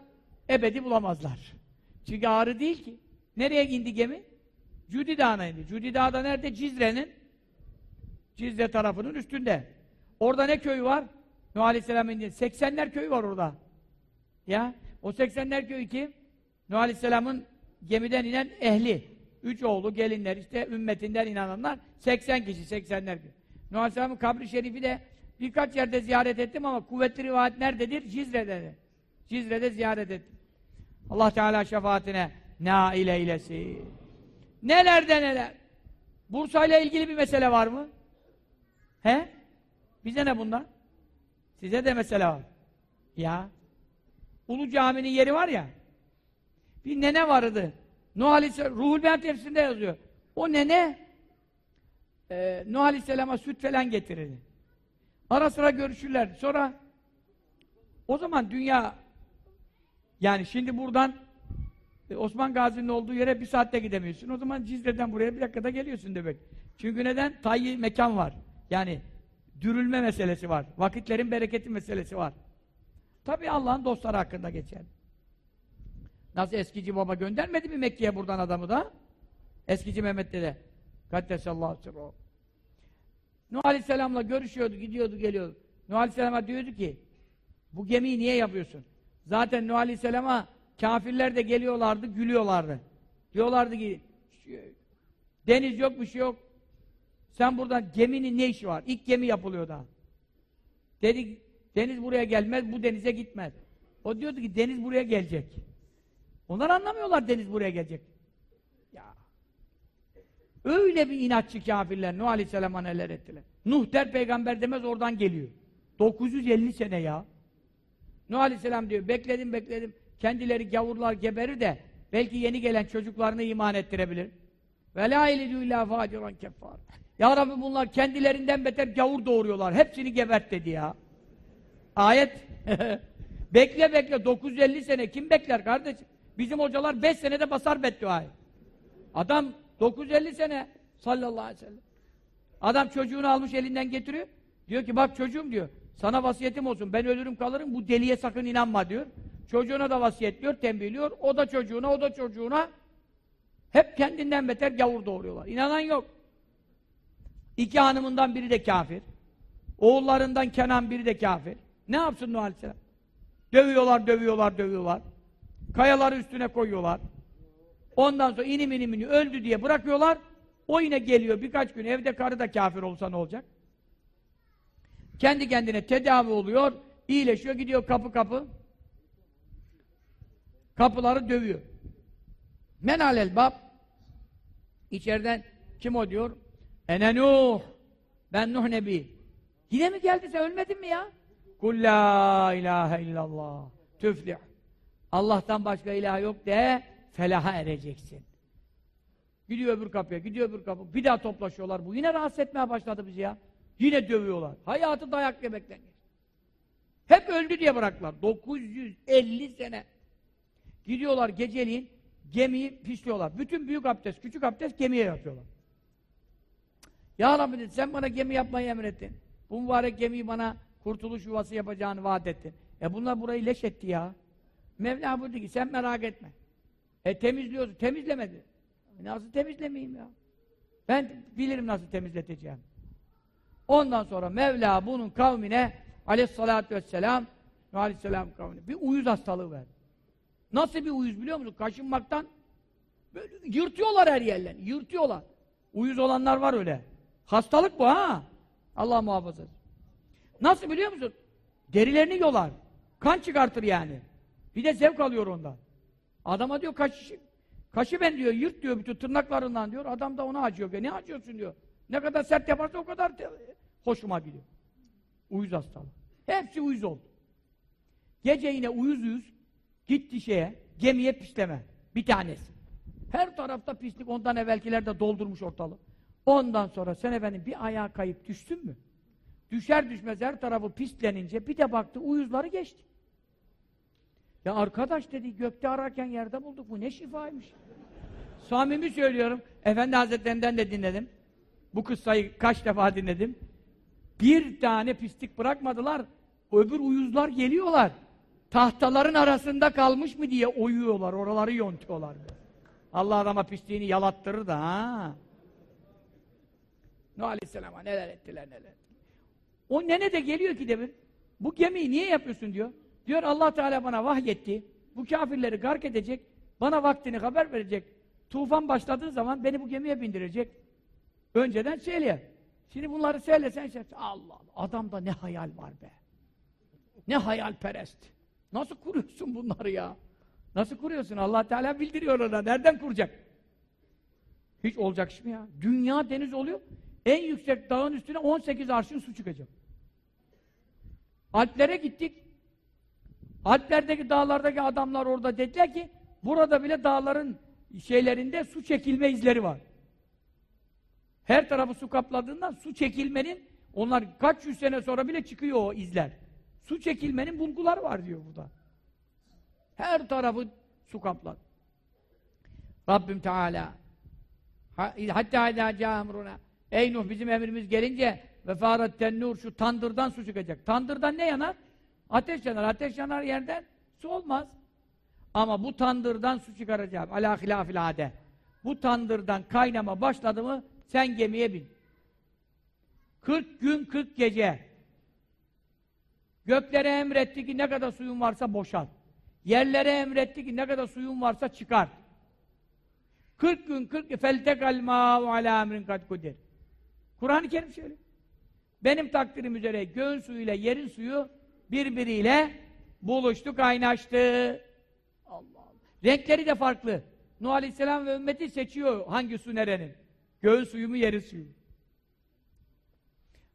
ebedi bulamazlar. Çünkü Ağrı değil ki. Nereye indi gemi? Cudi Dağı'na indi. Cudi Dağı da nerede? Cizre'nin Cizre tarafının üstünde. Orada ne köyü var? Nuh Aleyhisselam'ın indi. 80'ler köyü var orada. Ya o 80'ler köyü kim? Nuh Aleyhisselam'ın gemiden inen ehli. Üç oğlu, gelinler, işte ümmetinden inananlar 80 kişi, 80'ler köyü. Nuh Aleyhisselam'ın kabri şerifi de birkaç yerde ziyaret ettim ama kuvvetli rivayet nerededir? Cizre'de. Cizre'de ziyaret ettim. Allah Teala şefaatine nail eylesin. Nelerde neler. Bursa ile ilgili bir mesele var mı? He? Bize ne bunlar? Size de mesele var. Ya. Ulu Cami'nin yeri var ya. Bir nene vardı. Nuh Aleyhisselam, Ruhul Beyan tefsirinde yazıyor. O nene e, Nuh Aleyhisselam'a süt falan getirirdi. Ara sıra görüşürler. Sonra o zaman dünya yani şimdi buradan e, Osman Gazi'nin olduğu yere bir saatte gidemiyorsun. O zaman Cizre'den buraya bir dakikada geliyorsun demek. Çünkü neden? Tayyi mekan var. Yani dürülme meselesi var. Vakitlerin bereketi meselesi var. Tabi Allah'ın dostları hakkında geçer. Nasıl eskici baba göndermedi mi Mekke'ye buradan adamı da? Eskici Mehmet dede. Kaddesallahu sirruhu. Nuh Aleyhisselam'la görüşüyordu, gidiyordu, geliyordu. Nuh Aleyhisselam'a diyordu ki, bu gemiyi niye yapıyorsun? Zaten Nuh Aleyhisselam'a kafirler de geliyorlardı, gülüyorlardı. Diyorlardı ki, deniz yok, bir şey yok. Sen buradan geminin ne işi var? İlk gemi yapılıyor daha. Dedi, deniz buraya gelmez, bu denize gitmez. O diyordu ki, deniz buraya gelecek. Onlar anlamıyorlar deniz buraya gelecek. Ya. Öyle bir inatçı kafirler Nuh Aleyhisselam'a neler ettiler. Nuh der peygamber demez oradan geliyor. 950 sene ya. Nuh Aleyhisselam diyor bekledim bekledim. Kendileri gavurlar geberir de belki yeni gelen çocuklarını iman ettirebilir. Ve la ilidü illa faciran keffar. Ya Rabbi bunlar kendilerinden beter gavur doğuruyorlar. Hepsini gebert dedi ya. Ayet. bekle bekle 950 sene kim bekler kardeşim? Bizim hocalar 5 senede basar bedduayı. Adam 950 sene sallallahu aleyhi ve sellem. Adam çocuğunu almış elinden getiriyor. Diyor ki bak çocuğum diyor. Sana vasiyetim olsun. Ben ölürüm kalırım. Bu deliye sakın inanma diyor. Çocuğuna da vasiyetliyor, tembihliyor. O da çocuğuna, o da çocuğuna. Hep kendinden beter gavur doğuruyorlar. İnanan yok. İki hanımından biri de kafir. Oğullarından Kenan biri de kafir. Ne yapsın Nuh Aleyhisselam? Dövüyorlar, dövüyorlar, dövüyorlar. Kayaları üstüne koyuyorlar. Ondan sonra inim inim inim öldü diye bırakıyorlar. O yine geliyor birkaç gün evde karı da kafir olsa ne olacak? Kendi kendine tedavi oluyor, iyileşiyor, gidiyor kapı kapı. Kapıları dövüyor. Menalel bab İçeriden kim o diyor? Ene Nuh. Ben Nuh Nebi. Yine mi geldi sen ölmedin mi ya? Kul la ilahe illallah. Tüflih. Allah'tan başka ilah yok de felaha ereceksin. Gidiyor öbür kapıya, gidiyor öbür kapı. Bir daha toplaşıyorlar. Bu yine rahatsız etmeye başladı bizi ya. Yine dövüyorlar. Hayatı dayak yemekten. Hep öldü diye bıraktılar. 950 sene. Gidiyorlar geceliğin gemiyi pisliyorlar. Bütün büyük abdest, küçük abdest gemiye yapıyorlar. Ya Rabbi dedi, sen bana gemi yapmayı emrettin. Bu mübarek gemiyi bana kurtuluş yuvası yapacağını vaat ettin. E bunlar burayı leş etti ya. Mevla buyurdu ki sen merak etme. E temizliyorsun. Temizlemedi. E nasıl temizlemeyeyim ya? Ben bilirim nasıl temizleteceğim. Ondan sonra Mevla bunun kavmine aleyhissalatü vesselam aleyhisselam kavmine bir uyuz hastalığı verdi. Nasıl bir uyuz biliyor musun? Kaşınmaktan böyle yırtıyorlar her yerlerini. Yırtıyorlar. Uyuz olanlar var öyle. Hastalık bu ha. Allah muhafaza Nasıl biliyor musun? Derilerini yolar. Kan çıkartır yani. Bir de zevk alıyor ondan. Adama diyor kaşı, kaşı ben diyor yırt diyor bütün tırnaklarından diyor. Adam da ona acıyor. Ne acıyorsun diyor. Ne kadar sert yaparsa o kadar hoşuma gidiyor. Uyuz hastalığı. Hepsi uyuz oldu. Gece yine uyuz uyuz gitti şeye, gemiye pisleme. Bir tanesi. Her tarafta pislik. Ondan evvelkiler de doldurmuş ortalığı. Ondan sonra sen efendim bir ayağa kayıp düştün mü? Düşer düşmez her tarafı pislenince bir de baktı uyuzları geçti. Ya arkadaş dedi gökte ararken yerde bulduk. Bu ne şifaymış. Samimi söylüyorum. Efendi Hazretlerinden de dinledim. Bu kıssayı kaç defa dinledim. Bir tane pislik bırakmadılar. Öbür uyuzlar geliyorlar. Tahtaların arasında kalmış mı diye oyuyorlar. Oraları yontuyorlar. Allah adama pisliğini yalattırır da ha. Nuh Aleyhisselam'a neler ettiler neler. O nene de geliyor ki demir. Bu gemiyi niye yapıyorsun diyor. Diyor Allah Teala bana vahyetti. Bu kafirleri gark edecek. Bana vaktini haber verecek. Tufan başladığı zaman beni bu gemiye bindirecek. Önceden söyle. Şimdi bunları söylesen şey, Allah Allah. Adamda ne hayal var be. Ne hayalperest. Nasıl kuruyorsun bunları ya? Nasıl kuruyorsun? Allah Teala bildiriyor ona. Nereden kuracak? Hiç olacak iş mi ya? Dünya deniz oluyor. En yüksek dağın üstüne 18 arşın su çıkacak. Alplere gittik. Alplerdeki dağlardaki adamlar orada dediler ki burada bile dağların şeylerinde su çekilme izleri var. Her tarafı su kapladığından su çekilmenin onlar kaç yüz sene sonra bile çıkıyor o izler. Su çekilmenin bulguları var diyor burada. Her tarafı su kapladı. Rabbim Teala hatta idâ câ Ey Nuh bizim emrimiz gelince ve fâretten nur şu tandırdan su çıkacak. Tandırdan ne yanar? Ateş yanar. Ateş yanar yerden su olmaz. Ama bu tandırdan su çıkaracağım. Alâ hilâfil ade. Bu tandırdan kaynama başladı mı sen gemiye bin. 40 gün 40 gece göklere emretti ki ne kadar suyun varsa boşalt. Yerlere emretti ki ne kadar suyun varsa çıkar. 40 gün 40 feltekal mâ'u alâ emrin kad kudir. Kur'an-ı Kerim söylüyor. Benim takdirim üzere göğün suyu ile yerin suyu birbiriyle buluştu, kaynaştı. Allah Allah. Renkleri de farklı. Nuh Aleyhisselam ve ümmeti seçiyor hangi su nerenin. Göğün suyu mu, yerin suyu mu?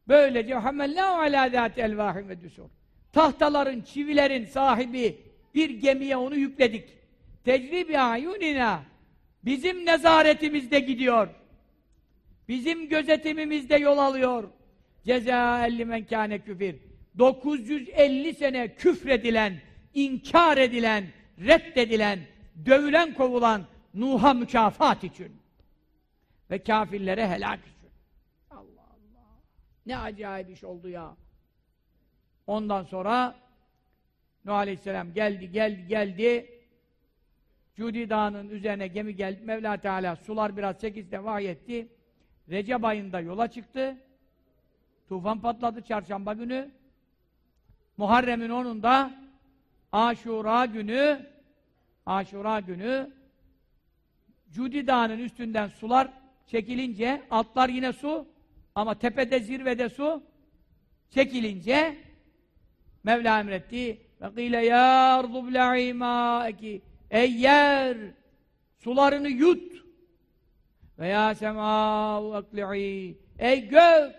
Böylece hamellâhu alâ zâti elvâhim ve düsur. Tahtaların, çivilerin sahibi bir gemiye onu yükledik. Tecribi ayunina bizim nezaretimizde gidiyor. Bizim gözetimimizde yol alıyor. Ceza elli men kâne küfir. 950 sene küfredilen, inkar edilen, reddedilen, dövülen kovulan Nuh'a mükafat için ve kafirlere helak için. Allah Allah. Ne acayip iş oldu ya. Ondan sonra Nuh Aleyhisselam geldi, geldi, geldi. Cudi Dağı'nın üzerine gemi geldi. Mevla Teala sular biraz çekizde vahyetti. Recep ayında yola çıktı. Tufan patladı çarşamba günü. Muharrem'in onunda Aşura günü Aşura günü Cudi Dağı'nın üstünden sular çekilince altlar yine su ama tepede zirvede su çekilince Mevla emretti. Ve kıyle ya ardu ey yer sularını yut. Ve ya ekli'i ey gök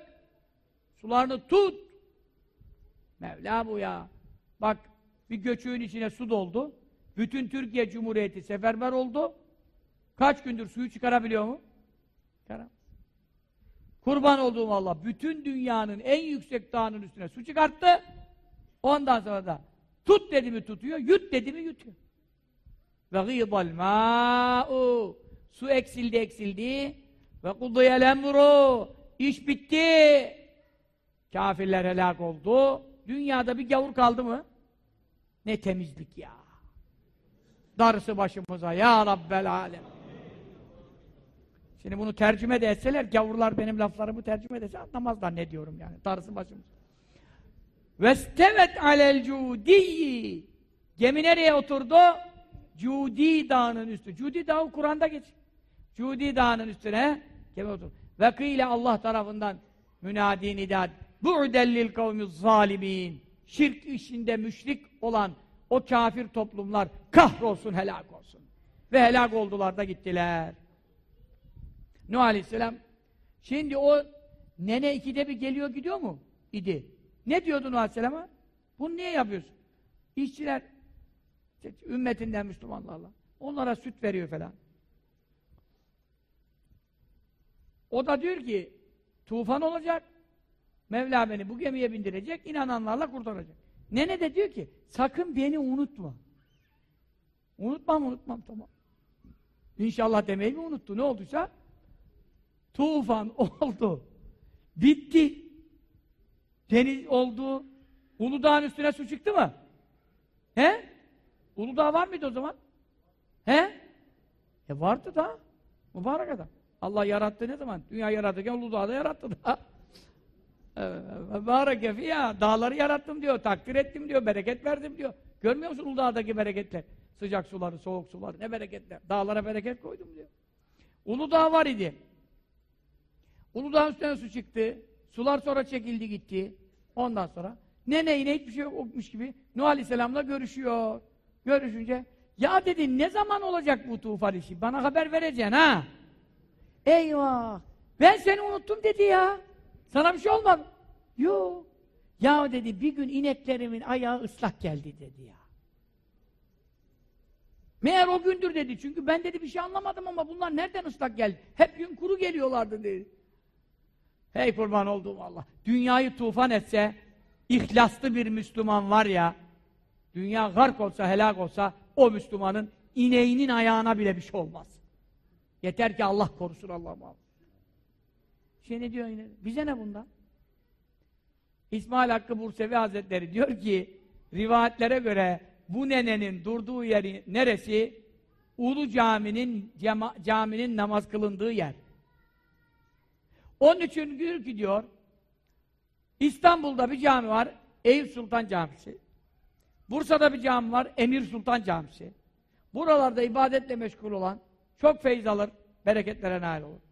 sularını tut Mevla bu ya. Bak bir göçüğün içine su doldu. Bütün Türkiye Cumhuriyeti seferber oldu. Kaç gündür suyu çıkarabiliyor mu? Çıkaramaz. Kurban olduğum Allah bütün dünyanın en yüksek dağının üstüne su çıkarttı. Ondan sonra da tut dedi mi tutuyor yut dedi mi yutuyor. Ve gîdal mâ'u. Su eksildi eksildi. Ve kudiyel emru. İş bitti. Kafirler helak oldu dünyada bir gavur kaldı mı ne temizlik ya darısı başımıza ya Rabbel alem şimdi bunu tercüme de etseler gavurlar benim laflarımı tercüme etse anlamazlar ne diyorum yani darısı başımıza vestevet alel cudiyyi gemi nereye oturdu Cudi dağının üstü. Cudi dağı Kur'an'da geç. Cudi dağının üstüne gemi otur. Ve kıyle Allah tarafından münadi nidat. Bu'dellil kavmi zalimin. Şirk işinde müşrik olan o kafir toplumlar kahrolsun, helak olsun. Ve helak oldular da gittiler. Nuh Aleyhisselam şimdi o nene ikide bir geliyor gidiyor mu? İdi. Ne diyordu Nuh Aleyhisselam'a? Bunu niye yapıyorsun? İşçiler ümmetinden Müslümanlarla. Onlara süt veriyor falan. O da diyor ki tufan olacak. Mevla beni bu gemiye bindirecek, inananlarla kurtaracak. Nene de diyor ki sakın beni unutma. Unutmam, unutmam tamam. İnşallah demeyi mi unuttu? Ne olduysa tufan oldu. Bitti. Deniz oldu. Uludağ'ın üstüne su çıktı mı? He? Uludağ var mıydı o zaman? He? E vardı da. Mübarek adam. Allah yarattı ne zaman? Dünya yaratırken Uludağ'da yarattı da. Mübareke fiyâ. Dağları yarattım diyor, takdir ettim diyor, bereket verdim diyor. Görmüyor musun Uludağ'daki bereketler? Sıcak suları, soğuk suları, ne bereketler. Dağlara bereket koydum diyor. Uludağ var idi. Uludağ'ın üstüne su çıktı. Sular sonra çekildi gitti. Ondan sonra nene yine hiçbir şey yokmuş gibi Nuh Aleyhisselam'la görüşüyor. Görüşünce ya dedi ne zaman olacak bu tufan işi? Bana haber vereceksin ha. Eyvah! Ben seni unuttum dedi ya. Sana bir şey olmadı. Yok. Ya dedi bir gün ineklerimin ayağı ıslak geldi dedi ya. Meğer o gündür dedi. Çünkü ben dedi bir şey anlamadım ama bunlar nereden ıslak geldi? Hep gün kuru geliyorlardı dedi. Hey kurban olduğum Allah. Dünyayı tufan etse, ihlaslı bir Müslüman var ya, dünya gark olsa, helak olsa, o Müslümanın ineğinin ayağına bile bir şey olmaz. Yeter ki Allah korusun Allah'ım. Şey ne diyor yine? Bize ne bundan? İsmail Hakkı Bursevi Hazretleri diyor ki, rivayetlere göre bu nenenin durduğu yeri neresi? Ulu caminin cema, caminin namaz kılındığı yer. Onun için diyor ki diyor, İstanbul'da bir cami var, Eyüp Sultan Camisi. Bursa'da bir cami var, Emir Sultan Camisi. Buralarda ibadetle meşgul olan, çok feyz alır, bereketlere nail olur.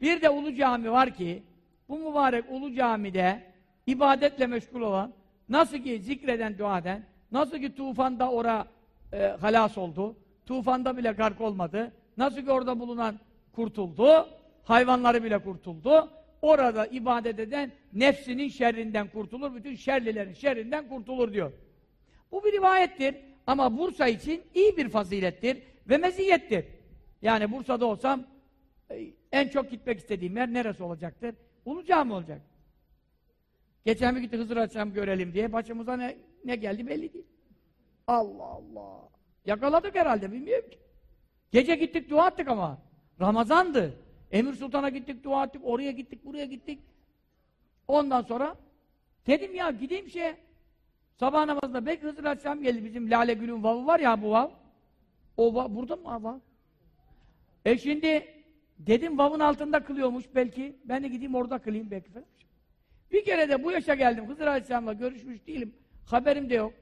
Bir de Ulu Cami var ki, bu mübarek Ulu Cami'de ibadetle meşgul olan, nasıl ki zikreden, dua eden, nasıl ki tufanda ora e, halas oldu, tufanda bile gark olmadı, nasıl ki orada bulunan kurtuldu, hayvanları bile kurtuldu, orada ibadet eden nefsinin şerrinden kurtulur, bütün şerlilerin şerrinden kurtulur diyor. Bu bir rivayettir ama Bursa için iyi bir fazilettir ve meziyettir. Yani Bursa'da olsam en çok gitmek istediğim yer neresi olacaktır? Ulu Cami olacak. Geçen bir gitti Hızır Aleyhisselam görelim diye başımıza ne, ne geldi belli değil. Allah Allah. Yakaladık herhalde bilmiyorum ki. Gece gittik dua ettik ama. Ramazandı. Emir Sultan'a gittik dua ettik. Oraya gittik buraya gittik. Ondan sonra dedim ya gideyim şeye. Sabah namazında belki Hızır Aleyhisselam geldi. Bizim Lale Gül'ün vavı var ya bu vav. O vav, burada mı vav? E şimdi dedim vavın altında kılıyormuş belki. Ben de gideyim orada kılayım belki falan. Bir kere de bu yaşa geldim. Hızır Aleyhisselam'la görüşmüş değilim. Haberim de yok.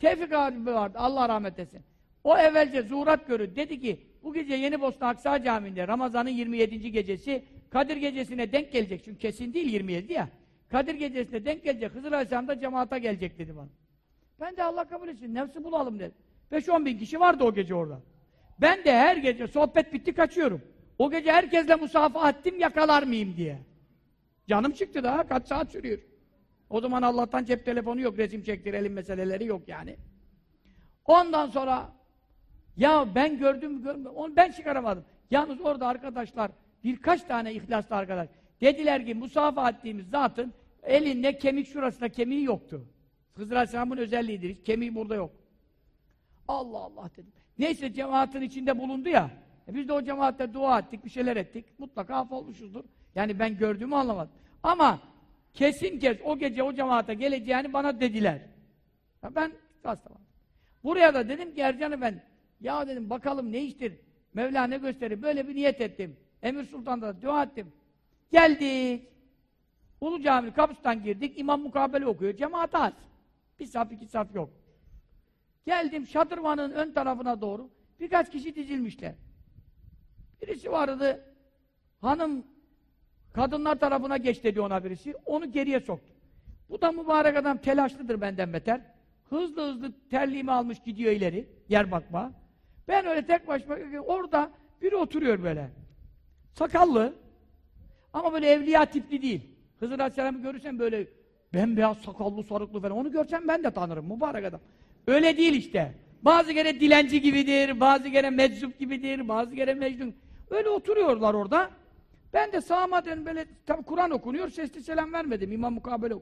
Tevfik abi vardı. Allah rahmet etsin. O evvelce zuhurat görür. Dedi ki bu gece Yeni Bosna Aksa Camii'nde Ramazan'ın 27. gecesi Kadir gecesine denk gelecek. Çünkü kesin değil 27 ya. Kadir gecesine denk gelecek. Hızır Aleyhisselam da cemaata gelecek dedi bana. Ben de Allah kabul etsin. Nefsi bulalım dedi. 5-10 bin kişi vardı o gece orada. Ben de her gece sohbet bitti kaçıyorum. O gece herkesle musafaha ettim yakalar mıyım diye. Canım çıktı daha kaç saat sürüyor. O zaman Allah'tan cep telefonu yok, resim çektirelim meseleleri yok yani. Ondan sonra ya ben gördüm, görmedim, onu ben çıkaramadım. Yalnız orada arkadaşlar, birkaç tane ihlaslı arkadaş, dediler ki musafaha ettiğimiz zatın elinde kemik şurasında kemiği yoktu. Hızır Aleyhisselam'ın özelliğidir, hiç kemiği burada yok. Allah Allah dedim. Neyse cemaatin içinde bulundu ya, e biz de o cemaatte dua ettik, bir şeyler ettik, mutlaka af olmuşuzdur. Yani ben gördüğümü anlamadım. Ama kesin kes o gece o cemaate geleceğini bana dediler. Ya ben rastlamadım. Buraya da dedim ki Ercan Efendi, ya dedim bakalım ne iştir? Mevla ne gösterir? Böyle bir niyet ettim. Emir Sultan'da dua ettim. Geldik. Ulu Cami kapısından girdik. İmam mukabele okuyor. Cemaat az. Bir saf iki saf yok. Geldim şadırvanın ön tarafına doğru. Birkaç kişi dizilmişler. Birisi vardı. Hanım kadınlar tarafına geç dedi ona birisi. Onu geriye soktu. Bu da mübarek adam telaşlıdır benden beter. Hızlı hızlı terliğimi almış gidiyor ileri. Yer bakma. Ben öyle tek başıma orada biri oturuyor böyle. Sakallı. Ama böyle evliya tipli değil. Hızır Aleyhisselam'ı görürsen böyle bembeyaz sakallı sarıklı falan. Onu görsem ben de tanırım mübarek adam. Öyle değil işte. Bazı kere dilenci gibidir, bazı kere meczup gibidir, bazı kere mecnun. Öyle oturuyorlar orada. Ben de sağıma dön böyle tabi Kur'an okunuyor, sesli selam vermedim. İmam mukabele.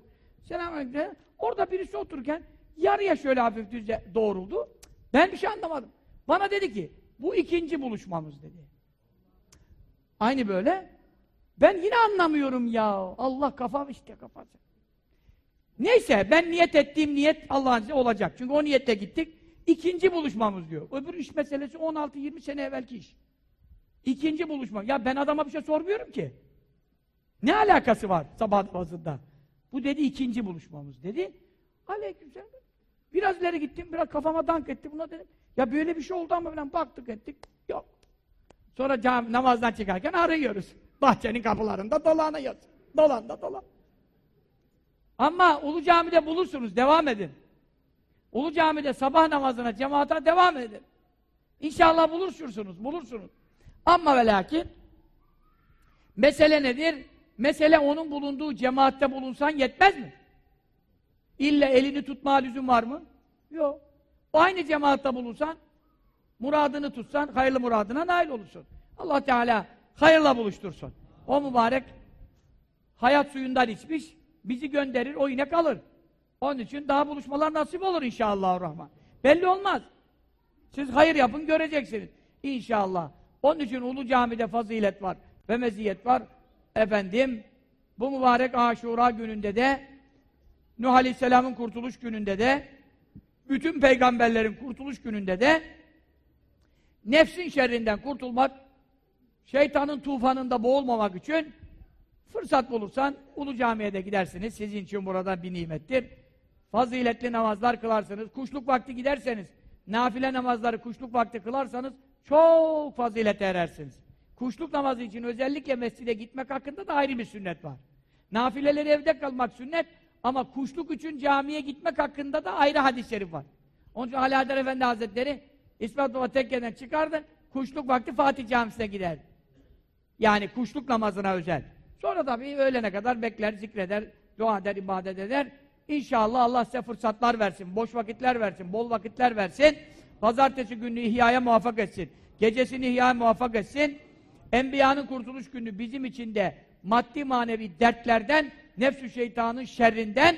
Selam verdim. Orada birisi otururken yarıya şöyle hafif düzce doğruldu. Ben bir şey anlamadım. Bana dedi ki, bu ikinci buluşmamız dedi. Aynı böyle. Ben yine anlamıyorum ya. Allah kafam işte kafası. Neyse ben niyet ettiğim niyet Allah'ın izniyle olacak. Çünkü o niyetle gittik. İkinci buluşmamız diyor. Öbür iş meselesi 16-20 sene evvelki iş. İkinci buluşma. Ya ben adama bir şey sormuyorum ki. Ne alakası var sabah namazında? Bu dedi ikinci buluşmamız dedi. Aleykümselam. Biraz ileri gittim, biraz kafama dank etti. Buna dedim, ya böyle bir şey oldu ama falan baktık ettik. Yok. Sonra cami, namazdan çıkarken arıyoruz. Bahçenin kapılarında dolanıyoruz. Dolan da dolan. Ama Ulu Cami'de bulursunuz, devam edin. Ulu Cami'de sabah namazına, cemaata devam edin. İnşallah bulursunuz, bulursunuz. Ama ve lakin mesele nedir? Mesele onun bulunduğu cemaatte bulunsan yetmez mi? İlle elini tutma lüzum var mı? Yok. Aynı cemaatte bulunsan, muradını tutsan, hayırlı muradına nail olursun. Allah Teala hayırla buluştursun. O mübarek hayat suyundan içmiş, bizi gönderir, o yine kalır. Onun için daha buluşmalar nasip olur inşallah rahman. Belli olmaz. Siz hayır yapın göreceksiniz. İnşallah. Onun için Ulu Cami'de fazilet var ve meziyet var. Efendim, bu mübarek Aşura gününde de Nuh Aleyhisselam'ın kurtuluş gününde de bütün peygamberlerin kurtuluş gününde de nefsin şerrinden kurtulmak şeytanın tufanında boğulmamak için fırsat bulursan Ulu Cami'ye de gidersiniz. Sizin için burada bir nimettir. Faziletli namazlar kılarsınız. Kuşluk vakti giderseniz nafile namazları kuşluk vakti kılarsanız çok fazilete erersiniz. Kuşluk namazı için özellikle mescide gitmek hakkında da ayrı bir sünnet var. Nafileleri evde kalmak sünnet ama kuşluk için camiye gitmek hakkında da ayrı hadis-i şerif var. Onun için Ali Adar Efendi Hazretleri İsmet Baba tekkeden çıkardı, kuşluk vakti Fatih Camisi'ne gider. Yani kuşluk namazına özel. Sonra tabii öğlene kadar bekler, zikreder, dua eder, ibadet eder. İnşallah Allah size fırsatlar versin, boş vakitler versin, bol vakitler versin. Pazartesi günü ihyaya muvaffak etsin. Gecesini ihyaya muvaffak etsin. Enbiyanın kurtuluş günü bizim için de maddi manevi dertlerden, nefsü şeytanın şerrinden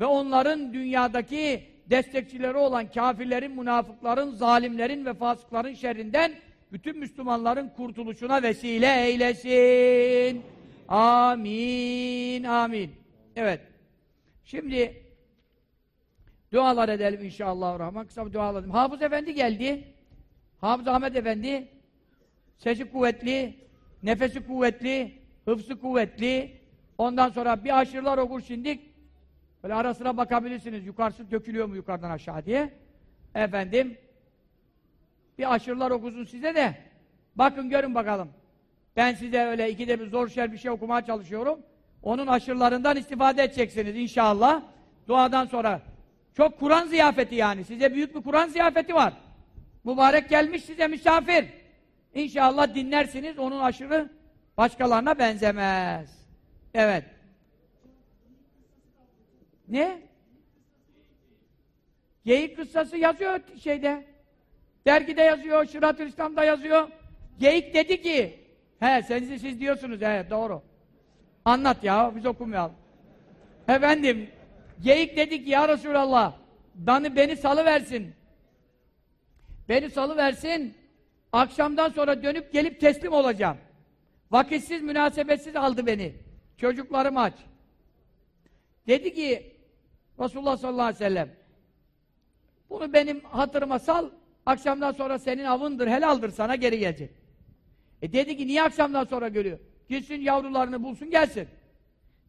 ve onların dünyadaki destekçileri olan kafirlerin, münafıkların, zalimlerin ve fasıkların şerrinden bütün Müslümanların kurtuluşuna vesile eylesin. Amin, amin. Evet. Şimdi dualar edelim inşallah. Rahman. Kısa bir dua edelim. Hafız Efendi geldi. Hafız Ahmet Efendi sesi kuvvetli, nefesi kuvvetli, hıfzı kuvvetli. Ondan sonra bir aşırılar okur şimdi. Böyle ara sıra bakabilirsiniz. Yukarısı dökülüyor mu yukarıdan aşağı diye. Efendim bir aşırılar okusun size de bakın görün bakalım. Ben size öyle ikide bir zor şer bir şey okumaya çalışıyorum. Onun aşırılarından istifade edeceksiniz inşallah. Duadan sonra. Çok Kur'an ziyafeti yani. Size büyük bir Kur'an ziyafeti var. Mübarek gelmiş size misafir. İnşallah dinlersiniz. Onun aşırı başkalarına benzemez. Evet. Ne? Geyik kıssası yazıyor şeyde. Dergide yazıyor, Şırat-ı İslam'da yazıyor. Geyik dedi ki, he siz, siz diyorsunuz, he doğru. Anlat ya, biz okumayalım. Efendim, geyik dedi ki, ya Resulallah, beni, beni salıversin. Beni salıversin, akşamdan sonra dönüp gelip teslim olacağım. Vakitsiz, münasebetsiz aldı beni. Çocuklarım aç. Dedi ki, Resulullah sallallahu aleyhi ve sellem, bunu benim hatırıma sal, akşamdan sonra senin avındır, helaldir sana geri gelecek. E dedi ki, niye akşamdan sonra geliyor? Gitsin yavrularını bulsun gelsin.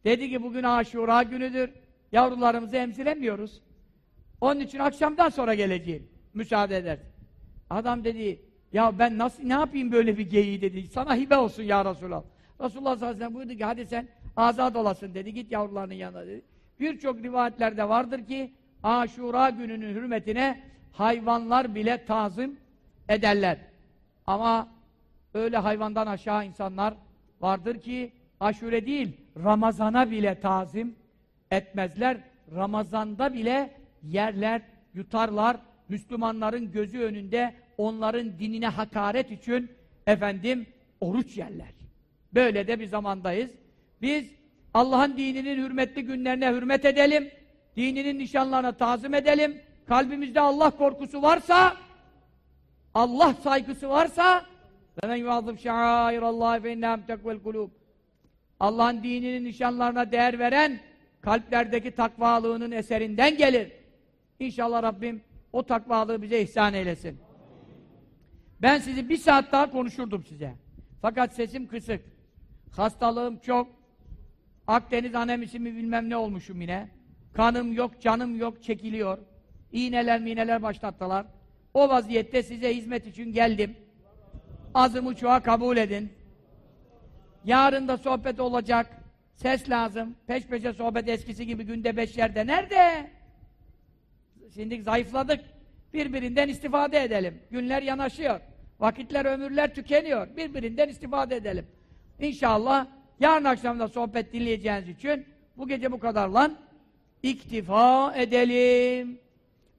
Dedi ki, bugün aşura günüdür, yavrularımızı emziremiyoruz. Onun için akşamdan sonra geleceğim, müsaade eder. Adam dedi, ya ben nasıl, ne yapayım böyle bir geyiği dedi, sana hibe olsun ya Resulallah. Resulullah sallallahu aleyhi ve sellem buyurdu ki, hadi sen azat olasın dedi, git yavrularının yanına dedi. Birçok rivayetlerde vardır ki Aşura gününün hürmetine hayvanlar bile tazim ederler. Ama öyle hayvandan aşağı insanlar vardır ki aşure değil, Ramazana bile tazim etmezler. Ramazanda bile yerler, yutarlar. Müslümanların gözü önünde onların dinine hakaret için efendim oruç yerler. Böyle de bir zamandayız. Biz Allah'ın dininin hürmetli günlerine hürmet edelim. Dininin nişanlarına tazim edelim. Kalbimizde Allah korkusu varsa Allah saygısı varsa وَمَنْ يُعَظِمْ شَعَائِرَ اللّٰهِ فَاِنَّهَمْ تَقْوَ الْقُلُوبِ Allah'ın dininin nişanlarına değer veren kalplerdeki takvalığının eserinden gelir. İnşallah Rabbim o takvalığı bize ihsan eylesin. Ben sizi bir saat daha konuşurdum size. Fakat sesim kısık. Hastalığım çok. Akdeniz anemisi mi bilmem ne olmuşum yine. Kanım yok, canım yok, çekiliyor. İğneler mineler başlattılar. O vaziyette size hizmet için geldim. Azımı çoğa kabul edin. Yarın da sohbet olacak. Ses lazım. Peş peşe sohbet eskisi gibi günde beş yerde. Nerede? Şimdi zayıfladık. Birbirinden istifade edelim. Günler yanaşıyor. Vakitler, ömürler tükeniyor. Birbirinden istifade edelim. İnşallah yarın akşam da sohbet dinleyeceğiniz için bu gece bu kadar lan iktifa edelim.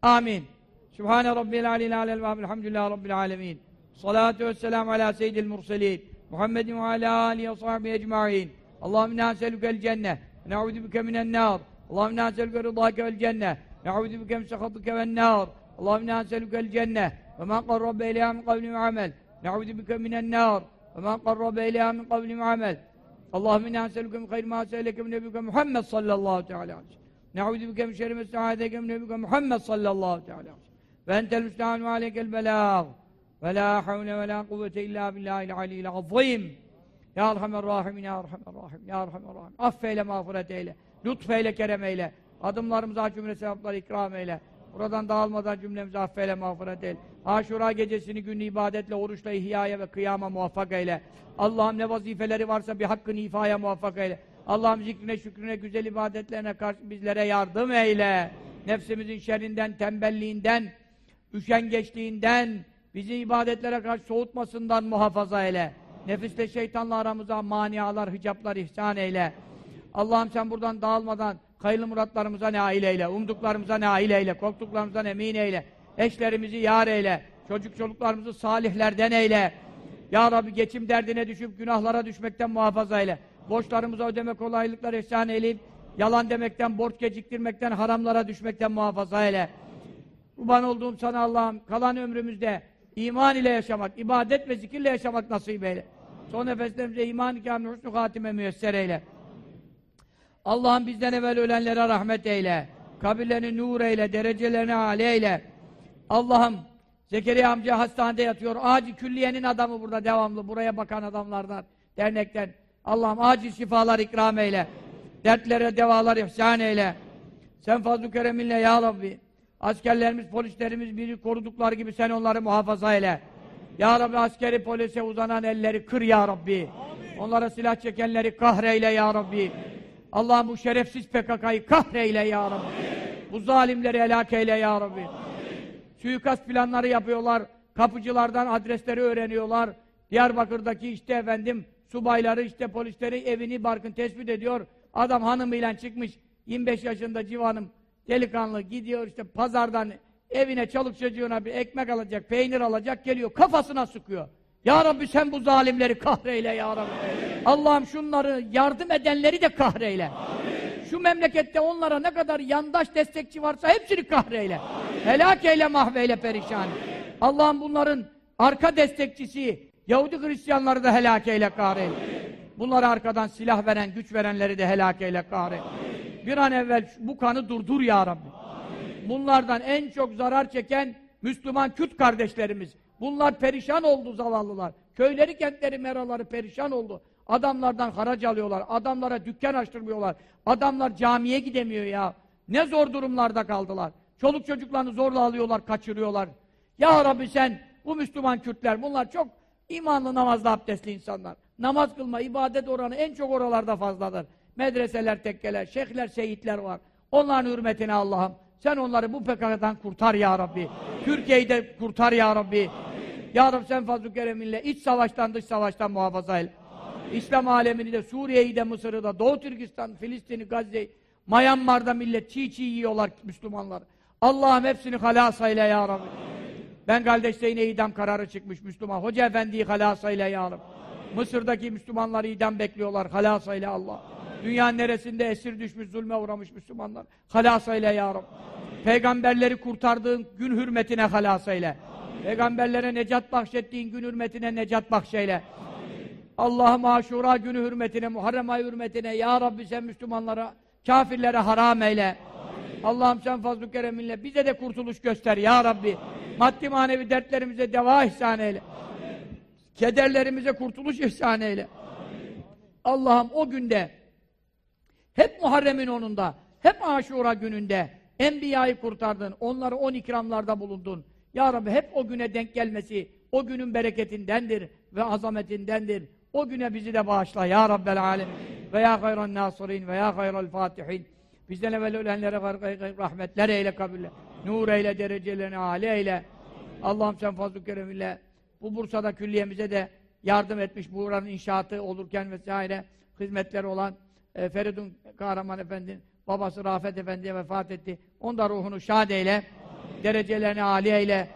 Amin. Sübhane Rabbil aleyhi alel ve elhamdülillahi Rabbil alemin. Salatu vesselamu ala seyyidil murselin. Muhammedin ve ala alihi ve sahbihi ecma'in. Allahümme inna selükel cenne. Ne'udu bike minen nar. Allahümme inna selüke rıdâke vel cenne. Ne'udu bike min sehatike ven nar. Allahümme inna selükel cenne. Ve men qarrabe ileyha min kavli ve amel. Ne'udu bike minen nar. Ve men qarrabe ileyha min kavli ve amel. Allahümme inna selüke min hayr ma seyleke min nebike Muhammed sallallahu teala aleyhi ve sellem. Ne'udu bike min şerri mes'adeke min nebike Muhammed sallallahu teala aleyhi ve sellem. Ve entel müstehanu aleykel belâh. Ve la Ya Erhamer Rahimin, Ya Erhamer Rahim, Ya Erhamer Rahim. Affeyle, mağfiret eyle, lütfeyle, kerem eyle. Adımlarımıza cümle sevapları ikram eyle. Buradan dağılmadan cümlemizi affeyle, mağfiret eyle. Aşura gecesini günlü ibadetle, oruçla, ihyaya ve kıyama muvaffak eyle. Allah'ım ne vazifeleri varsa bir hakkını ifaya muvaffak eyle. Allah'ım zikrine, şükrüne, güzel ibadetlerine karşı bizlere yardım eyle. Nefsimizin şerrinden, tembelliğinden, üşengeçliğinden, bizi ibadetlere karşı soğutmasından muhafaza eyle. Nefisle şeytanla aramıza manialar, hicaplar ihsan eyle. Allah'ım sen buradan dağılmadan hayırlı muratlarımıza nail eyle, umduklarımıza nail eyle, korktuklarımızdan emin eyle. Eşlerimizi yar eyle, çocuk çocuklarımızı salihlerden eyle. Ya Rabbi geçim derdine düşüp günahlara düşmekten muhafaza eyle. Borçlarımıza ödeme kolaylıklar ihsan eyleyip, yalan demekten, borç geciktirmekten, haramlara düşmekten muhafaza eyle. Kurban olduğum sana Allah'ım kalan ömrümüzde iman ile yaşamak, ibadet ve zikirle yaşamak nasip eyle. Son nefeslerimize iman-ı kamil husnü hatime müyesser eyle. Allah'ım bizden evvel ölenlere rahmet eyle. Kabirlerini nur eyle, derecelerini âli eyle. Allah'ım Zekeriya amca hastanede yatıyor. Acil külliyenin adamı burada devamlı. Buraya bakan adamlardan, dernekten. Allah'ım acil şifalar ikram eyle. Dertlere devalar ihsan eyle. Sen fazl-ı kereminle ya Rabbi. Askerlerimiz, polislerimiz bizi korudukları gibi sen onları muhafaza eyle. Ya Rabbi askeri polise uzanan elleri kır ya Rabbi. Amin. Onlara silah çekenleri kahreyle ya Rabbi. Allah'ım bu şerefsiz PKK'yı kahreyle ya Rabbi. Amin. Bu zalimleri helak eyle ya Rabbi. Amin. Suikast planları yapıyorlar. Kapıcılardan adresleri öğreniyorlar. Diyarbakır'daki işte efendim subayları işte polisleri evini barkın tespit ediyor. Adam hanımıyla çıkmış 25 yaşında civanım delikanlı gidiyor işte pazardan evine çalık çocuğuna bir ekmek alacak, peynir alacak geliyor kafasına sıkıyor. Ya Rabbi sen bu zalimleri kahreyle ya Rabbi. Allah'ım şunları yardım edenleri de kahreyle. Amin. Şu memlekette onlara ne kadar yandaş destekçi varsa hepsini kahreyle. Amin. Helak eyle mahveyle perişan. Allah'ım bunların arka destekçisi Yahudi Hristiyanları da helak eyle kahreyle. Bunlara arkadan silah veren, güç verenleri de helak eyle kahreyle. Bir an evvel bu kanı durdur ya Rabbi. Bunlardan en çok zarar çeken Müslüman Kürt kardeşlerimiz. Bunlar perişan oldu zavallılar. Köyleri, kentleri, meraları perişan oldu. Adamlardan haraç alıyorlar. Adamlara dükkan açtırmıyorlar. Adamlar camiye gidemiyor ya. Ne zor durumlarda kaldılar. Çoluk çocuklarını zorla alıyorlar, kaçırıyorlar. Ya Rabbi sen bu Müslüman Kürtler bunlar çok imanlı, namazlı, abdestli insanlar. Namaz kılma, ibadet oranı en çok oralarda fazladır. Medreseler, tekkeler, şeyhler, seyitler var. Onların hürmetine Allah'ım sen onları bu PKK'dan kurtar ya Rabbi. Türkiye'yi de kurtar ya Rabbi. Amin. Ya Rabbi sen fazl-ı kereminle iç savaştan dış savaştan muhafaza et. İslam alemini de Suriye'yi de Mısır'ı da Doğu Türkistan, Filistin'i, Gazze'yi Myanmar'da millet çiğ çiğ yiyorlar Müslümanlar. Allah'ım hepsini halas eyle ya Rabbi. Ben kardeşte yine idam kararı çıkmış Müslüman. Hoca efendiyi halas eyle ya Rabbi. Mısır'daki Müslümanları idam bekliyorlar. Halas eyle Allah. Dünyanın neresinde esir düşmüş, zulme uğramış Müslümanlar. Halas eyle ya Rabbi. Peygamberleri kurtardığın gün hürmetine halas eyle. Peygamberlere necat bahşettiğin gün hürmetine necat bahşeyle. Allah'ım aşura günü hürmetine, Muharrem ayı hürmetine, Ya Rabbi sen Müslümanlara, kafirlere haram eyle. Allah'ım sen fazl-ı kereminle bize de kurtuluş göster Ya Rabbi. Maddi manevi dertlerimize deva ihsan eyle. Kederlerimize kurtuluş ihsan eyle. Allah'ım o günde hep Muharrem'in onunda, hep Aşura gününde Enbiya'yı kurtardın, onları on ikramlarda bulundun. Ya Rabbi hep o güne denk gelmesi, o günün bereketindendir ve azametindendir. O güne bizi de bağışla ya Rabbel alem. Ve ya hayran nasirin ve ya hayral fatihin. Bizden evvel ölenlere rahmetler eyle kabule. Nur eyle derecelerini âli eyle. Allah'ım sen fazl-ı kereminle bu Bursa'da külliyemize de yardım etmiş buranın inşaatı olurken vesaire hizmetleri olan e, Feridun Kahraman Efendi babası Rafet Efendi'ye vefat etti. Onda ruhunu şad eyle. Derecelerini âli eyle.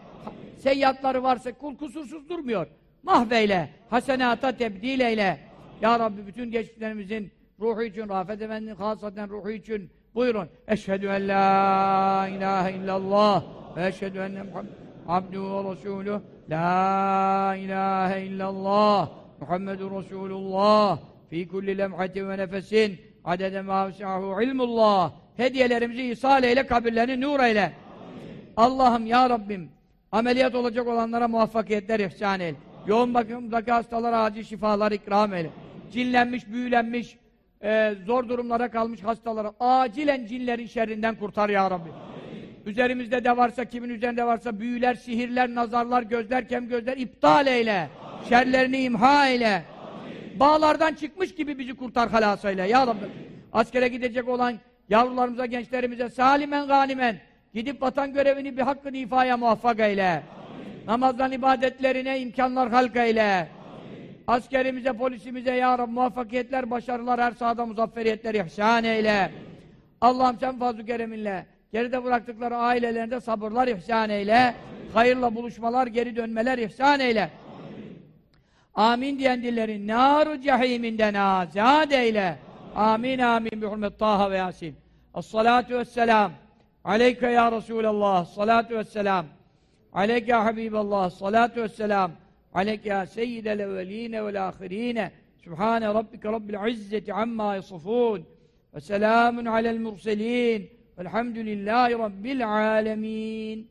Seyyatları varsa kul kusursuz durmuyor. Mahveyle. Hasenata tebdil eyle. Ya Rabbi bütün geçmişlerimizin ruhu için, Rafet Efendi'nin hasaten ruhu için buyurun. Eşhedü en la ilahe illallah ve eşhedü enne Muhammed abduhu ve resuluh la ilahe illallah Muhammedun Resulullah fi kulli lemhatin ve nefesin. Adede ma vesi'ahu ilmullah. Hediyelerimizi ihsal eyle kabirlerini nur eyle. Allah'ım ya Rabbim ameliyat olacak olanlara muvaffakiyetler ihsan eyle. Yoğun bakımdaki hastalara acil şifalar ikram eyle. Cinlenmiş, büyülenmiş e, zor durumlara kalmış hastalara acilen cinlerin şerrinden kurtar ya Rabbi. Üzerimizde de varsa, kimin üzerinde varsa büyüler, sihirler, nazarlar, gözler, kem gözler iptal eyle. Şerlerini imha eyle. Bağlardan çıkmış gibi bizi kurtar halas eyle. Ya Rabbi. Askere gidecek olan yavrularımıza, gençlerimize salimen ganimen gidip vatan görevini bir hakkını ifaya muvaffak eyle. Namazdan ibadetlerine imkanlar halk eyle. Askerimize, polisimize ya Rabbi muvaffakiyetler, başarılar, her sahada muzafferiyetler ihsan eyle. Allah'ım sen fazl-ı kereminle geride bıraktıkları ailelerinde sabırlar ihsan eyle. Hayırla buluşmalar, geri dönmeler ihsan eyle. Amin diyen dillerin nar-ı cehiminden azad eyle. Amin amin bi hurmet Taha ve Yasin. Es-salatu vesselam. Aleyke ya Resulallah. Salatu vesselam. Aleyke ya Habiballah. Salatu vesselam. Aleyke ya seyyidel evveline vel ahirine. Sübhane rabbike rabbil izzeti amma yasifun. Ve selamun alel murselin. Velhamdülillahi rabbil alemin.